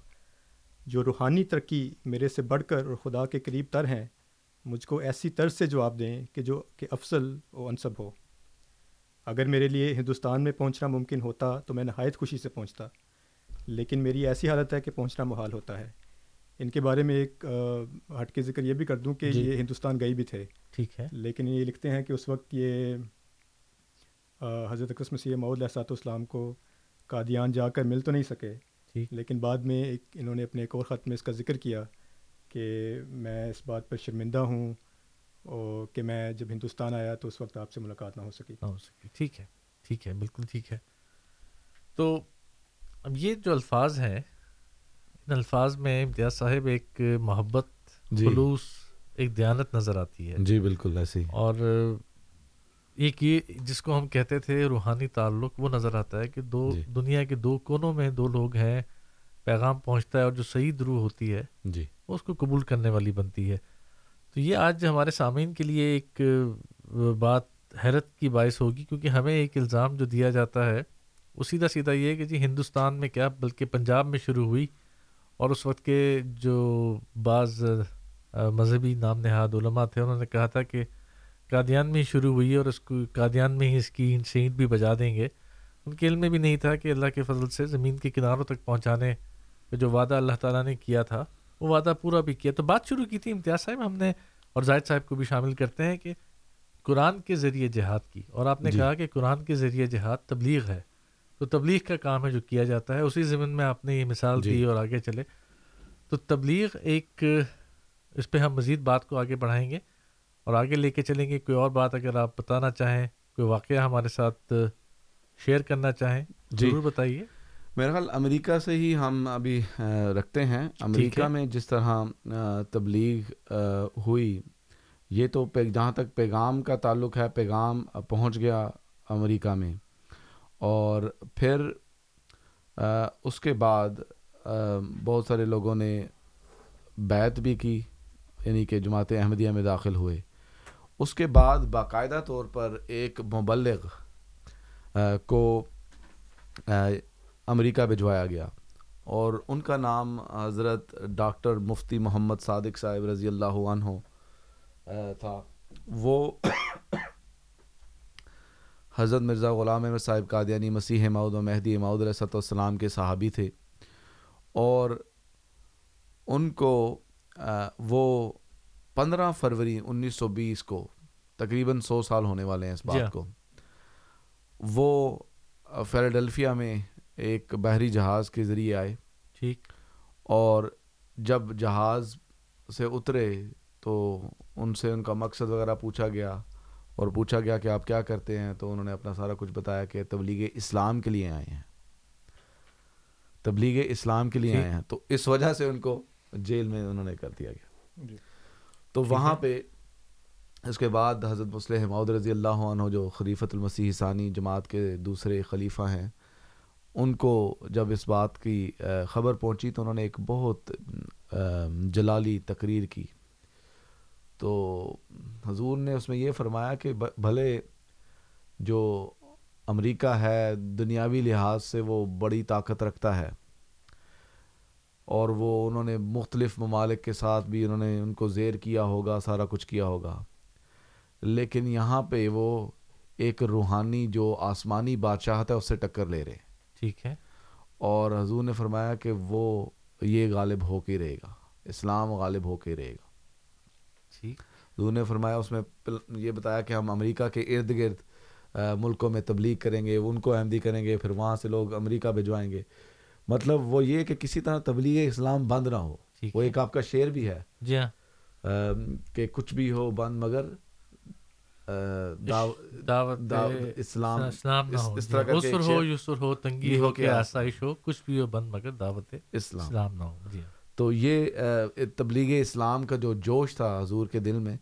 جو روحانی ترقی میرے سے بڑھ کر اور خدا کے قریب تر ہیں، مجھ کو ایسی طرز سے جواب دیں کہ جو کہ افضل و انصب ہو۔ اگر میرے لیے ہندوستان میں پہنچنا ممکن ہوتا تو میں نہایت خوشی سے پہنچتا، لیکن میری ایسی حالت ہے کہ پہنچنا محال ہوتا ہے۔ ان کے بارے میں ایک ہٹ کے ذکر یہ بھی کر دوں کہ جی۔ یہ ہندوستان گئی بھی تھے۔ ٹھیک ہے۔ لیکن یہ لکھتے ہیں کہ اس وقت یہ حضرت اقدس مسیح معود علیہ السلاۃ والسلام کو قادیان جا کر مل تو نہیں سکے۔ لیکن بعد میں ایک انہوں نے اپنے ایک اور خط میں اس کا ذکر کیا کہ میں اس بات پر شرمندہ ہوں اور کہ میں جب ہندوستان آیا تو اس وقت آپ سے ملاقات نہ ہو سکی۔ نہ ہو سکے ٹھیک ہے۔ ٹھیک ہے۔ بالکل ٹھیک ہے۔ تو اب یہ جو الفاظ ہیں ان الفاظ میں امتیاز صاحب ایک محبت جی۔ خلوص ایک دیانت نظر آتی ہے۔ جی بالکل ایسے ہی اور ایک یہ جس کو ہم کہتے تھے روحانی تعلق وہ نظر آتا ہے کہ دو جی۔ دنیا کے دو کونوں میں دو لوگ ہیں پیغام پہنچتا ہے اور جو صحیح درو ہوتی ہے جی۔ وہ اس کو قبول کرنے والی بنتی ہے۔ تو یہ آج ہمارے سامعین کے لیے ایک بات حیرت کی باعث ہوگی کیونکہ ہمیں ایک الزام جو دیا جاتا ہے وہ سیدھا سیدھا یہ ہے کہ جی ہندوستان میں کیا بلکہ پنجاب میں شروع ہوئی اور اس وقت کے جو بعض مذہبی نام نہاد علماء تھے انہوں نے کہا تھا کہ قادیان میں ہی شروع ہوئی اور اس کو قادیان میں ہی اس کی سینٹ بھی بجا دیں گے۔ ان کے علم میں بھی نہیں تھا کہ اللہ کے فضل سے زمین کے کناروں تک پہنچانے کا جو وعدہ اللہ تعالیٰ نے کیا تھا وہ وعدہ پورا بھی کیا۔ تو بات شروع کی تھی امتیاز صاحب ہم نے اور زاہد صاحب کو بھی شامل کرتے ہیں کہ قرآن کے ذریعے جہاد کی۔ اور آپ نے جی۔ کہا کہ قرآن کے ذریعے جہاد تبلیغ ہے۔ تو تبلیغ کا کام ہے جو کیا جاتا ہے اسی زمین میں آپ نے یہ مثال جی۔ دی اور آگے چلے۔ تو تبلیغ ایک اس پہ ہم مزید بات کو آگے بڑھائیں گے اور آگے لے کے چلیں گے۔ کوئی اور بات اگر آپ بتانا چاہیں کوئی واقعہ ہمارے ساتھ شیئر کرنا چاہیں جی۔ ضرور بتائیے۔ میرا خیال امریکہ سے ہی ہم ابھی رکھتے ہیں۔ امریکہ میں جس طرح تبلیغ ہوئی یہ تو جہاں تک پیغام کا تعلق ہے پیغام پہنچ گیا امریکہ میں۔ اور پھر آ، اس کے بعد آ، بہت سارے لوگوں نے بیعت بھی کی یعنی کہ جماعت احمدیہ میں داخل ہوئے۔ اس کے بعد باقاعدہ طور پر ایک مبلغ آ، کو آ، امریکہ بھجوایا گیا۔ اور ان کا نام حضرت ڈاکٹر مفتی محمد صادق صاحب رضی اللہ عنہ آ، تھا۔ وہ حضرت مرزا غلام احمد صاحب قادیانی مسیح ماؤد و مہدی ماؤد علیہ صلاح والسلام کے صحابی تھے اور ان کو وہ پندرہ فروری انیس سو بیس کو تقریباً سو سال ہونے والے ہیں اس جی ہاں۔ بات کو وہ فیلاڈلفیا میں ایک بحری جہاز کے ذریعے آئے۔ ٹھیک۔ اور جب جہاز سے اترے تو ان سے ان کا مقصد وغیرہ پوچھا گیا۔ اور پوچھا گیا کہ آپ کیا کرتے ہیں تو انہوں نے اپنا سارا کچھ بتایا کہ تبلیغ اسلام کے لیے آئے ہیں تبلیغ اسلام کے لیے ٹھیک۔ آئے ہیں تو اس وجہ سے ان کو جیل میں انہوں نے کر دیا گیا جی تو وہاں۔ پہ اس کے بعد حضرت مسلح معود رضی اللہ عنہ جو خلیفۃ المسیح ثانی جماعت کے دوسرے خلیفہ ہیں ان کو جب اس بات کی خبر پہنچی تو انہوں نے ایک بہت جلالی تقریر کی تو حضور نے اس میں یہ فرمایا کہ بھلے جو امریکہ ہے دنیاوی لحاظ سے وہ بڑی طاقت رکھتا ہے اور وہ انہوں نے مختلف ممالک کے ساتھ بھی انہوں نے ان کو زیر کیا ہوگا سارا کچھ کیا ہوگا۔ لیکن یہاں پہ وہ ایک روحانی جو آسمانی بادشاہت ہے اس سے ٹکر لے رہے۔ ٹھیک ہے۔ اور حضور نے فرمایا کہ وہ یہ غالب ہو کے رہے گا اسلام غالب ہو کے رہے گا۔ حضور نے فرمایا اس میں یہ بتایا کہ ہم امریکہ کے ارد گرد ملکوں میں تبلیغ کریں گے ان کو احمدی کریں گے پھر وہاں سے لوگ امریکہ بھجوائیں گے۔ مطلب وہ یہ کہ کسی طرح تبلیغ اسلام بند نہ ہو۔ وہ ایک آپ کا شعر بھی ہے۔ جی ہاں۔ کہ کچھ بھی ہو بند مگر دعوت اسلام اسلام نہ اس- ہو۔ اس جی طرح ہاں۔ ہو یسر ہو تنگی ہو کہ آسائش ہو کچھ بھی ہو بند مگر دعوت اسلام۔ اسلام نہ ہو۔ جی ہاں۔ تو یہ تبلیغ اسلام کا جو جوش تھا حضور کے دل میں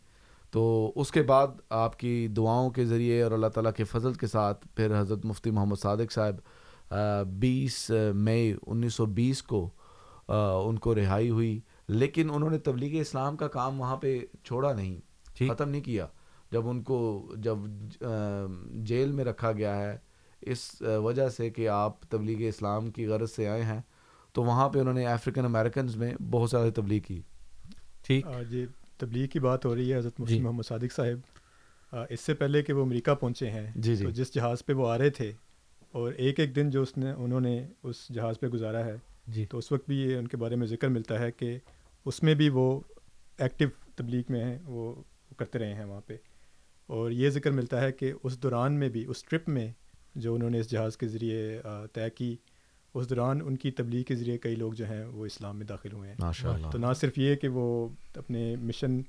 تو اس کے بعد آپ کی دعاؤں کے ذریعے اور اللہ تعالیٰ کے فضل کے ساتھ پھر حضرت مفتی محمد صادق صاحب بیس مئی انیس سو بیس کو ان کو رہائی ہوئی۔ لیکن انہوں نے تبلیغ اسلام کا کام وہاں پہ چھوڑا نہیں ختم نہیں کیا۔ جب ان کو جب جیل میں رکھا گیا ہے اس وجہ سے کہ آپ تبلیغ اسلام کی غرض سے آئے ہیں تو وہاں پہ انہوں نے افریقن امریکنز میں بہت سارے تبلیغ کی۔ ٹھیک؟ جی تبلیغ کی بات ہو رہی ہے حضرت مفتی جی۔ محمد صادق صاحب۔ اس سے پہلے کہ وہ امریکہ پہنچے ہیں جی، جی۔ تو جس جہاز پہ وہ آ رہے تھے اور ایک ایک دن جو اس نے انہوں نے اس جہاز پہ گزارا ہے جی۔ تو اس وقت بھی یہ ان کے بارے میں ذکر ملتا ہے کہ اس میں بھی وہ ایکٹیو تبلیغ میں ہیں وہ کرتے رہے ہیں وہاں پہ۔ اور یہ ذکر ملتا ہے کہ اس دوران میں بھی اس ٹرپ میں جو انہوں نے اس جہاز کے ذریعے طے کی اس دوران ان کی تبلیغ کے ذریعے کئی لوگ جو ہیں وہ اسلام میں داخل ہوئے ہیں۔ تو نہ صرف یہ کہ وہ اپنے مشن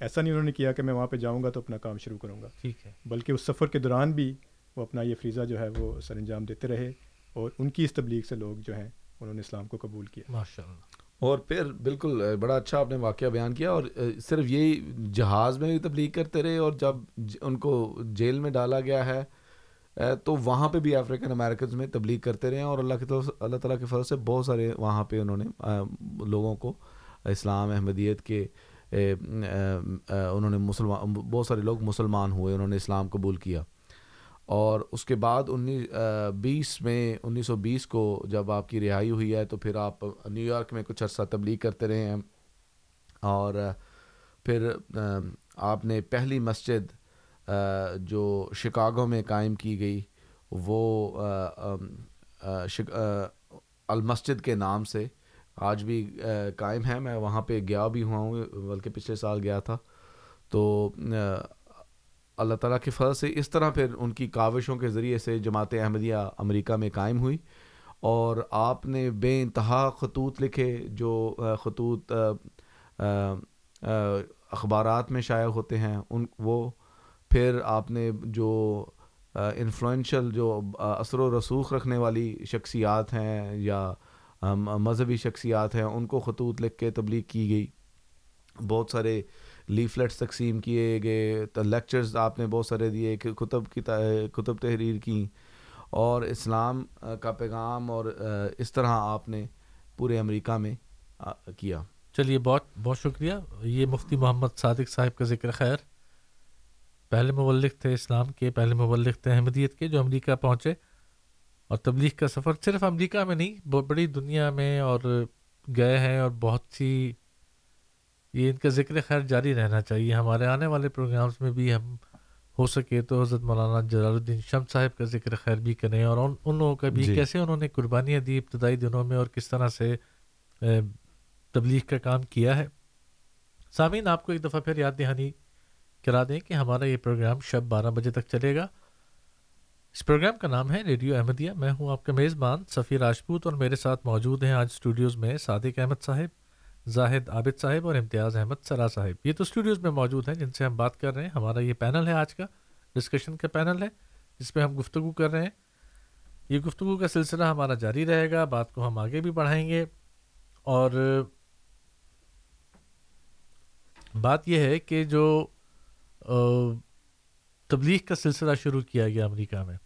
ایسا نہیں انہوں نے کیا کہ میں وہاں پہ جاؤں گا تو اپنا کام شروع کروں گا۔ ٹھیک ہے۔ بلکہ اس سفر کے دوران بھی وہ اپنا یہ فریضہ جو ہے وہ سر انجام دیتے رہے اور ان کی اس تبلیغ سے لوگ جو ہیں انہوں نے اسلام کو قبول کیا۔ ماشاء اللہ اور پھر بالکل بڑا اچھا آپ نے واقعہ بیان کیا اور صرف یہی جہاز میں بھی تبلیغ کرتے رہے اور جب ان کو جیل میں ڈالا گیا ہے تو وہاں پہ بھی افریقن امریکنز میں تبلیغ کرتے رہے ہیں اور اللہ کی طرف اللہ تعالیٰ کے فضل سے بہت سارے وہاں پہ انہوں نے لوگوں کو اسلام، احمدیت کے انہوں نے مسلمان بہت سارے لوگ مسلمان ہوئے، انہوں نے اسلام قبول کیا۔ اور اس کے بعد انیس بیس میں، انیس سو بیس کو جب آپ کی رہائی ہوئی ہے، تو پھر آپ نیو یارک میں کچھ عرصہ تبلیغ کرتے رہے ہیں۔ اور پھر آپ نے پہلی مسجد جو شکاگو میں قائم کی گئی، وہ المسجد کے نام سے آج بھی قائم ہے۔ میں وہاں پہ گیا بھی ہوا ہوں، بلکہ پچھلے سال گیا تھا۔ تو اللہ تعالیٰ کے فضل سے اس طرح پھر ان کی کاوشوں کے ذریعے سے جماعت احمدیہ امریکہ میں قائم ہوئی۔ اور آپ نے بے انتہا خطوط لکھے، جو خطوط اخبارات میں شائع ہوتے ہیں، ان، وہ پھر آپ نے جو انفلوئنشل جو اثر و رسوخ رکھنے والی شخصیات ہیں یا مذہبی شخصیات ہیں، ان کو خطوط لکھ کے تبلیغ کی گئی۔ بہت سارے لیفلیٹس تقسیم کیے گئے لیکچرز آپ نے بہت سارے دیے، کہ کتب کی کتب تحریر کی۔ اور اسلام کا پیغام اور اس طرح آپ نے پورے امریکہ میں کیا۔ چلیے، بہت بہت شکریہ۔ یہ مفتی محمد صادق صاحب کا ذکر خیر۔ پہلے مبلغ تھے اسلام کے پہلے مبلغ تھے احمدیت کے جو امریکہ پہنچے۔ اور تبلیغ کا سفر صرف امریکہ میں نہیں بہت بڑی دنیا میں اور گئے ہیں اور بہت سی یہ ان کا ذکر خیر جاری رہنا چاہیے۔ ہمارے آنے والے پروگرامز میں بھی ہم ہو سکے تو حضرت مولانا جلال الدین شم صاحب کا ذکر خیر بھی کریں اور ان ان لوگوں کا بھی جی۔ کیسے انہوں نے قربانیاں دی ابتدائی دنوں میں اور کس طرح سے تبلیغ کا کام کیا ہے۔ سامعین آپ کو ایک دفعہ پھر یاد دہانی کرا دیں کہ ہمارا یہ پروگرام شب بارہ بجے تک چلے گا۔ اس پروگرام کا نام ہے ریڈیو احمدیہ۔ میں ہوں آپ کا میزبان سفیر راجپوت اور میرے ساتھ موجود ہیں آج اسٹوڈیوز میں صادق احمد صاحب، زاہد عابد صاحب اور امتیاز احمد سرا صاحب۔ یہ تو اسٹوڈیوز میں موجود ہیں جن سے ہم بات کر رہے ہیں۔ ہمارا یہ پینل ہے آج کا، ڈسکشن کا پینل ہے، جس پہ ہم گفتگو کر رہے ہیں۔ یہ گفتگو کا سلسلہ ہمارا جاری رہے گا، بات کو ہم آگے بھی بڑھائیں گے۔ اور بات یہ ہے کہ جو تبلیغ کا سلسلہ شروع کیا گیا امریکہ میں۔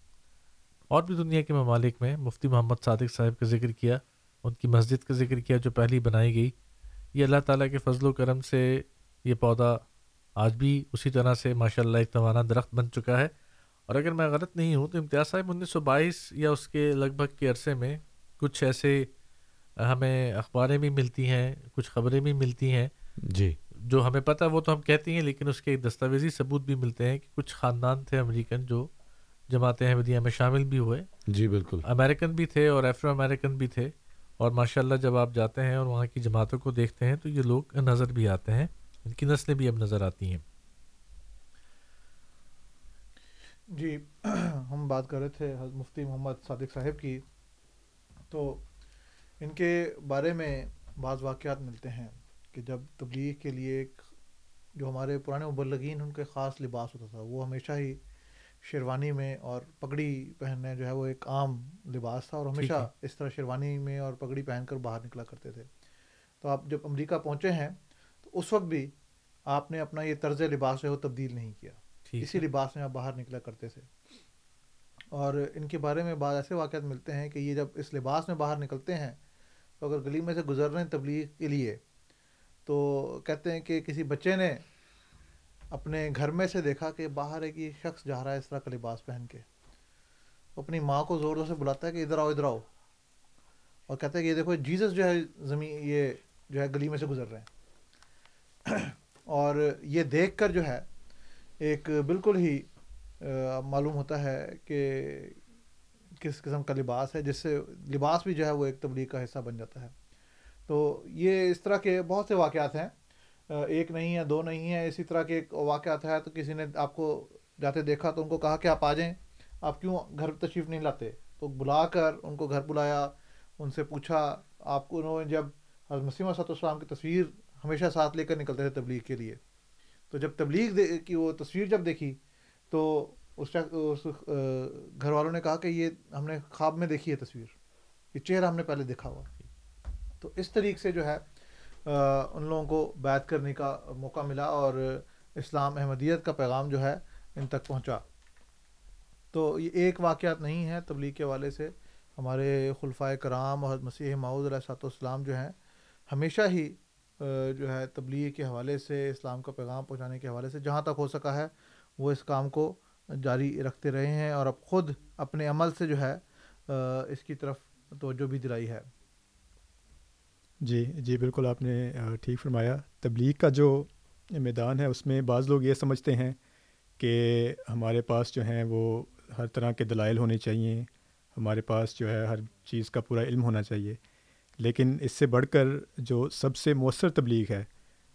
اور بھی دنیا کے ممالک میں مفتی محمد صادق صاحب کا ذکر کیا، ان کی مسجد کا ذکر کیا جو پہلی بنائی گئی۔ یہ اللہ تعالیٰ کے فضل و کرم سے یہ پودا آج بھی اسی طرح سے ماشاء اللہ ایک توانا درخت بن چکا ہے۔ اور اگر میں غلط نہیں ہوں تو امتیاز صاحب انیس سو بائیس یا اس کے لگ بھگ کے عرصے میں کچھ ایسے ہمیں اخباریں بھی ملتی ہیں، کچھ خبریں بھی ملتی ہیں۔ جی۔ جو ہمیں پتہ وہ تو ہم کہتے ہیں لیکن اس کے ایک دستاویزی ثبوت بھی ملتے ہیں کہ کچھ خاندان تھے امریکن جو جماعت احمدیہ میں شامل بھی ہوئے۔ جی بالکل۔ امریکن بھی تھے اور ایفرو امریکن بھی تھے۔ اور ماشاء اللہ جب آپ جاتے ہیں اور وہاں کی جماعتوں کو دیکھتے ہیں تو یہ لوگ نظر بھی آتے ہیں۔ ان کی نسلیں بھی اب نظر آتی ہیں۔ جی ہم بات کر رہے تھے حضرت مفتی محمد صادق صاحب کی۔ تو ان کے بارے میں بعض واقعات ملتے ہیں۔ کہ جب تبلیغ کے لیے ایک جو ہمارے پرانے مبلغین ان کے خاص لباس ہوتا تھا وہ ہمیشہ ہی شیروانی میں اور پگڑی پہننے جو ہے وہ ایک عام لباس تھا اور ہمیشہ اس طرح شیروانی میں اور پگڑی پہن کر باہر نکلا کرتے تھے۔ تو آپ جب امریکہ پہنچے ہیں تو اس وقت بھی آپ نے اپنا یہ طرز لباس جو ہے وہ تبدیل نہیں کیا۔ اسی لباس میں آپ باہر نکلا کرتے تھے۔ اور ان کے بارے میں بعض ایسے واقعات ملتے ہیں کہ یہ جب اس لباس میں باہر نکلتے ہیں تو اگر گلی میں سے گزر رہے ہیں تبلیغ کے لیے تو کہتے ہیں کہ کسی بچے نے اپنے گھر میں سے دیکھا کہ باہر ایک یہ شخص جا رہا ہے اس طرح کا لباس پہن کے۔ اپنی ماں کو زور زور سے بلاتا ہے کہ ادھر آؤ ادھر آؤ۔ اور کہتا ہے کہ یہ دیکھو جیزس جو ہے زمین، یہ جو ہے گلی میں سے گزر رہے ہیں۔ اور یہ دیکھ کر جو ہے ایک بالکل ہی معلوم ہوتا ہے کہ کس قسم کا لباس ہے، جس سے لباس بھی جو ہے وہ ایک تبلیغ کا حصہ بن جاتا ہے۔ تو یہ اس طرح کے بہت سے واقعات ہیں۔ ایک نہیں ہے، دو نہیں ہے، اسی طرح کے ایک واقعات ہے۔ تو کسی نے آپ کو جاتے دیکھا تو ان کو کہا کہ آپ آ جائیں۔ آپ کیوں گھر تشریف نہیں لاتے؟ تو بلا کر ان کو گھر بلایا، ان سے پوچھا۔ آپ کو انہوں نے جب حضرت مسیمہ صاحب السلام کی تصویر ہمیشہ ساتھ لے کر نکلتے تھے تبلیغ کے لیے، تو جب تبلیغ کی وہ تصویر جب دیکھی، تو اس اس گھر والوں نے کہا کہ یہ ہم نے خواب میں دیکھی ہے تصویر۔ یہ چہرہ ہم نے پہلے دیکھا ہوا۔ تو اس طریقے سے جو ہے ان لوگوں کو بیت کرنے کا موقع ملا اور اسلام احمدیت کا پیغام جو ہے ان تک پہنچا۔ تو یہ ایک واقعات نہیں ہے تبلیغ کے حوالے سے۔ ہمارے خلفۂ کرام اور مسیح معود علیہ صاحب السلام جو ہیں، ہمیشہ ہی جو ہے تبلیغ کے حوالے سے، اسلام کا پیغام پہنچانے کے حوالے سے جہاں تک ہو سکا ہے، وہ اس کام کو جاری رکھتے رہے ہیں اور اب خود اپنے عمل سے جو ہے اس کی طرف توجہ بھی دلائی ہے۔ جی جی بالکل آپ نے ٹھیک فرمایا۔ تبلیغ کا جو میدان ہے، اس میں بعض لوگ یہ سمجھتے ہیں کہ ہمارے پاس جو ہیں وہ ہر طرح کے دلائل ہونے چاہیے۔ ہمارے پاس جو ہے ہر چیز کا پورا علم ہونا چاہیے۔ لیکن اس سے بڑھ کر جو سب سے مؤثر تبلیغ ہے،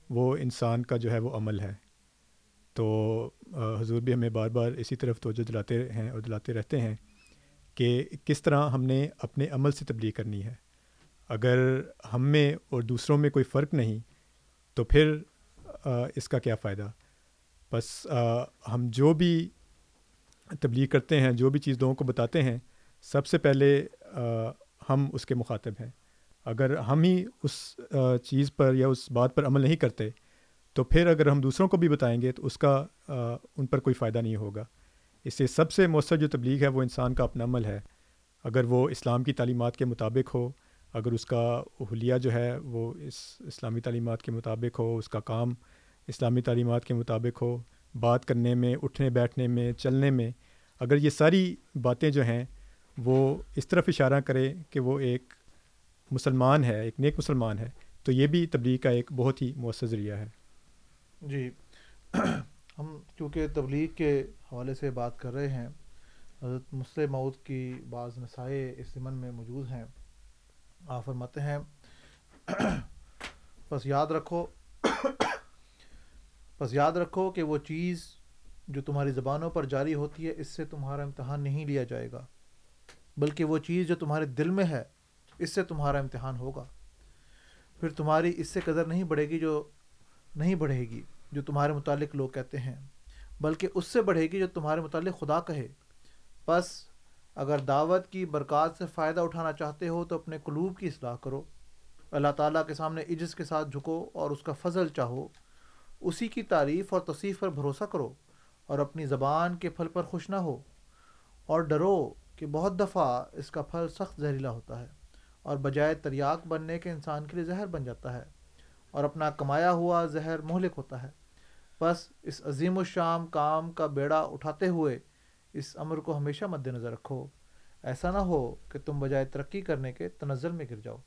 وہ انسان کا جو ہے وہ عمل ہے۔ تو حضور بھی ہمیں بار بار اسی طرف توجہ دلاتے ہیں اور دلاتے رہتے ہیں کہ کس طرح ہم نے اپنے عمل سے تبلیغ کرنی ہے۔ اگر ہم میں اور دوسروں میں کوئی فرق نہیں، تو پھر اس کا کیا فائدہ؟ بس ہم جو بھی تبلیغ کرتے ہیں، جو بھی چیز لوگوں کو بتاتے ہیں، سب سے پہلے ہم اس کے مخاطب ہیں۔ اگر ہم ہی اس چیز پر یا اس بات پر عمل نہیں کرتے، تو پھر اگر ہم دوسروں کو بھی بتائیں گے، تو اس کا ان پر کوئی فائدہ نہیں ہوگا۔ اس سے سب سے مؤثر جو تبلیغ ہے، وہ انسان کا اپنا عمل ہے۔ اگر وہ اسلام کی تعلیمات کے مطابق ہو اگر اس کا اہلیہ جو ہے وہ اس اسلامی تعلیمات کے مطابق ہو، اس کا کام اسلامی تعلیمات کے مطابق ہو، بات کرنے میں، اٹھنے، بیٹھنے میں، چلنے میں، اگر یہ ساری باتیں جو ہیں وہ اس طرف اشارہ کرے کہ وہ ایک مسلمان ہے، ایک نیک مسلمان ہے، تو یہ بھی تبلیغ کا ایک بہت ہی مؤثر ذریعہ ہے۔ جی۔ ہم چونکہ تبلیغ کے حوالے سے بات کر رہے ہیں، حضرت مسلم مود کی بعض نسائے اس ضمن میں موجود ہیں۔ آپ فرماتے ہیں، بس یاد رکھو، بس یاد رکھو کہ وہ چیز جو تمہاری زبانوں پر جاری ہوتی ہے، اس سے تمہارا امتحان نہیں لیا جائے گا۔ بلکہ وہ چیز جو تمہارے دل میں ہے، اس سے تمہارا امتحان ہوگا۔ پھر تمہاری اس سے قدر نہیں بڑھے گی جو نہیں بڑھے گی، جو تمہارے متعلق لوگ کہتے ہیں، بلکہ اس سے بڑھے گی جو تمہارے متعلق خدا کہے۔ بس اگر دعوت کی برکات سے فائدہ اٹھانا چاہتے ہو تو اپنے قلوب کی اصلاح کرو۔ اللہ تعالیٰ کے سامنے عجز کے ساتھ جھکو اور اس کا فضل چاہو۔ اسی کی تعریف اور تصیف پر بھروسہ کرو اور اپنی زبان کے پھل پر خوش نہ ہو۔ اور ڈرو کہ بہت دفعہ اس کا پھل سخت زہریلا ہوتا ہے اور بجائے تریاک بننے کے انسان کے لیے زہر بن جاتا ہے اور اپنا کمایا ہوا زہر مہلک ہوتا ہے۔ بس اس عظیم الشام کام کا بیڑا اٹھاتے ہوئے اس امر کو ہمیشہ مد نظر رکھو۔ ایسا نہ ہو کہ تم بجائے ترقی کرنے کے تنزل میں گر جاؤ۔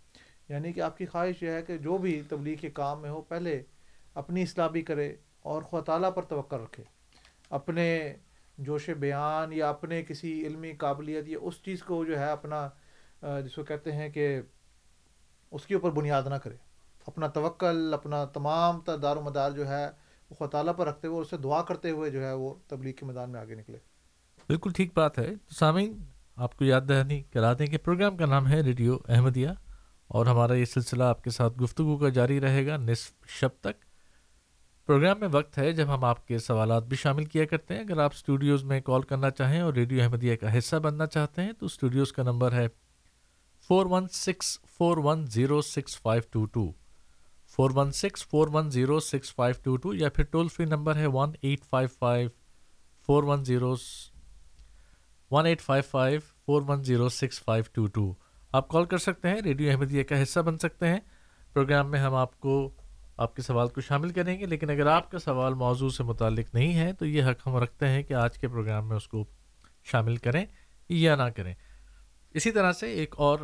یعنی کہ آپ کی خواہش یہ ہے کہ جو بھی تبلیغ کے کام میں ہو، پہلے اپنی اصلاح بھی کرے اور خدا تعالیٰ پر توقع رکھے۔ اپنے جوش بیان یا اپنے کسی علمی قابلیت یا اس چیز کو جو ہے اپنا جس کو کہتے ہیں کہ اس کے اوپر بنیاد نہ کرے۔ اپنا توکل، اپنا تمام دار و مدار جو ہے وہ خدا تعالیٰ پر رکھتے ہوئے اسے دعا کرتے ہوئے جو ہے وہ تبلیغ کے میدان میں آگے نکلے۔ بالکل ٹھیک بات ہے۔ تو سامعین، آپ کو یاد دہانی کرا دیں کہ پروگرام کا نام ہے ریڈیو احمدیہ اور ہمارا یہ سلسلہ آپ کے ساتھ گفتگو کا جاری رہے گا نصف شب تک۔ پروگرام میں وقت ہے جب ہم آپ کے سوالات بھی شامل کیا کرتے ہیں۔ اگر آپ اسٹوڈیوز میں کال کرنا چاہیں اور ریڈیو احمدیہ کا حصہ بننا چاہتے ہیں تو اسٹوڈیوز کا نمبر ہے four one six four one zero six five two two. Four one six four one zero six five two two یا پھر ٹول فری نمبر ہے one eight five five four one zero one eight five five four one zero six five two two آپ call کر سکتے ہیں، radio Ahmadiyya کا حصہ بن سکتے ہیں۔ پروگرام میں ہم آپ کو آپ کے سوال کو شامل کریں گے، لیکن اگر آپ کا سوال موضوع سے متعلق نہیں ہے تو یہ حق ہم رکھتے ہیں کہ آج کے پروگرام میں اس کو شامل کریں یا نہ کریں۔ اسی طرح سے ایک اور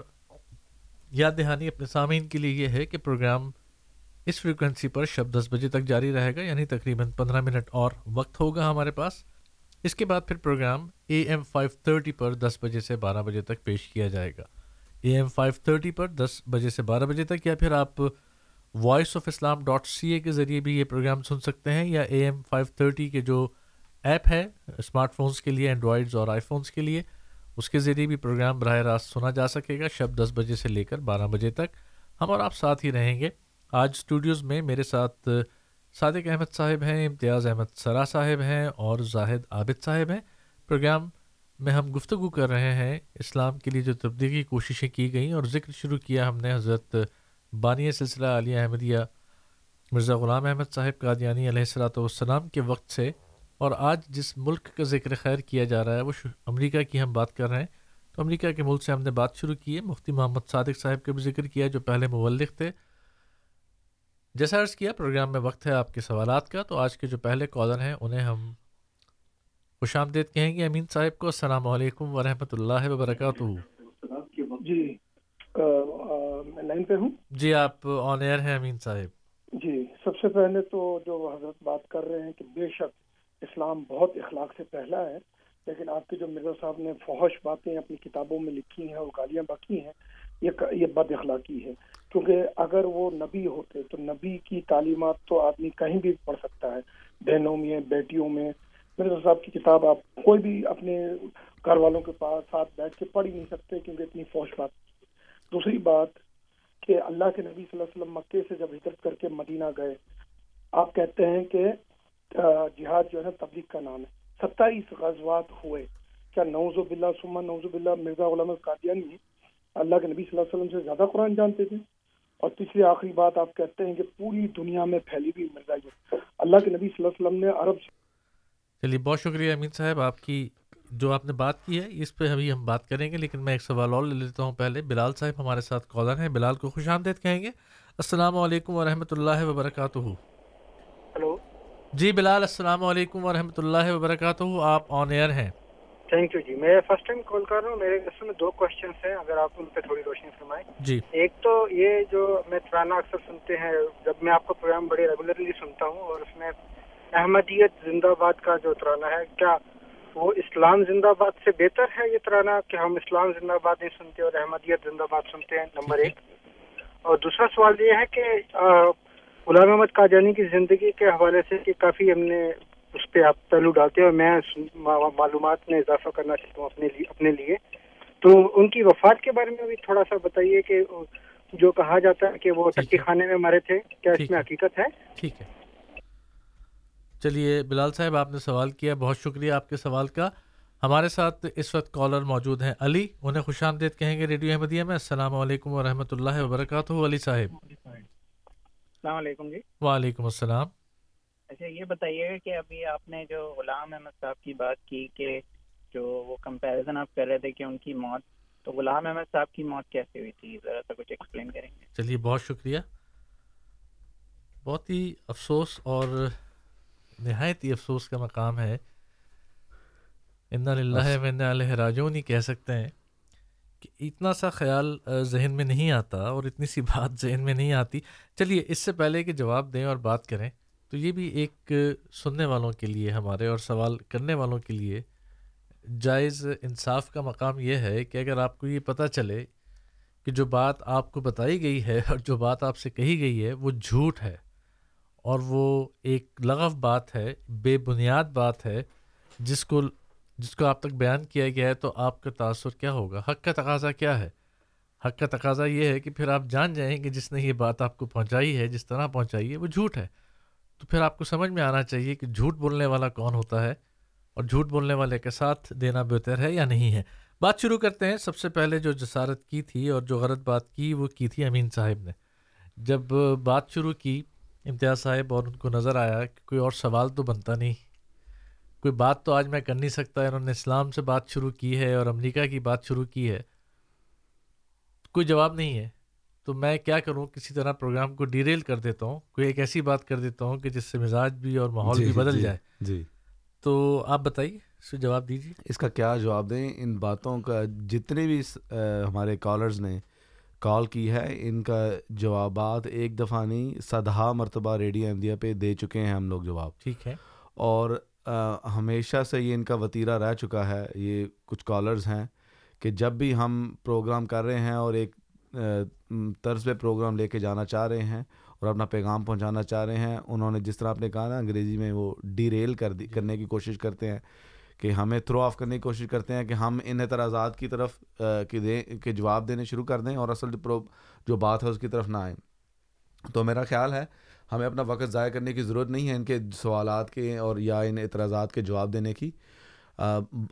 یاد دہانی اپنے سامعین کے لیے یہ ہے کہ پروگرام اس فریکوینسی پر شب دس بجے تک جاری رہے گا یعنی تقریباً پندرہ منٹ اور وقت ہوگا ہمارے پاس۔ اس کے بعد پھر programme A M five thirty پر دس بجے سے بارہ بجے تک پیش کیا جائے گا۔ اے ایم فائیو تھرٹی پر دس بجے سے بارہ بجے تک یا پھر آپ Voice of Islam dot C A کے ذریعے بھی یہ پروگرام سن سکتے ہیں یا اے ایم فائیو تھرٹی کے جو ایپ ہے اسمارٹ فونس کے لیے اینڈرائڈز اور آئی فونس کے لیے، اس کے ذریعے بھی پروگرام براہ راست سنا جا سکے گا شب دس بجے سے لے کر بارہ بجے تک۔ ہم اور آپ ساتھ ہی رہیں گے۔ آج اسٹوڈیوز میں میرے ساتھ صادق احمد صاحب ہیں، امتیاز احمد سرا صاحب ہیں اور زاہد عابد صاحب ہیں۔ پروگرام میں ہم گفتگو کر رہے ہیں اسلام کے لیے جو تبدیلی کوششیں کی گئیں اور ذکر شروع کیا ہم نے حضرت بانی سلسلہ علیہ احمدیہ مرزا غلام احمد صاحب قادیانی علیہ السلاۃ والسلام کے وقت سے اور آج جس ملک کا ذکر خیر کیا جا رہا ہے وہ امریکہ کی ہم بات کر رہے ہیں۔ تو امریکہ کے ملک سے ہم نے بات شروع کی ہے۔ مفتی محمد صادق صاحب کا بھی ذکر کیا جو پہلے مولق تھے۔ جیسا عرض کیا پروگرام میں وقت ہے آپ کے سوالات کا تو آج کے جو پہلے کالر ہیں انہیں ہم خوش آمدید کہیں گے۔ امین صاحب کو السلام علیکم ورحمۃ اللہ وبرکاتہ۔ جی میں لائن پہ ہوں؟ جی آپ آن ایئر ہیں امین صاحب۔ جی سب سے پہلے تو جو حضرت بات کر رہے ہیں کہ بے شک اسلام بہت اخلاق سے پہلا ہے لیکن آپ کے جو مرزا صاحب نے فوہش باتیں اپنی کتابوں میں لکھی ہیں اور گالیاں باقی ہیں یہ یہ بد اخلاقی ہے۔ کیونکہ اگر وہ نبی ہوتے تو نبی کی تعلیمات تو آدمی کہیں بھی پڑھ سکتا ہے، بہنوں میں، بیٹیوں میں۔ مرزا صاحب کی کتاب آپ کوئی بھی اپنے گھر والوں کے پاس ساتھ بیٹھ کے پڑھ ہی نہیں سکتے کیونکہ اتنی فوش بات۔ دوسری بات کہ اللہ کے نبی صلی اللہ علیہ وسلم مکے سے جب ہجرت کر کے مدینہ گئے، آپ کہتے ہیں کہ جہاد جو ہے تبلیغ کا نام ہے۔ ستائیس غزوات ہوئے۔ کیا نوز باللہ سما نوز باللہ مرزا غلام قادیانی اللہ کے نبی صلی اللہ علیہ وسلم سے زیادہ قرآن جانتے تھے؟ اور تیسری آخری بات آپ کہتے ہیں کہ پوری دنیا میں پھیلی ہوئی مرزا اللہ کے نبی صلی اللہ علیہ وسلم نے عرب چلیے بہت شکریہ امین صاحب آپ کی جو آپ نے بات کی ہے اس پہ ابھی ہم بات کریں گے لیکن میں ایک سوال اور لے لیتا ہوں پہلے۔ بلال صاحب ہمارے ساتھ کالر ہیں بلال کو خوش آمدید کہیں گے۔ السلام علیکم ورحمۃ اللہ وبرکاتہ۔ ہلو۔ جی بلال السلام علیکم ورحمۃ اللہ وبرکاتہ۔ آپ آن ایئر ہیں۔ تھینک یو جی میں فرسٹ ٹائم کال کر رہا ہوں میرے اس میں دو کوشچنس ہیں اگر آپ ان پہ تھوڑی روشنی فرمائیں جی ایک تو یہ جو میں ترانہ اکثر سنتے ہیں جب میں آپ کا پروگرام بڑے ریگولرلی سنتا ہوں اور اس میں احمدیت زندہ باد کا جو ترانہ ہے کیا وہ اسلام زندہ باد سے بہتر ہے یہ ترانہ کہ ہم اسلام زندہ باد نہیں سنتے اور احمدیت زندہ باد سنتے ہیں نمبر ایک اور دوسرا سوال یہ ہے کہ غلام احمد قادیانی کی زندگی کے حوالے سے کہ کافی ہم نے اس پہ آپ پہلو ڈالتے ہیں اور میں معلومات میں اضافہ کرنا چاہتا ہوں اپنے لیے اپنے لیے۔ تو ان کی وفات کے بارے میں بھی تھوڑا سا بتائیے کہ جو کہا جاتا ہے کہ وہ ٹکی خانے میں مرے تھے کیا اس میں حقیقت ہے؟ ٹھیک ہے۔ چلیے بلال صاحب آپ نے سوال کیا بہت شکریہ آپ کے سوال کا۔ ہمارے ساتھ اس وقت کالر موجود ہیں علی انہیں خوش آمدید کہیں گے ریڈیو احمدیہ میں۔ السلام علیکم ورحمۃ اللہ وبرکاتہ علی صاحب۔ السلام علیکم جی۔ وعلیکم السلام۔ اچھا یہ بتائیے گا کہ ابھی آپ نے جو غلام احمد صاحب کی بات کی کہ جو وہ کمپیریزن آپ کر رہے تھے کہ ان کی موت، تو غلام احمد صاحب کی موت کیسے ہوئی تھی؟ ذرا سا کچھ ایکسپلین کریں گے۔ چلیے، بہت شکریہ۔ بہت ہی افسوس اور نہایت ہی افسوس کا مقام ہے۔ ان اللہ علیہ راجون ہی کہہ سکتے ہیں کہ اتنا سا خیال ذہن میں نہیں آتا اور اتنی سی بات ذہن میں نہیں آتی۔ چلیے، اس سے پہلے کہ جواب دیں اور بات کریں۔ تو یہ بھی ایک سننے والوں کے لیے، ہمارے اور سوال کرنے والوں کے لیے جائز انصاف کا مقام یہ ہے کہ اگر آپ کو یہ پتہ چلے کہ جو بات آپ کو بتائی گئی ہے اور جو بات آپ سے کہی گئی ہے، وہ جھوٹ ہے اور وہ ایک لغف بات ہے، بے بنیاد بات ہے، جس کو جس کو آپ تک بیان کیا گیا ہے، تو آپ کا تاثر کیا ہوگا؟ حق کا تقاضا کیا ہے؟ حق کا تقاضا یہ ہے کہ پھر آپ جان جائیں کہ جس نے یہ بات آپ کو پہنچائی ہے، جس طرح پہنچائی ہے، وہ جھوٹ ہے۔ تو پھر آپ کو سمجھ میں آنا چاہیے کہ جھوٹ بولنے والا کون ہوتا ہے اور جھوٹ بولنے والے کے ساتھ دینا بہتر ہے یا نہیں ہے۔ بات شروع کرتے ہیں۔ سب سے پہلے جو جسارت کی تھی اور جو غلط بات کی وہ کی تھی امین صاحب نے۔ جب بات شروع کی، امتیاز صاحب اور ان کو نظر آیا کہ کوئی اور سوال تو بنتا نہیں۔ کوئی بات تو آج میں کر نہیں سکتا، انہوں نے اسلام سے بات شروع کی ہے اور امریکہ کی بات شروع کی ہے۔ کوئی جواب نہیں ہے۔ تو میں کیا کروں؟ کسی طرح پروگرام کو ڈیریل کر دیتا ہوں کوئی ایک ایسی بات کر دیتا ہوں کہ جس سے مزاج بھی اور ماحول جی, بھی بدل جی, جائے۔ جی۔ تو آپ بتائیے اس جواب دیجیے۔ اس کا کیا جواب دیں؟ ان باتوں کا جتنے بھی ہمارے کالرز نے کال کی ہے ان کا جوابات ایک دفعہ نہیں صدہا مرتبہ ریڈیو احمدیہ پہ دے چکے ہیں ہم لوگ جواب۔ ٹھیک ہے۔ اور ہمیشہ سے یہ ان کا وطیرہ رہ چکا ہے یہ کچھ کالرز ہیں کہ جب بھی ہم پروگرام کر رہے ہیں اور ایک طرز پہ پروگرام لے کے جانا چاہ رہے ہیں اور اپنا پیغام پہنچانا چاہ رہے ہیں۔ انہوں نے جس طرح آپ نے کہا نا، انگریزی میں وہ ڈی ریل کر دی، کرنے کی کوشش کرتے ہیں کہ ہمیں تھرو آف کرنے کی کوشش کرتے ہیں کہ ہم ان اعتراضات کی طرف کہ دیں کہ جواب دینے شروع کر دیں اور اصل جو بات ہے اس کی طرف نہ آئیں۔ تو میرا خیال ہے، ہمیں اپنا وقت ضائع کرنے کی ضرورت نہیں ہے ان کے سوالات کے اور یا ان اعتراضات کے جواب دینے کی۔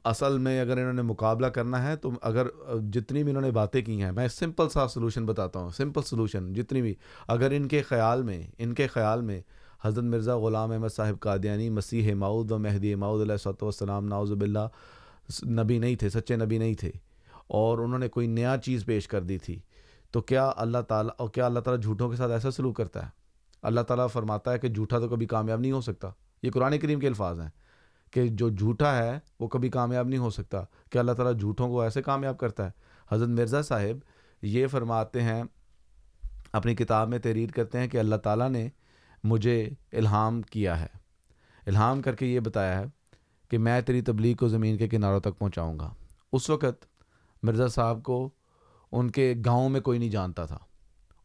اصل میں اگر انہوں نے مقابلہ کرنا ہے تو اگر جتنی بھی انہوں نے باتیں کی ہیں، میں سمپل سا سلوشن بتاتا ہوں، سمپل سلوشن، جتنی بھی۔ اگر ان کے خیال میں، ان کے خیال میں حضرت مرزا غلام احمد صاحب قادیانی، مسیح ماؤد و مہدی ماؤد علیہ صوۃ والسلام ناؤز باللہ، نبی نہیں تھے، سچے نبی نہیں تھے، اور انہوں نے کوئی نیا چیز پیش کر دی تھی، تو کیا اللہ تعالیٰ، اور کیا اللہ تعالیٰ جھوٹوں کے ساتھ ایسا سلوک کرتا ہے؟ اللہ تعالیٰ فرماتا ہے کہ جھوٹا تو کبھی کامیاب نہیں ہو سکتا۔ یہ قرآن کریم کے الفاظ ہیں۔ کہ جو جھوٹا ہے وہ کبھی کامیاب نہیں ہو سکتا، کہ اللہ تعالیٰ جھوٹوں کو ایسے کامیاب کرتا ہے۔ حضرت مرزا صاحب یہ فرماتے ہیں، اپنی کتاب میں تحریر کرتے ہیں کہ اللہ تعالیٰ نے مجھے الہام کیا ہے۔ الہام کر کے یہ بتایا ہے کہ میں تیری تبلیغ کو زمین کے کناروں تک پہنچاؤں گا۔ اس وقت مرزا صاحب کو ان کے گاؤں میں کوئی نہیں جانتا تھا،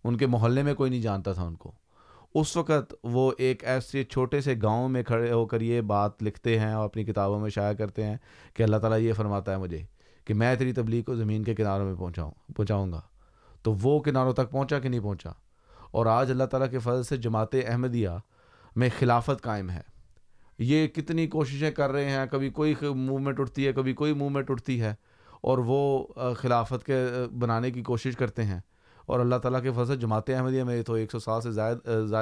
ان کے محلے میں کوئی نہیں جانتا تھا ان کو۔ اس وقت وہ ایک ایسے چھوٹے سے گاؤں میں کھڑے ہو کر یہ بات لکھتے ہیں اور اپنی کتابوں میں شائع کرتے ہیں کہ اللہ تعالیٰ یہ فرماتا ہے مجھے کہ میں تیری تبلیغ کو زمین کے کناروں میں پہنچاؤں پہنچاؤں گا۔ تو وہ کناروں تک پہنچا کہ نہیں پہنچا؟ اور آج اللہ تعالیٰ کے فضل سے جماعت احمدیہ میں خلافت قائم ہے۔ یہ کتنی کوششیں کر رہے ہیں، کبھی کوئی موومنٹ اٹھتی ہے، کبھی کوئی موومنٹ اٹھتی ہے، اور وہ خلافت کے بنانے کی کوشش کرتے ہیں۔ اور اللہ تعالیٰ کے فضل جماعت احمدیہ میں تو ایک سو سال سے زائد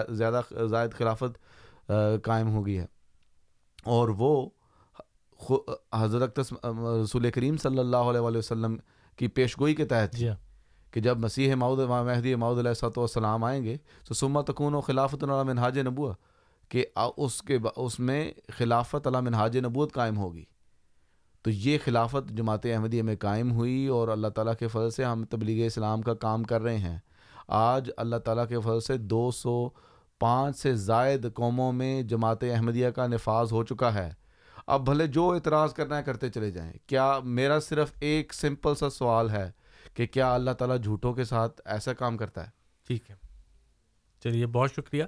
زیادہ زائد خلافت قائم ہو گئی ہے۔ اور وہ حضرت رسول کریم صلی اللہ علیہ وسلم کی پیشگوئی کے تحت جی کہ جب مسیح ماؤد مہدی ماؤد علیہ صاحب والسلام آئیں گے تو سما تکون و خلافت علام منہاج نبوہ کہ اس کے اس میں خلافت علام منہاج نبوت قائم ہوگی۔ تو یہ خلافت جماعت احمدیہ میں قائم ہوئی اور اللہ تعالیٰ کے فضل سے ہم تبلیغ اسلام کا کام کر رہے ہیں۔ آج اللہ تعالیٰ کے فضل سے دو سو پانچ سے زائد قوموں میں جماعت احمدیہ کا نفاذ ہو چکا ہے۔ اب بھلے جو اعتراض کرنا ہے کرتے چلے جائیں۔ کیا میرا صرف ایک سمپل سا سوال ہے کہ کیا اللہ تعالیٰ جھوٹوں کے ساتھ ایسا کام کرتا ہے؟ ٹھیک ہے۔ چلیے، بہت شکریہ۔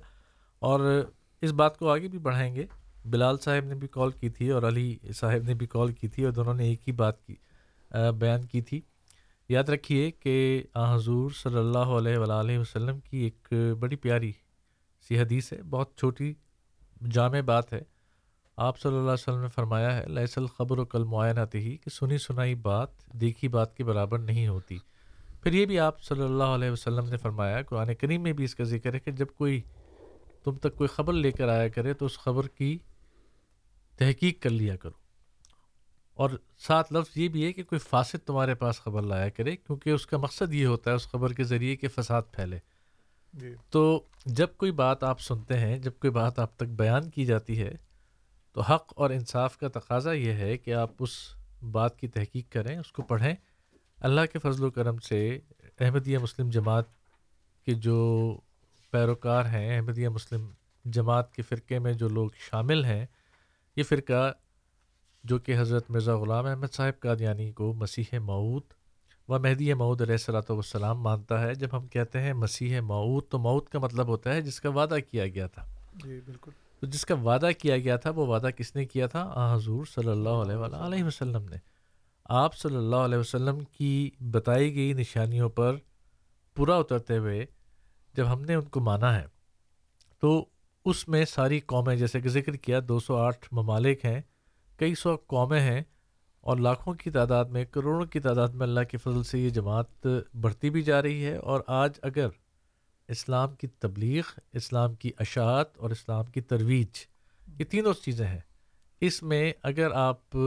اور اس بات کو آگے بھی بڑھائیں گے۔ بلال صاحب نے بھی کال کی تھی اور علی صاحب نے بھی کال کی تھی اور دونوں نے ایک ہی بات کی بیان کی تھی۔ یاد رکھیے کہ حضور صلی اللہ علیہ وآلہ وسلم کی ایک بڑی پیاری سی حدیث ہے، بہت چھوٹی جامع بات ہے۔ آپ صلی اللہ علیہ وسلم نے فرمایا ہے لہس الخبر و کل معائنات ہی کہ سنی سنائی بات دیکھی بات کے برابر نہیں ہوتی۔ پھر یہ بھی آپ صلی اللہ علیہ وسلم نے فرمایا، قرآن کریم میں بھی اس کا ذکر ہے کہ جب کوئی تم تک کوئی خبر لے کر آیا کرے تو اس خبر کی تحقیق کر لیا کرو۔ اور ساتھ لفظ یہ بھی ہے کہ کوئی فاسد تمہارے پاس خبر لایا کرے کیونکہ اس کا مقصد یہ ہوتا ہے اس خبر کے ذریعے کہ فساد پھیلے۔ جی۔ تو جب کوئی بات آپ سنتے ہیں جب کوئی بات آپ تک بیان کی جاتی ہے تو حق اور انصاف کا تقاضا یہ ہے کہ آپ اس بات کی تحقیق کریں اس کو پڑھیں۔ اللہ کے فضل و کرم سے احمدیہ مسلم جماعت کے جو پیروکار ہیں احمدیہ مسلم جماعت کے فرقے میں جو لوگ شامل ہیں یہ فرقہ جو کہ حضرت مرزا غلام احمد صاحب قادیانی کو مسیح معود و مہدی معود علیہ صلاۃ والسلام مانتا ہے۔ جب ہم کہتے ہیں مسیح معود تو معود کا مطلب ہوتا ہے جس کا وعدہ کیا گیا تھا۔ جی بالکل۔ تو جس کا وعدہ کیا گیا تھا وہ وعدہ کس نے کیا تھا؟ آ حضور صلی اللہ علیہ علیہ وسلم نے۔ آپ صلی اللہ علیہ وسلم کی بتائی گئی نشانیوں پر پورا اترتے ہوئے جب ہم نے ان کو مانا ہے تو اس میں ساری قومیں جیسے کہ ذکر کیا دو سو آٹھ ممالک ہیں کئی سو قومیں ہیں اور لاکھوں کی تعداد میں کروڑوں کی تعداد میں اللہ کے فضل سے یہ جماعت بڑھتی بھی جا رہی ہے۔ اور آج اگر اسلام کی تبلیغ اسلام کی اشاعت اور اسلام کی ترویج یہ تینوں چیزیں ہیں۔ اس میں اگر آپ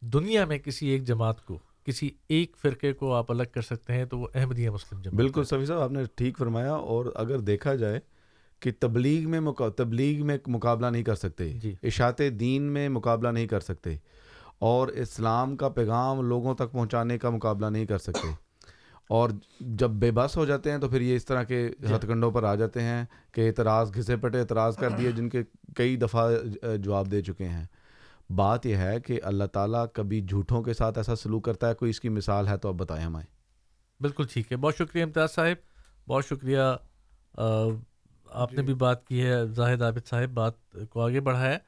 دنیا میں کسی ایک جماعت کو کسی ایک فرقے کو آپ الگ کر سکتے ہیں تو وہ احمدیہ مسلم جماعت بالکل صفی صاحب آپ نے ٹھیک فرمایا۔ اور اگر دیکھا جائے کہ تبلیغ میں تبلیغ میں مقابلہ نہیں کر سکتے۔ جی۔ اشاعت دین میں مقابلہ نہیں کر سکتے۔ اور اسلام کا پیغام لوگوں تک پہنچانے کا مقابلہ نہیں کر سکتے۔ اور جب بے بس ہو جاتے ہیں تو پھر یہ اس طرح کے ہتھ کنڈوں پر آ جاتے ہیں کہ اعتراض گھسے پٹے اعتراض کر دیے جن کے کئی دفعہ جواب دے چکے ہیں۔ بات یہ ہے کہ اللہ تعالیٰ کبھی جھوٹوں کے ساتھ ایسا سلوک کرتا ہے کوئی اس کی مثال ہے تو اب بتائیں ہمیں۔ بالکل ٹھیک ہے۔ بہت شکریہ امتیاز صاحب۔ بہت شکریہ آپ نے بھی بات کی ہے زاہد عابد صاحب بات کو آگے بڑھایا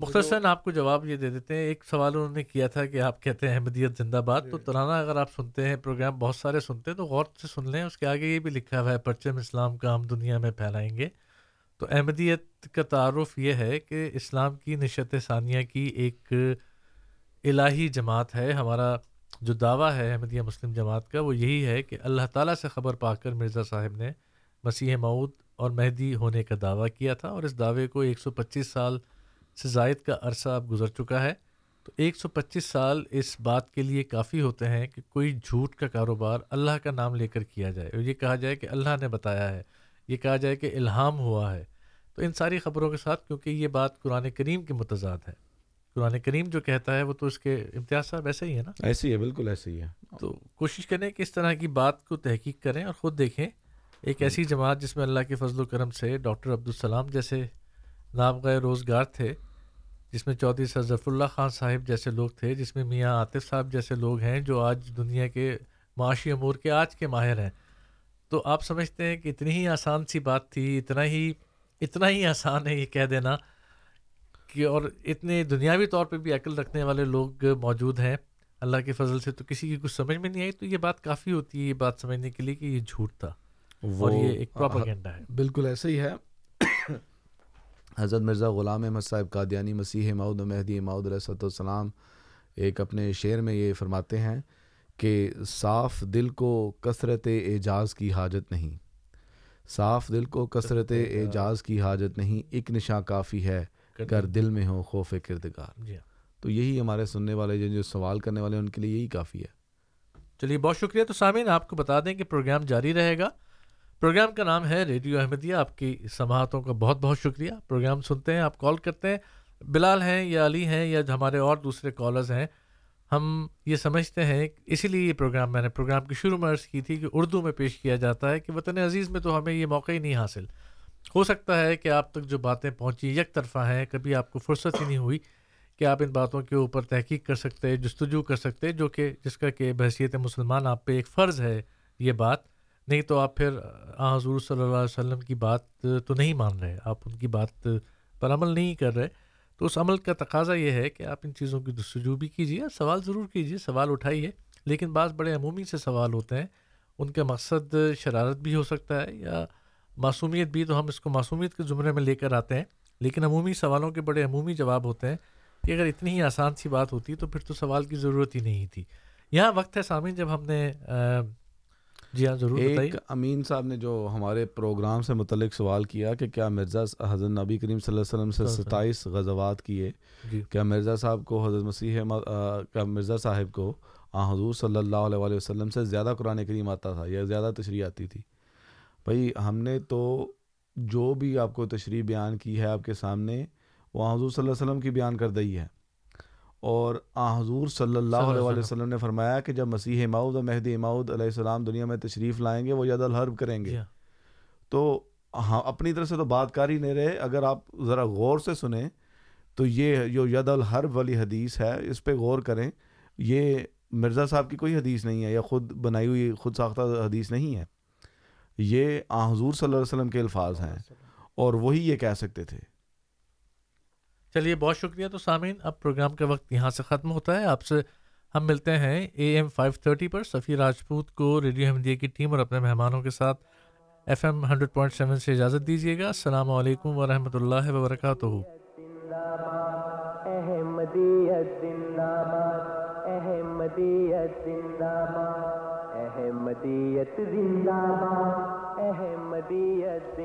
مختصراً آپ کو جواب یہ دے دیتے ہیں ایک سوال انہوں نے کیا تھا کہ آپ کہتے ہیں احمدیت زندہ باد تو ترانہ اگر آپ سنتے ہیں پروگرام بہت سارے سنتے ہیں تو غور سے سن لیں اس کے آگے یہ بھی لکھا ہوا ہے پرچم اسلام کا ہم دنیا میں پھیلائیں گے۔ تو احمدیت کا تعارف یہ ہے کہ اسلام کی نشت ثانیہ کی ایک الہی جماعت ہے۔ ہمارا جو دعویٰ ہے احمدیہ مسلم جماعت کا وہ یہی ہے کہ اللہ تعالیٰ سے خبر پا کر مرزا صاحب نے مسیح معود اور مہدی ہونے کا دعویٰ کیا تھا اور اس دعوے کو ایک سو پچیس سال سے زائد کا عرصہ اب گزر چکا ہے۔ تو ایک سو پچیس سال اس بات کے لیے کافی ہوتے ہیں کہ کوئی جھوٹ کا کاروبار اللہ کا نام لے کر کیا جائے۔ اور یہ کہا جائے کہ اللہ نے بتایا ہے یہ کہا جائے کہ الہام ہوا ہے۔ تو ان ساری خبروں کے ساتھ کیونکہ یہ بات قرآن کریم کے متضاد ہے۔ قرآن کریم جو کہتا ہے وہ تو اس کے امتیاز صاحب ایسے ہی ہے نا؟ ایسی ہے بالکل ایسے ہی ہے۔ تو کوشش کریں کہ اس طرح کی بات کو تحقیق کریں اور خود دیکھیں۔ ایک ایسی جماعت جس میں اللہ کے فضل و کرم سے ڈاکٹر عبدالسلام جیسے نام گئے روزگار تھے جس میں چودھری سر ظفر اللہ خان صاحب جیسے لوگ تھے جس میں میاں عاطف صاحب جیسے لوگ ہیں جو آج دنیا کے معاشی امور کے آج کے ماہر ہیں۔ تو آپ سمجھتے ہیں کہ اتنی ہی آسان سی بات تھی اتنا ہی اتنا ہی آسان ہے یہ کہہ دینا کہ اور اتنے دنیاوی طور پہ بھی عقل رکھنے والے لوگ موجود ہیں۔ اللہ کے فضل سے تو کسی کی کچھ سمجھ میں نہیں آئی تو یہ بات کافی ہوتی ہے یہ بات سمجھنے کے لیے کہ یہ جھوٹ تھا۔ اور یہ ایک پراپرگینڈا ہے۔ بالکل ایسا ہی ہے۔ حضرت مرزا غلام احمد صاحب قادیانی مسیح ماؤد مہدی ماؤد علیہ السلام ایک اپنے شعر میں یہ فرماتے ہیں کہ صاف دل کو کثرت اعجاز کی حاجت نہیں۔ صاف دل کو کثرت اعجاز۔ کی حاجت نہیں ایک نشاں کافی ہے کر دل میں ہو خوف کردگار۔ جی تو یہی ہمارے سننے والے جو سوال کرنے والے ہیں ان کے لیے یہی کافی ہے۔ چلیے بہت شکریہ تو سامعین آپ کو بتا دیں کہ پروگرام جاری رہے گا۔ پروگرام کا نام ہے ریڈیو احمدیہ، آپ کی سماعتوں کا بہت بہت شکریہ۔ پروگرام سنتے ہیں، آپ کال کرتے ہیں۔ بلال ہیں یا علی ہیں یا ہمارے اور دوسرے کالرز ہیں، ہم یہ سمجھتے ہیں، اسی لیے یہ پروگرام میں نے پروگرام کی شروع میں عرض کی تھی کہ اردو میں پیش کیا جاتا ہے کہ وطن عزیز میں تو ہمیں یہ موقع ہی نہیں حاصل۔ ہو سکتا ہے کہ آپ تک جو باتیں پہنچی یک طرفہ ہیں، کبھی آپ کو فرصت ہی نہیں ہوئی کہ آپ ان باتوں کے اوپر تحقیق کر سکتے، جستجو کر سکتے، جو کہ جس کا کہ بحثیت مسلمان آپ پہ ایک فرض ہے یہ بات۔ نہیں تو آپ پھر حضور صلی اللہ علیہ وسلم کی بات تو نہیں مان رہے، آپ ان کی بات پر عمل نہیں کر رہے۔ تو اس عمل کا تقاضا یہ ہے کہ آپ ان چیزوں کی جستجو بھی کیجیے، سوال ضرور کیجیے، سوال اٹھائیے۔ لیکن بعض بڑے عمومی سے سوال ہوتے ہیں، ان کا مقصد شرارت بھی ہو سکتا ہے یا معصومیت بھی، تو ہم اس کو معصومیت کے زمرے میں لے کر آتے ہیں۔ لیکن عمومی سوالوں کے بڑے عمومی جواب ہوتے ہیں کہ اگر اتنی ہی آسان سی بات ہوتی تو پھر تو سوال کی ضرورت ہی نہیں تھی۔ یہاں وقت ہے سامعین، جب ہم نے جی ہاں ضرور ایک امین صاحب نے جو ہمارے پروگرام سے متعلق سوال کیا کہ کیا مرزا حضرت نبی کریم صلی اللہ علیہ وسلم سے ستائیس غزوات کیے؟ جی۔ کیا مرزا صاحب کو حضرت مسیح کیا مرزا صاحب کو حضور صلی اللہ علیہ وسلم سے زیادہ قرآن کریم آتا تھا یا زیادہ تشریح آتی تھی؟ بھائی ہم نے تو جو بھی آپ کو تشریح بیان کی ہے آپ کے سامنے وہ حضور صلی اللہ علیہ وسلم کی بیان کر دی ہے۔ اور حضور صلی اللہ علیہ وسلم. نے فرمایا کہ جب مسیح ماؤد اور مہدی ماؤد علیہ السلام دنیا میں تشریف لائیں گے وہ ید الحرب کریں گے۔ تو ہاں اپنی طرف سے تو بات کر ہی نہیں رہے۔ اگر آپ ذرا غور سے سنیں تو یہ جو ید الحرب والی حدیث ہے اس پہ غور کریں۔ یہ مرزا صاحب کی کوئی حدیث نہیں ہے یا خود بنائی ہوئی خود ساختہ حدیث نہیں ہے۔ یہ حضور صلی اللہ علیہ وسلم کے الفاظ ہیں اور وہی یہ کہہ سکتے تھے۔ چلیے، بہت شکریہ۔ تو سامعین، اب پروگرام کا وقت یہاں سے ختم ہوتا ہے۔ آپ سے ہم ملتے ہیں اے ایم فائیو تھرٹی پر۔ سفیر راجپوت کو ریڈیو احمدیہ کی ٹیم اور اپنے مہمانوں کے ساتھ F M hundred point seven سے اجازت دیجیے گا۔ السلام علیکم ورحمۃ اللہ وبرکاتہ۔ احمدیت احمدیت احمدیت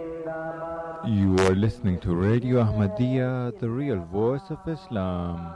You are listening to Radio Ahmadiyya, the real voice of Islam.